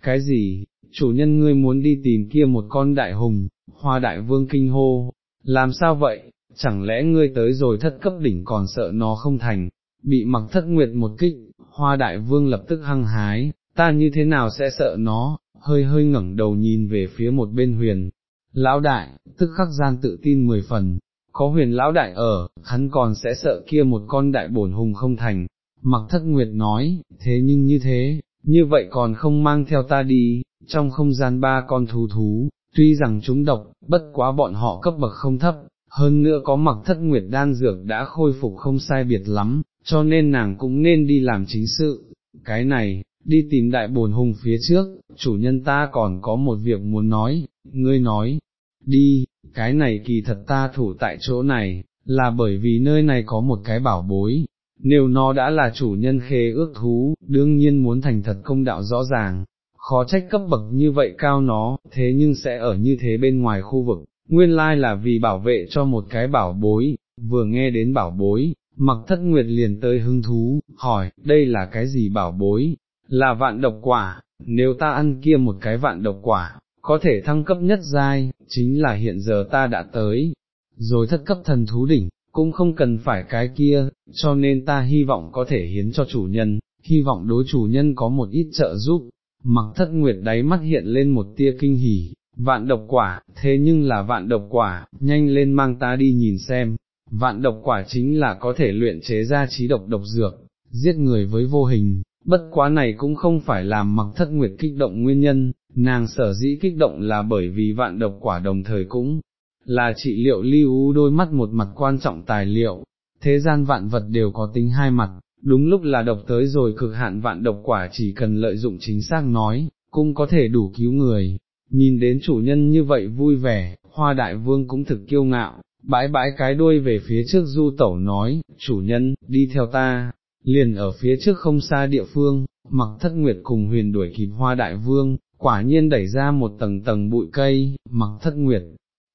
cái gì, chủ nhân ngươi muốn đi tìm kia một con đại hùng, hoa đại vương kinh hô, làm sao vậy, chẳng lẽ ngươi tới rồi thất cấp đỉnh còn sợ nó không thành, bị mặc thất nguyệt một kích, hoa đại vương lập tức hăng hái, ta như thế nào sẽ sợ nó, hơi hơi ngẩng đầu nhìn về phía một bên huyền. Lão đại, tức khắc gian tự tin mười phần, có huyền lão đại ở, hắn còn sẽ sợ kia một con đại bổn hùng không thành, mặc thất nguyệt nói, thế nhưng như thế, như vậy còn không mang theo ta đi, trong không gian ba con thú thú, tuy rằng chúng độc, bất quá bọn họ cấp bậc không thấp, hơn nữa có mặc thất nguyệt đan dược đã khôi phục không sai biệt lắm, cho nên nàng cũng nên đi làm chính sự, cái này, đi tìm đại bồn hùng phía trước, chủ nhân ta còn có một việc muốn nói, ngươi nói, đi, cái này kỳ thật ta thủ tại chỗ này, là bởi vì nơi này có một cái bảo bối, nếu nó đã là chủ nhân khê ước thú, đương nhiên muốn thành thật công đạo rõ ràng, khó trách cấp bậc như vậy cao nó, thế nhưng sẽ ở như thế bên ngoài khu vực, nguyên lai là vì bảo vệ cho một cái bảo bối, vừa nghe đến bảo bối, mặc thất nguyệt liền tới hứng thú, hỏi, đây là cái gì bảo bối, là vạn độc quả, nếu ta ăn kia một cái vạn độc quả, có thể thăng cấp nhất giai, chính là hiện giờ ta đã tới, rồi thất cấp thần thú đỉnh, cũng không cần phải cái kia, cho nên ta hy vọng có thể hiến cho chủ nhân, hy vọng đối chủ nhân có một ít trợ giúp, mặc thất nguyệt đáy mắt hiện lên một tia kinh hỉ, vạn độc quả, thế nhưng là vạn độc quả, nhanh lên mang ta đi nhìn xem, vạn độc quả chính là có thể luyện chế ra trí độc độc dược, giết người với vô hình, bất quá này cũng không phải làm mặc thất nguyệt kích động nguyên nhân, nàng sở dĩ kích động là bởi vì vạn độc quả đồng thời cũng là trị liệu lưu đôi mắt một mặt quan trọng tài liệu, thế gian vạn vật đều có tính hai mặt, đúng lúc là độc tới rồi cực hạn vạn độc quả chỉ cần lợi dụng chính xác nói, cũng có thể đủ cứu người, nhìn đến chủ nhân như vậy vui vẻ, hoa đại vương cũng thực kiêu ngạo, bãi bãi cái đuôi về phía trước du tẩu nói, chủ nhân, đi theo ta, liền ở phía trước không xa địa phương, mặc thất nguyệt cùng huyền đuổi kịp hoa đại vương, quả nhiên đẩy ra một tầng tầng bụi cây, mặc thất nguyệt,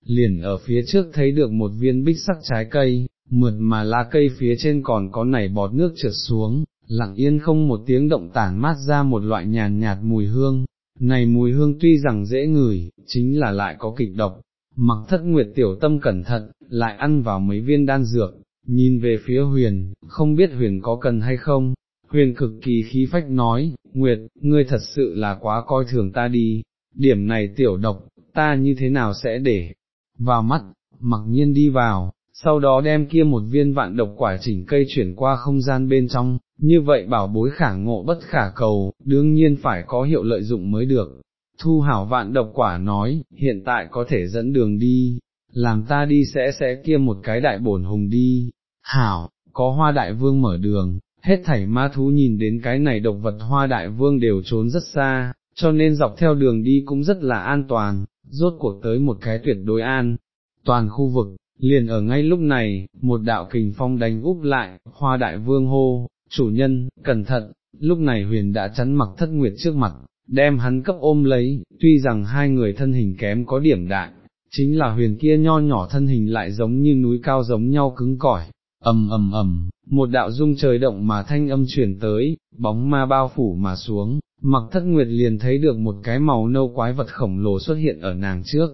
liền ở phía trước thấy được một viên bích sắc trái cây, mượt mà lá cây phía trên còn có nảy bọt nước trượt xuống, lặng yên không một tiếng động tản mát ra một loại nhàn nhạt mùi hương, này mùi hương tuy rằng dễ ngửi, chính là lại có kịch độc, mặc thất nguyệt tiểu tâm cẩn thận, lại ăn vào mấy viên đan dược, nhìn về phía huyền, không biết huyền có cần hay không, huyền cực kỳ khí phách nói, Nguyệt, ngươi thật sự là quá coi thường ta đi, điểm này tiểu độc, ta như thế nào sẽ để vào mắt, mặc nhiên đi vào, sau đó đem kia một viên vạn độc quả chỉnh cây chuyển qua không gian bên trong, như vậy bảo bối khả ngộ bất khả cầu, đương nhiên phải có hiệu lợi dụng mới được. Thu hảo vạn độc quả nói, hiện tại có thể dẫn đường đi, làm ta đi sẽ sẽ kia một cái đại bổn hùng đi, hảo, có hoa đại vương mở đường, hết thảy ma thú nhìn đến cái này độc vật hoa đại vương đều trốn rất xa, cho nên dọc theo đường đi cũng rất là an toàn, rốt cuộc tới một cái tuyệt đối an, toàn khu vực, liền ở ngay lúc này, một đạo kình phong đánh úp lại, hoa đại vương hô, chủ nhân, cẩn thận, lúc này huyền đã chắn mặc thất nguyệt trước mặt, đem hắn cấp ôm lấy, tuy rằng hai người thân hình kém có điểm đại, chính là huyền kia nho nhỏ thân hình lại giống như núi cao giống nhau cứng cỏi, ầm ầm ầm, một đạo dung trời động mà thanh âm truyền tới, bóng ma bao phủ mà xuống, mặc thất nguyệt liền thấy được một cái màu nâu quái vật khổng lồ xuất hiện ở nàng trước.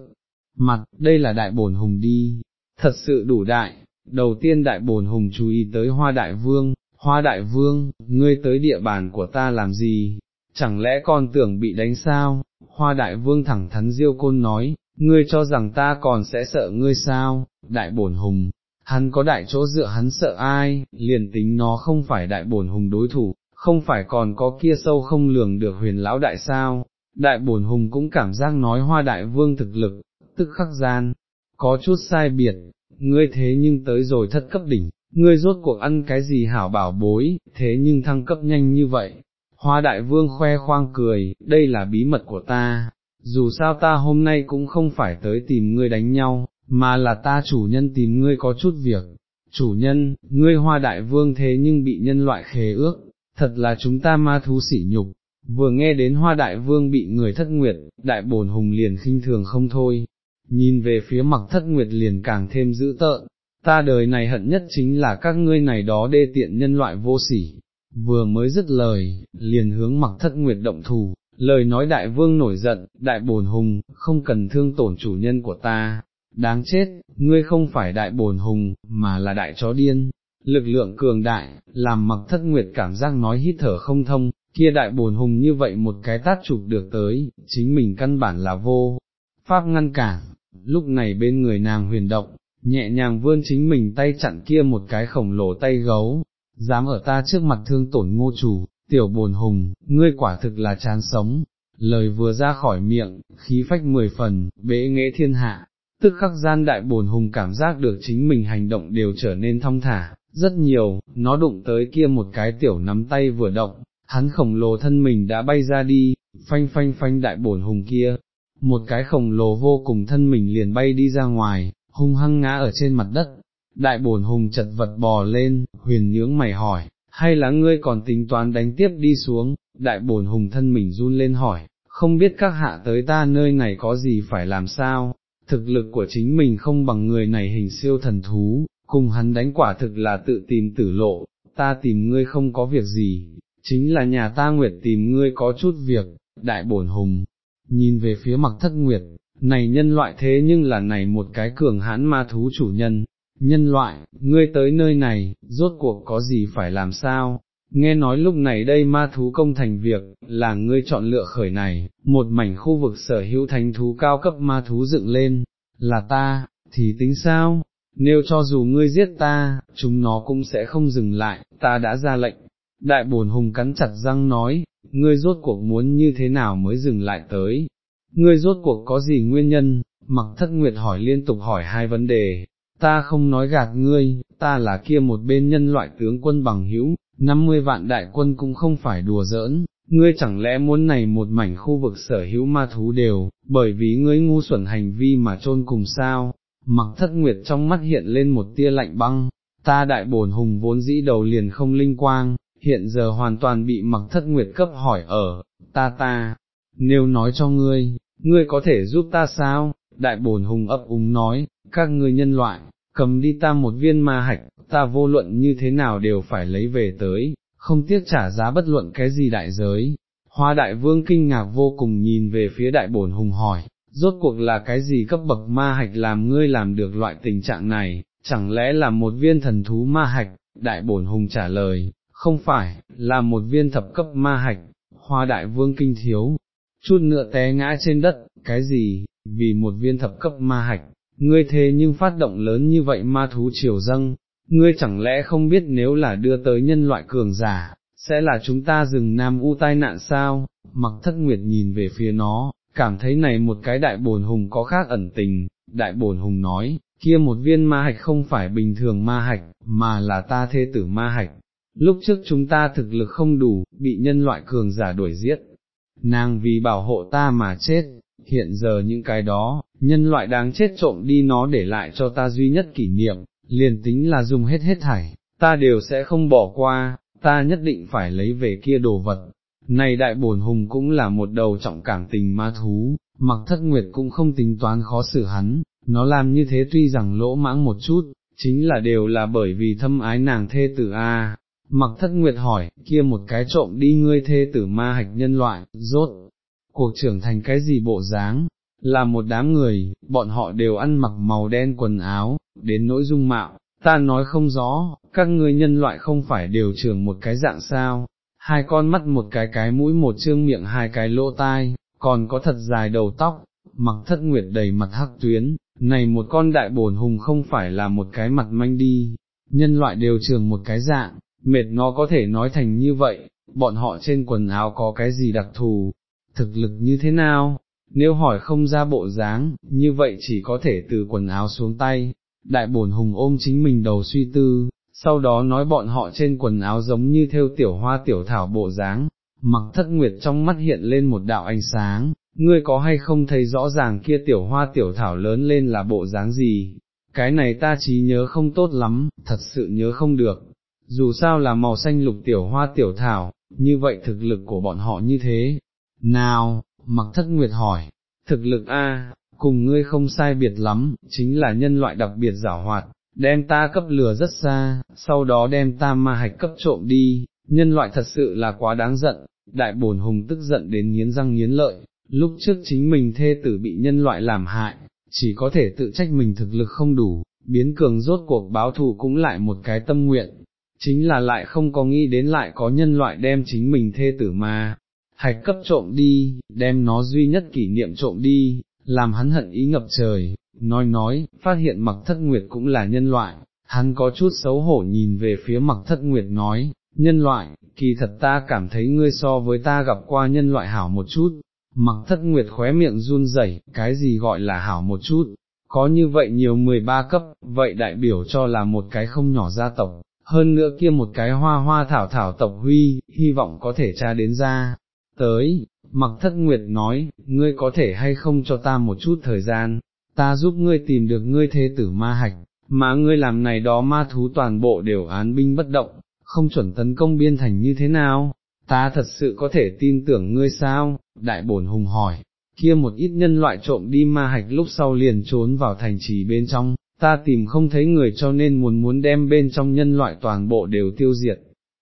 Mặt, đây là đại bổn hùng đi, thật sự đủ đại, đầu tiên đại bổn hùng chú ý tới hoa đại vương, hoa đại vương, ngươi tới địa bàn của ta làm gì, chẳng lẽ con tưởng bị đánh sao, hoa đại vương thẳng thắn diêu côn nói, ngươi cho rằng ta còn sẽ sợ ngươi sao, đại bổn hùng, hắn có đại chỗ dựa hắn sợ ai, liền tính nó không phải đại bổn hùng đối thủ, không phải còn có kia sâu không lường được huyền lão đại sao, đại bổn hùng cũng cảm giác nói hoa đại vương thực lực, tức khắc gian, có chút sai biệt, ngươi thế nhưng tới rồi thất cấp đỉnh, ngươi rốt cuộc ăn cái gì hảo bảo bối, thế nhưng thăng cấp nhanh như vậy. Hoa đại vương khoe khoang cười, đây là bí mật của ta, dù sao ta hôm nay cũng không phải tới tìm ngươi đánh nhau, mà là ta chủ nhân tìm ngươi có chút việc. Chủ nhân, ngươi hoa đại vương thế nhưng bị nhân loại khế ước, thật là chúng ta ma thú sỉ nhục. Vừa nghe đến hoa đại vương bị người thất nguyệt, đại bổn hùng liền khinh thường không thôi, nhìn về phía mặc thất nguyệt liền càng thêm dữ tợn, ta đời này hận nhất chính là các ngươi này đó đê tiện nhân loại vô sỉ, vừa mới dứt lời, liền hướng mặc thất nguyệt động thù, lời nói đại vương nổi giận, đại bồn hùng, không cần thương tổn chủ nhân của ta, đáng chết, ngươi không phải đại bồn hùng, mà là đại chó điên, lực lượng cường đại, làm mặc thất nguyệt cảm giác nói hít thở không thông, kia đại bồn hùng như vậy một cái tát chụp được tới, chính mình căn bản là vô, pháp ngăn cản, lúc này bên người nàng huyền động, nhẹ nhàng vươn chính mình tay chặn kia một cái khổng lồ tay gấu, dám ở ta trước mặt thương tổn ngô chủ, tiểu bồn hùng, ngươi quả thực là chán sống, lời vừa ra khỏi miệng, khí phách mười phần, bế nghệ thiên hạ, tức khắc gian đại bồn hùng cảm giác được chính mình hành động đều trở nên thong thả, rất nhiều, nó đụng tới kia một cái tiểu nắm tay vừa động, hắn khổng lồ thân mình đã bay ra đi, phanh phanh phanh đại bổn hùng kia, một cái khổng lồ vô cùng thân mình liền bay đi ra ngoài, hung hăng ngã ở trên mặt đất, đại bổn hùng chật vật bò lên, huyền nhướng mày hỏi, hay là ngươi còn tính toán đánh tiếp đi xuống, đại bổn hùng thân mình run lên hỏi, không biết các hạ tới ta nơi này có gì phải làm sao, thực lực của chính mình không bằng người này hình siêu thần thú, cùng hắn đánh quả thực là tự tìm tử lộ, ta tìm ngươi không có việc gì, chính là nhà ta nguyệt tìm ngươi có chút việc, đại bổn hùng, nhìn về phía mặc thất nguyệt, này nhân loại thế nhưng là này một cái cường hãn ma thú chủ nhân, nhân loại, ngươi tới nơi này, rốt cuộc có gì phải làm sao, nghe nói lúc này đây ma thú công thành việc, là ngươi chọn lựa khởi này, một mảnh khu vực sở hữu thành thú cao cấp ma thú dựng lên, là ta, thì tính sao, nếu cho dù ngươi giết ta, chúng nó cũng sẽ không dừng lại, ta đã ra lệnh. Đại bổn hùng cắn chặt răng nói, ngươi rốt cuộc muốn như thế nào mới dừng lại tới, ngươi rốt cuộc có gì nguyên nhân, mặc thất nguyệt hỏi liên tục hỏi hai vấn đề, ta không nói gạt ngươi, ta là kia một bên nhân loại tướng quân bằng hữu, 50 vạn đại quân cũng không phải đùa giỡn, ngươi chẳng lẽ muốn này một mảnh khu vực sở hữu ma thú đều, bởi vì ngươi ngu xuẩn hành vi mà trôn cùng sao, mặc thất nguyệt trong mắt hiện lên một tia lạnh băng, ta đại bổn hùng vốn dĩ đầu liền không linh quang, hiện giờ hoàn toàn bị mặc thất nguyệt cấp hỏi ở, ta ta, nếu nói cho ngươi, ngươi có thể giúp ta sao, đại bổn hùng ấp úng nói, các ngươi nhân loại, cầm đi ta một viên ma hạch, ta vô luận như thế nào đều phải lấy về tới, không tiếc trả giá bất luận cái gì đại giới. Hoa đại vương kinh ngạc vô cùng nhìn về phía đại bổn hùng hỏi, rốt cuộc là cái gì cấp bậc ma hạch làm ngươi làm được loại tình trạng này, chẳng lẽ là một viên thần thú ma hạch, đại bổn hùng trả lời, không phải, là một viên thập cấp ma hạch, hoa đại vương kinh thiếu, chút nữa té ngã trên đất, cái gì, vì một viên thập cấp ma hạch, ngươi thế nhưng phát động lớn như vậy ma thú triều dâng, ngươi chẳng lẽ không biết nếu là đưa tới nhân loại cường giả, sẽ là chúng ta dừng nam u tai nạn sao, mặc thất nguyệt nhìn về phía nó, cảm thấy này một cái đại bồn hùng có khác ẩn tình, đại bồn hùng nói, kia một viên ma hạch không phải bình thường ma hạch, mà là ta thê tử ma hạch, lúc trước chúng ta thực lực không đủ, bị nhân loại cường giả đuổi giết, nàng vì bảo hộ ta mà chết, hiện giờ những cái đó, nhân loại đáng chết trộm đi nó để lại cho ta duy nhất kỷ niệm, liền tính là dùng hết hết thảy, ta đều sẽ không bỏ qua, ta nhất định phải lấy về kia đồ vật. Này đại bổn hùng cũng là một đầu trọng cảm tình ma thú, mặc thất nguyệt cũng không tính toán khó xử hắn, nó làm như thế tuy rằng lỗ mãng một chút, chính là đều là bởi vì thâm ái nàng thê tử A, Mặc thất nguyệt hỏi, kia một cái trộm đi ngươi thê tử ma hạch nhân loại, rốt, cuộc trưởng thành cái gì bộ dáng, là một đám người, bọn họ đều ăn mặc màu đen quần áo, đến nỗi dung mạo, ta nói không rõ, các ngươi nhân loại không phải đều trưởng một cái dạng sao, hai con mắt một cái cái mũi một trương miệng hai cái lỗ tai, còn có thật dài đầu tóc, mặc thất nguyệt đầy mặt hắc tuyến, này một con đại bổn hùng không phải là một cái mặt manh đi, nhân loại đều trường một cái dạng, mệt nó có thể nói thành như vậy, bọn họ trên quần áo có cái gì đặc thù, thực lực như thế nào, nếu hỏi không ra bộ dáng, như vậy chỉ có thể từ quần áo xuống tay, đại bổn hùng ôm chính mình đầu suy tư, sau đó nói bọn họ trên quần áo giống như theo tiểu hoa tiểu thảo bộ dáng, mặc thất nguyệt trong mắt hiện lên một đạo ánh sáng, ngươi có hay không thấy rõ ràng kia tiểu hoa tiểu thảo lớn lên là bộ dáng gì, cái này ta trí nhớ không tốt lắm, thật sự nhớ không được, dù sao là màu xanh lục tiểu hoa tiểu thảo, như vậy thực lực của bọn họ như thế, nào, mặc thất nguyệt hỏi, thực lực A, cùng ngươi không sai biệt lắm, chính là nhân loại đặc biệt giả hoạt, đem ta cấp lừa rất xa, sau đó đem ta ma hạch cấp trộm đi, nhân loại thật sự là quá đáng giận, đại bổn hùng tức giận đến nghiến răng nghiến lợi, lúc trước chính mình thê tử bị nhân loại làm hại, chỉ có thể tự trách mình thực lực không đủ, biến cường rốt cuộc báo thù cũng lại một cái tâm nguyện, chính là lại không có nghĩ đến lại có nhân loại đem chính mình thê tử mà, hạch cấp trộm đi, đem nó duy nhất kỷ niệm trộm đi, làm hắn hận ý ngập trời, nói nói, phát hiện mặc thất nguyệt cũng là nhân loại, hắn có chút xấu hổ nhìn về phía mặc thất nguyệt nói, nhân loại, kỳ thật ta cảm thấy ngươi so với ta gặp qua nhân loại hảo một chút, mặc thất nguyệt khóe miệng run rẩy, cái gì gọi là hảo một chút, có như vậy nhiều 13 cấp, vậy đại biểu cho là một cái không nhỏ gia tộc, hơn nữa kia một cái hoa hoa thảo thảo tộc huy, hy vọng có thể tra đến ra. Tới, mặc thất nguyệt nói, ngươi có thể hay không cho ta một chút thời gian, ta giúp ngươi tìm được ngươi thế tử ma hạch, mà ngươi làm này đó ma thú toàn bộ đều án binh bất động, không chuẩn tấn công biên thành như thế nào, ta thật sự có thể tin tưởng ngươi sao, đại bổn hùng hỏi, kia một ít nhân loại trộm đi ma hạch lúc sau liền trốn vào thành trì bên trong, ta tìm không thấy người cho nên muốn muốn đem bên trong nhân loại toàn bộ đều tiêu diệt,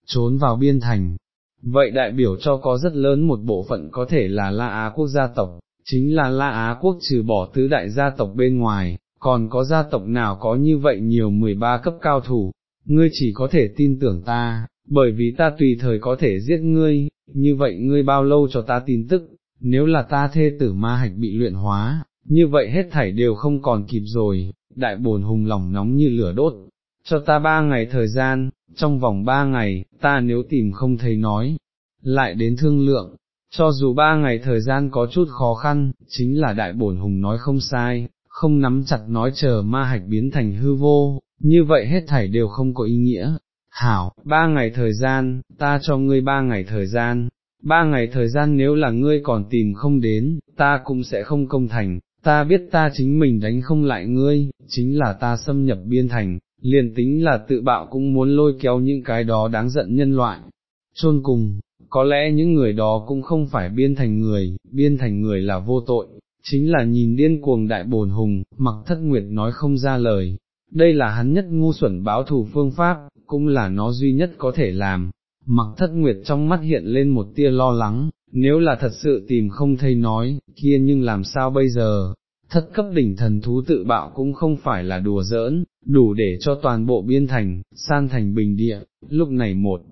trốn vào biên thành. Vậy đại biểu cho có rất lớn một bộ phận có thể là La Á quốc gia tộc, chính là La Á quốc trừ bỏ tứ đại gia tộc bên ngoài, còn có gia tộc nào có như vậy nhiều 13 cấp cao thủ, ngươi chỉ có thể tin tưởng ta, bởi vì ta tùy thời có thể giết ngươi, như vậy ngươi bao lâu cho ta tin tức, nếu là ta thê tử ma hạch bị luyện hóa, như vậy hết thảy đều không còn kịp rồi, đại bồn hùng lòng nóng như lửa đốt, cho ta ba ngày thời gian, trong vòng ba ngày, ta nếu tìm không thấy nói, lại đến thương lượng, cho dù ba ngày thời gian có chút khó khăn, chính là đại bổn hùng nói không sai, không nắm chặt nói chờ ma hạch biến thành hư vô, như vậy hết thảy đều không có ý nghĩa. Hảo, ba ngày thời gian, ta cho ngươi ba ngày thời gian, ba ngày thời gian nếu là ngươi còn tìm không đến, ta cũng sẽ không công thành, ta biết ta chính mình đánh không lại ngươi, chính là ta xâm nhập biên thành, liền tính là tự bạo cũng muốn lôi kéo những cái đó đáng giận nhân loại. Chôn cùng, có lẽ những người đó cũng không phải biên thành người, biên thành người là vô tội, chính là nhìn điên cuồng đại bồn hùng, mặc thất nguyệt nói không ra lời, đây là hắn nhất ngu xuẩn báo thù phương pháp, cũng là nó duy nhất có thể làm. Mặc thất nguyệt trong mắt hiện lên một tia lo lắng, nếu là thật sự tìm không thấy nói, kia nhưng làm sao bây giờ, thất cấp đỉnh thần thú tự bạo cũng không phải là đùa giỡn, đủ để cho toàn bộ biên thành, san thành bình địa, lúc này một,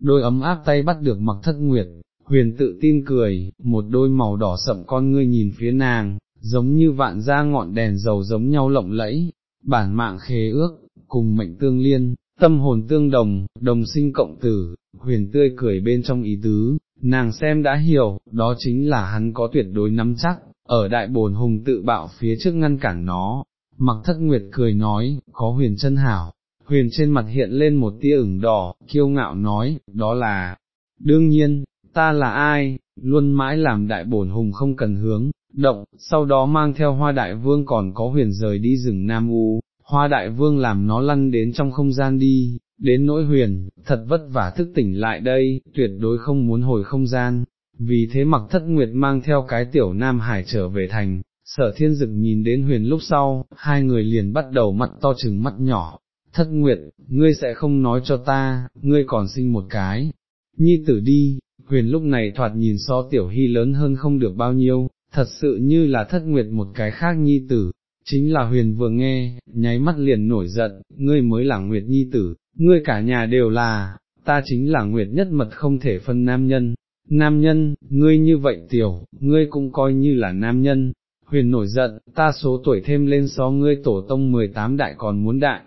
đôi ấm áp tay bắt được mặc thất nguyệt, huyền tự tin cười, một đôi màu đỏ sậm con ngươi nhìn phía nàng, giống như vạn ra ngọn đèn dầu giống nhau lộng lẫy, bản mạng khế ước, cùng mệnh tương liên, tâm hồn tương đồng, đồng sinh cộng tử, huyền tươi cười bên trong ý tứ, nàng xem đã hiểu, đó chính là hắn có tuyệt đối nắm chắc, ở đại bồn hùng tự bạo phía trước ngăn cản nó, mặc thất nguyệt cười nói, có huyền chân hảo, huyền trên mặt hiện lên một tia ửng đỏ, kiêu ngạo nói, đó là, đương nhiên, ta là ai, luôn mãi làm đại bổn hùng không cần hướng, động, sau đó mang theo hoa đại vương còn có huyền rời đi rừng Nam U, hoa đại vương làm nó lăn đến trong không gian đi, đến nỗi huyền, thật vất vả thức tỉnh lại đây, tuyệt đối không muốn hồi không gian, vì thế mặc thất nguyệt mang theo cái tiểu Nam Hải trở về thành, sở thiên dực nhìn đến huyền lúc sau, hai người liền bắt đầu mặt to chừng mắt nhỏ, thất nguyệt, ngươi sẽ không nói cho ta, ngươi còn sinh một cái, nhi tử đi, huyền lúc này thoạt nhìn so tiểu hy lớn hơn không được bao nhiêu, thật sự như là thất nguyệt một cái khác nhi tử, chính là huyền vừa nghe, nháy mắt liền nổi giận, ngươi mới là nguyệt nhi tử, ngươi cả nhà đều là, ta chính là nguyệt nhất mật không thể phân nam nhân, nam nhân, ngươi như vậy tiểu, ngươi cũng coi như là nam nhân, huyền nổi giận, ta số tuổi thêm lên so ngươi tổ tông 18 đại còn muốn đại,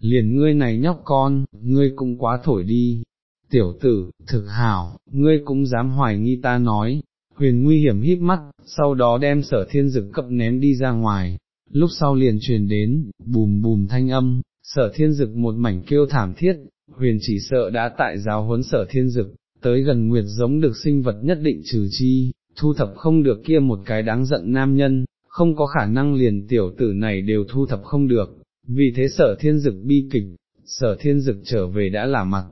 liền ngươi này nhóc con, ngươi cũng quá thổi đi, tiểu tử, thực hảo, ngươi cũng dám hoài nghi ta nói, huyền nguy hiểm híp mắt, sau đó đem sở thiên dực cập ném đi ra ngoài, lúc sau liền truyền đến, bùm bùm thanh âm, sở thiên dực một mảnh kêu thảm thiết, huyền chỉ sợ đã tại giáo huấn sở thiên dực, tới gần nguyệt giống được sinh vật nhất định trừ chi, thu thập không được kia một cái đáng giận nam nhân, không có khả năng liền tiểu tử này đều thu thập không được, vì thế sở thiên dực bi kịch, sở thiên dực trở về đã là mặt,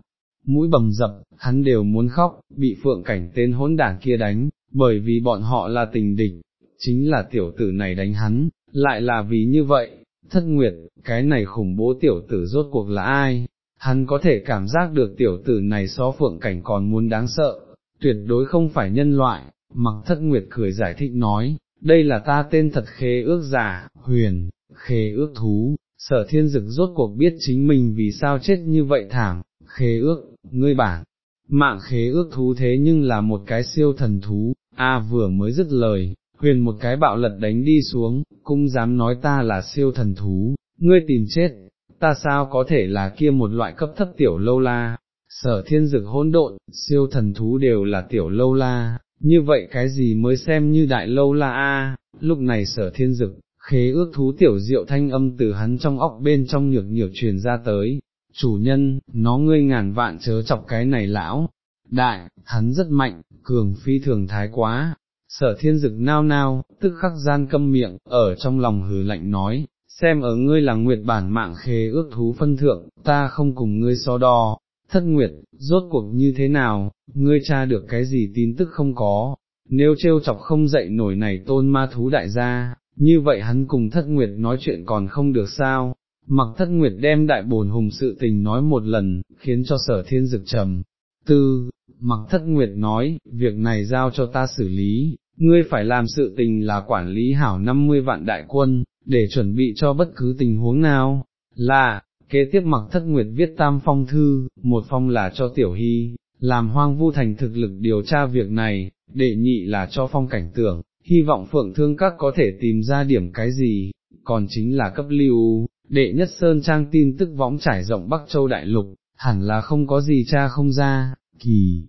mũi bầm dập, hắn đều muốn khóc, bị phượng cảnh tên hỗn đảng kia đánh, bởi vì bọn họ là tình địch, chính là tiểu tử này đánh hắn, lại là vì như vậy, thất nguyệt, cái này khủng bố tiểu tử rốt cuộc là ai, hắn có thể cảm giác được tiểu tử này so phượng cảnh còn muốn đáng sợ, tuyệt đối không phải nhân loại, mặc thất nguyệt cười giải thích nói, đây là ta tên thật khế ước giả, huyền, khế ước thú, sở thiên dực rốt cuộc biết chính mình vì sao chết như vậy thảm, khế ước, ngươi bản, mạng khế ước thú thế nhưng là một cái siêu thần thú, a vừa mới dứt lời, huyền một cái bạo lật đánh đi xuống, cũng dám nói ta là siêu thần thú, ngươi tìm chết, ta sao có thể là kia một loại cấp thấp tiểu lâu la, sở thiên dực hỗn độn, siêu thần thú đều là tiểu lâu la, như vậy cái gì mới xem như đại lâu la a? lúc này sở thiên dực, khế ước thú tiểu diệu thanh âm từ hắn trong óc bên trong nhược nhược truyền ra tới, chủ nhân, nó ngươi ngàn vạn chớ chọc cái này lão, đại, hắn rất mạnh, cường phi thường thái quá, sở thiên dực nao nao, tức khắc gian câm miệng, ở trong lòng hừ lạnh nói, xem ở ngươi là nguyệt bản mạng khế ước thú phân thượng, ta không cùng ngươi so đo, thất nguyệt, rốt cuộc như thế nào, ngươi tra được cái gì tin tức không có, nếu trêu chọc không dậy nổi này tôn ma thú đại gia, như vậy hắn cùng thất nguyệt nói chuyện còn không được sao, mặc thất nguyệt đem đại bồn hùng sự tình nói một lần, khiến cho sở thiên dực trầm. Tư, mặc thất nguyệt nói, việc này giao cho ta xử lý, ngươi phải làm sự tình là quản lý hảo 50 vạn đại quân, để chuẩn bị cho bất cứ tình huống nào, là, kế tiếp mặc thất nguyệt viết tam phong thư, một phong là cho tiểu hy, làm hoang vu thành thực lực điều tra việc này, đệ nhị là cho phong cảnh tưởng, hy vọng phượng thương các có thể tìm ra điểm cái gì, còn chính là cấp lưu, đệ nhất sơn trang tin tức võng trải rộng Bắc Châu Đại Lục, hẳn là không có gì cha không ra, kỳ,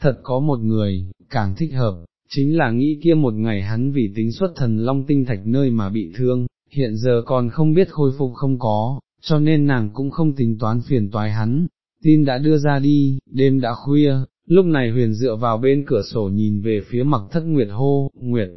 thật có một người, càng thích hợp, chính là nghĩ kia một ngày hắn vì tính xuất thần long tinh thạch nơi mà bị thương, hiện giờ còn không biết khôi phục không có, cho nên nàng cũng không tính toán phiền toái hắn, tin đã đưa ra đi, đêm đã khuya, lúc này huyền dựa vào bên cửa sổ nhìn về phía mặc thất nguyệt hô, nguyệt,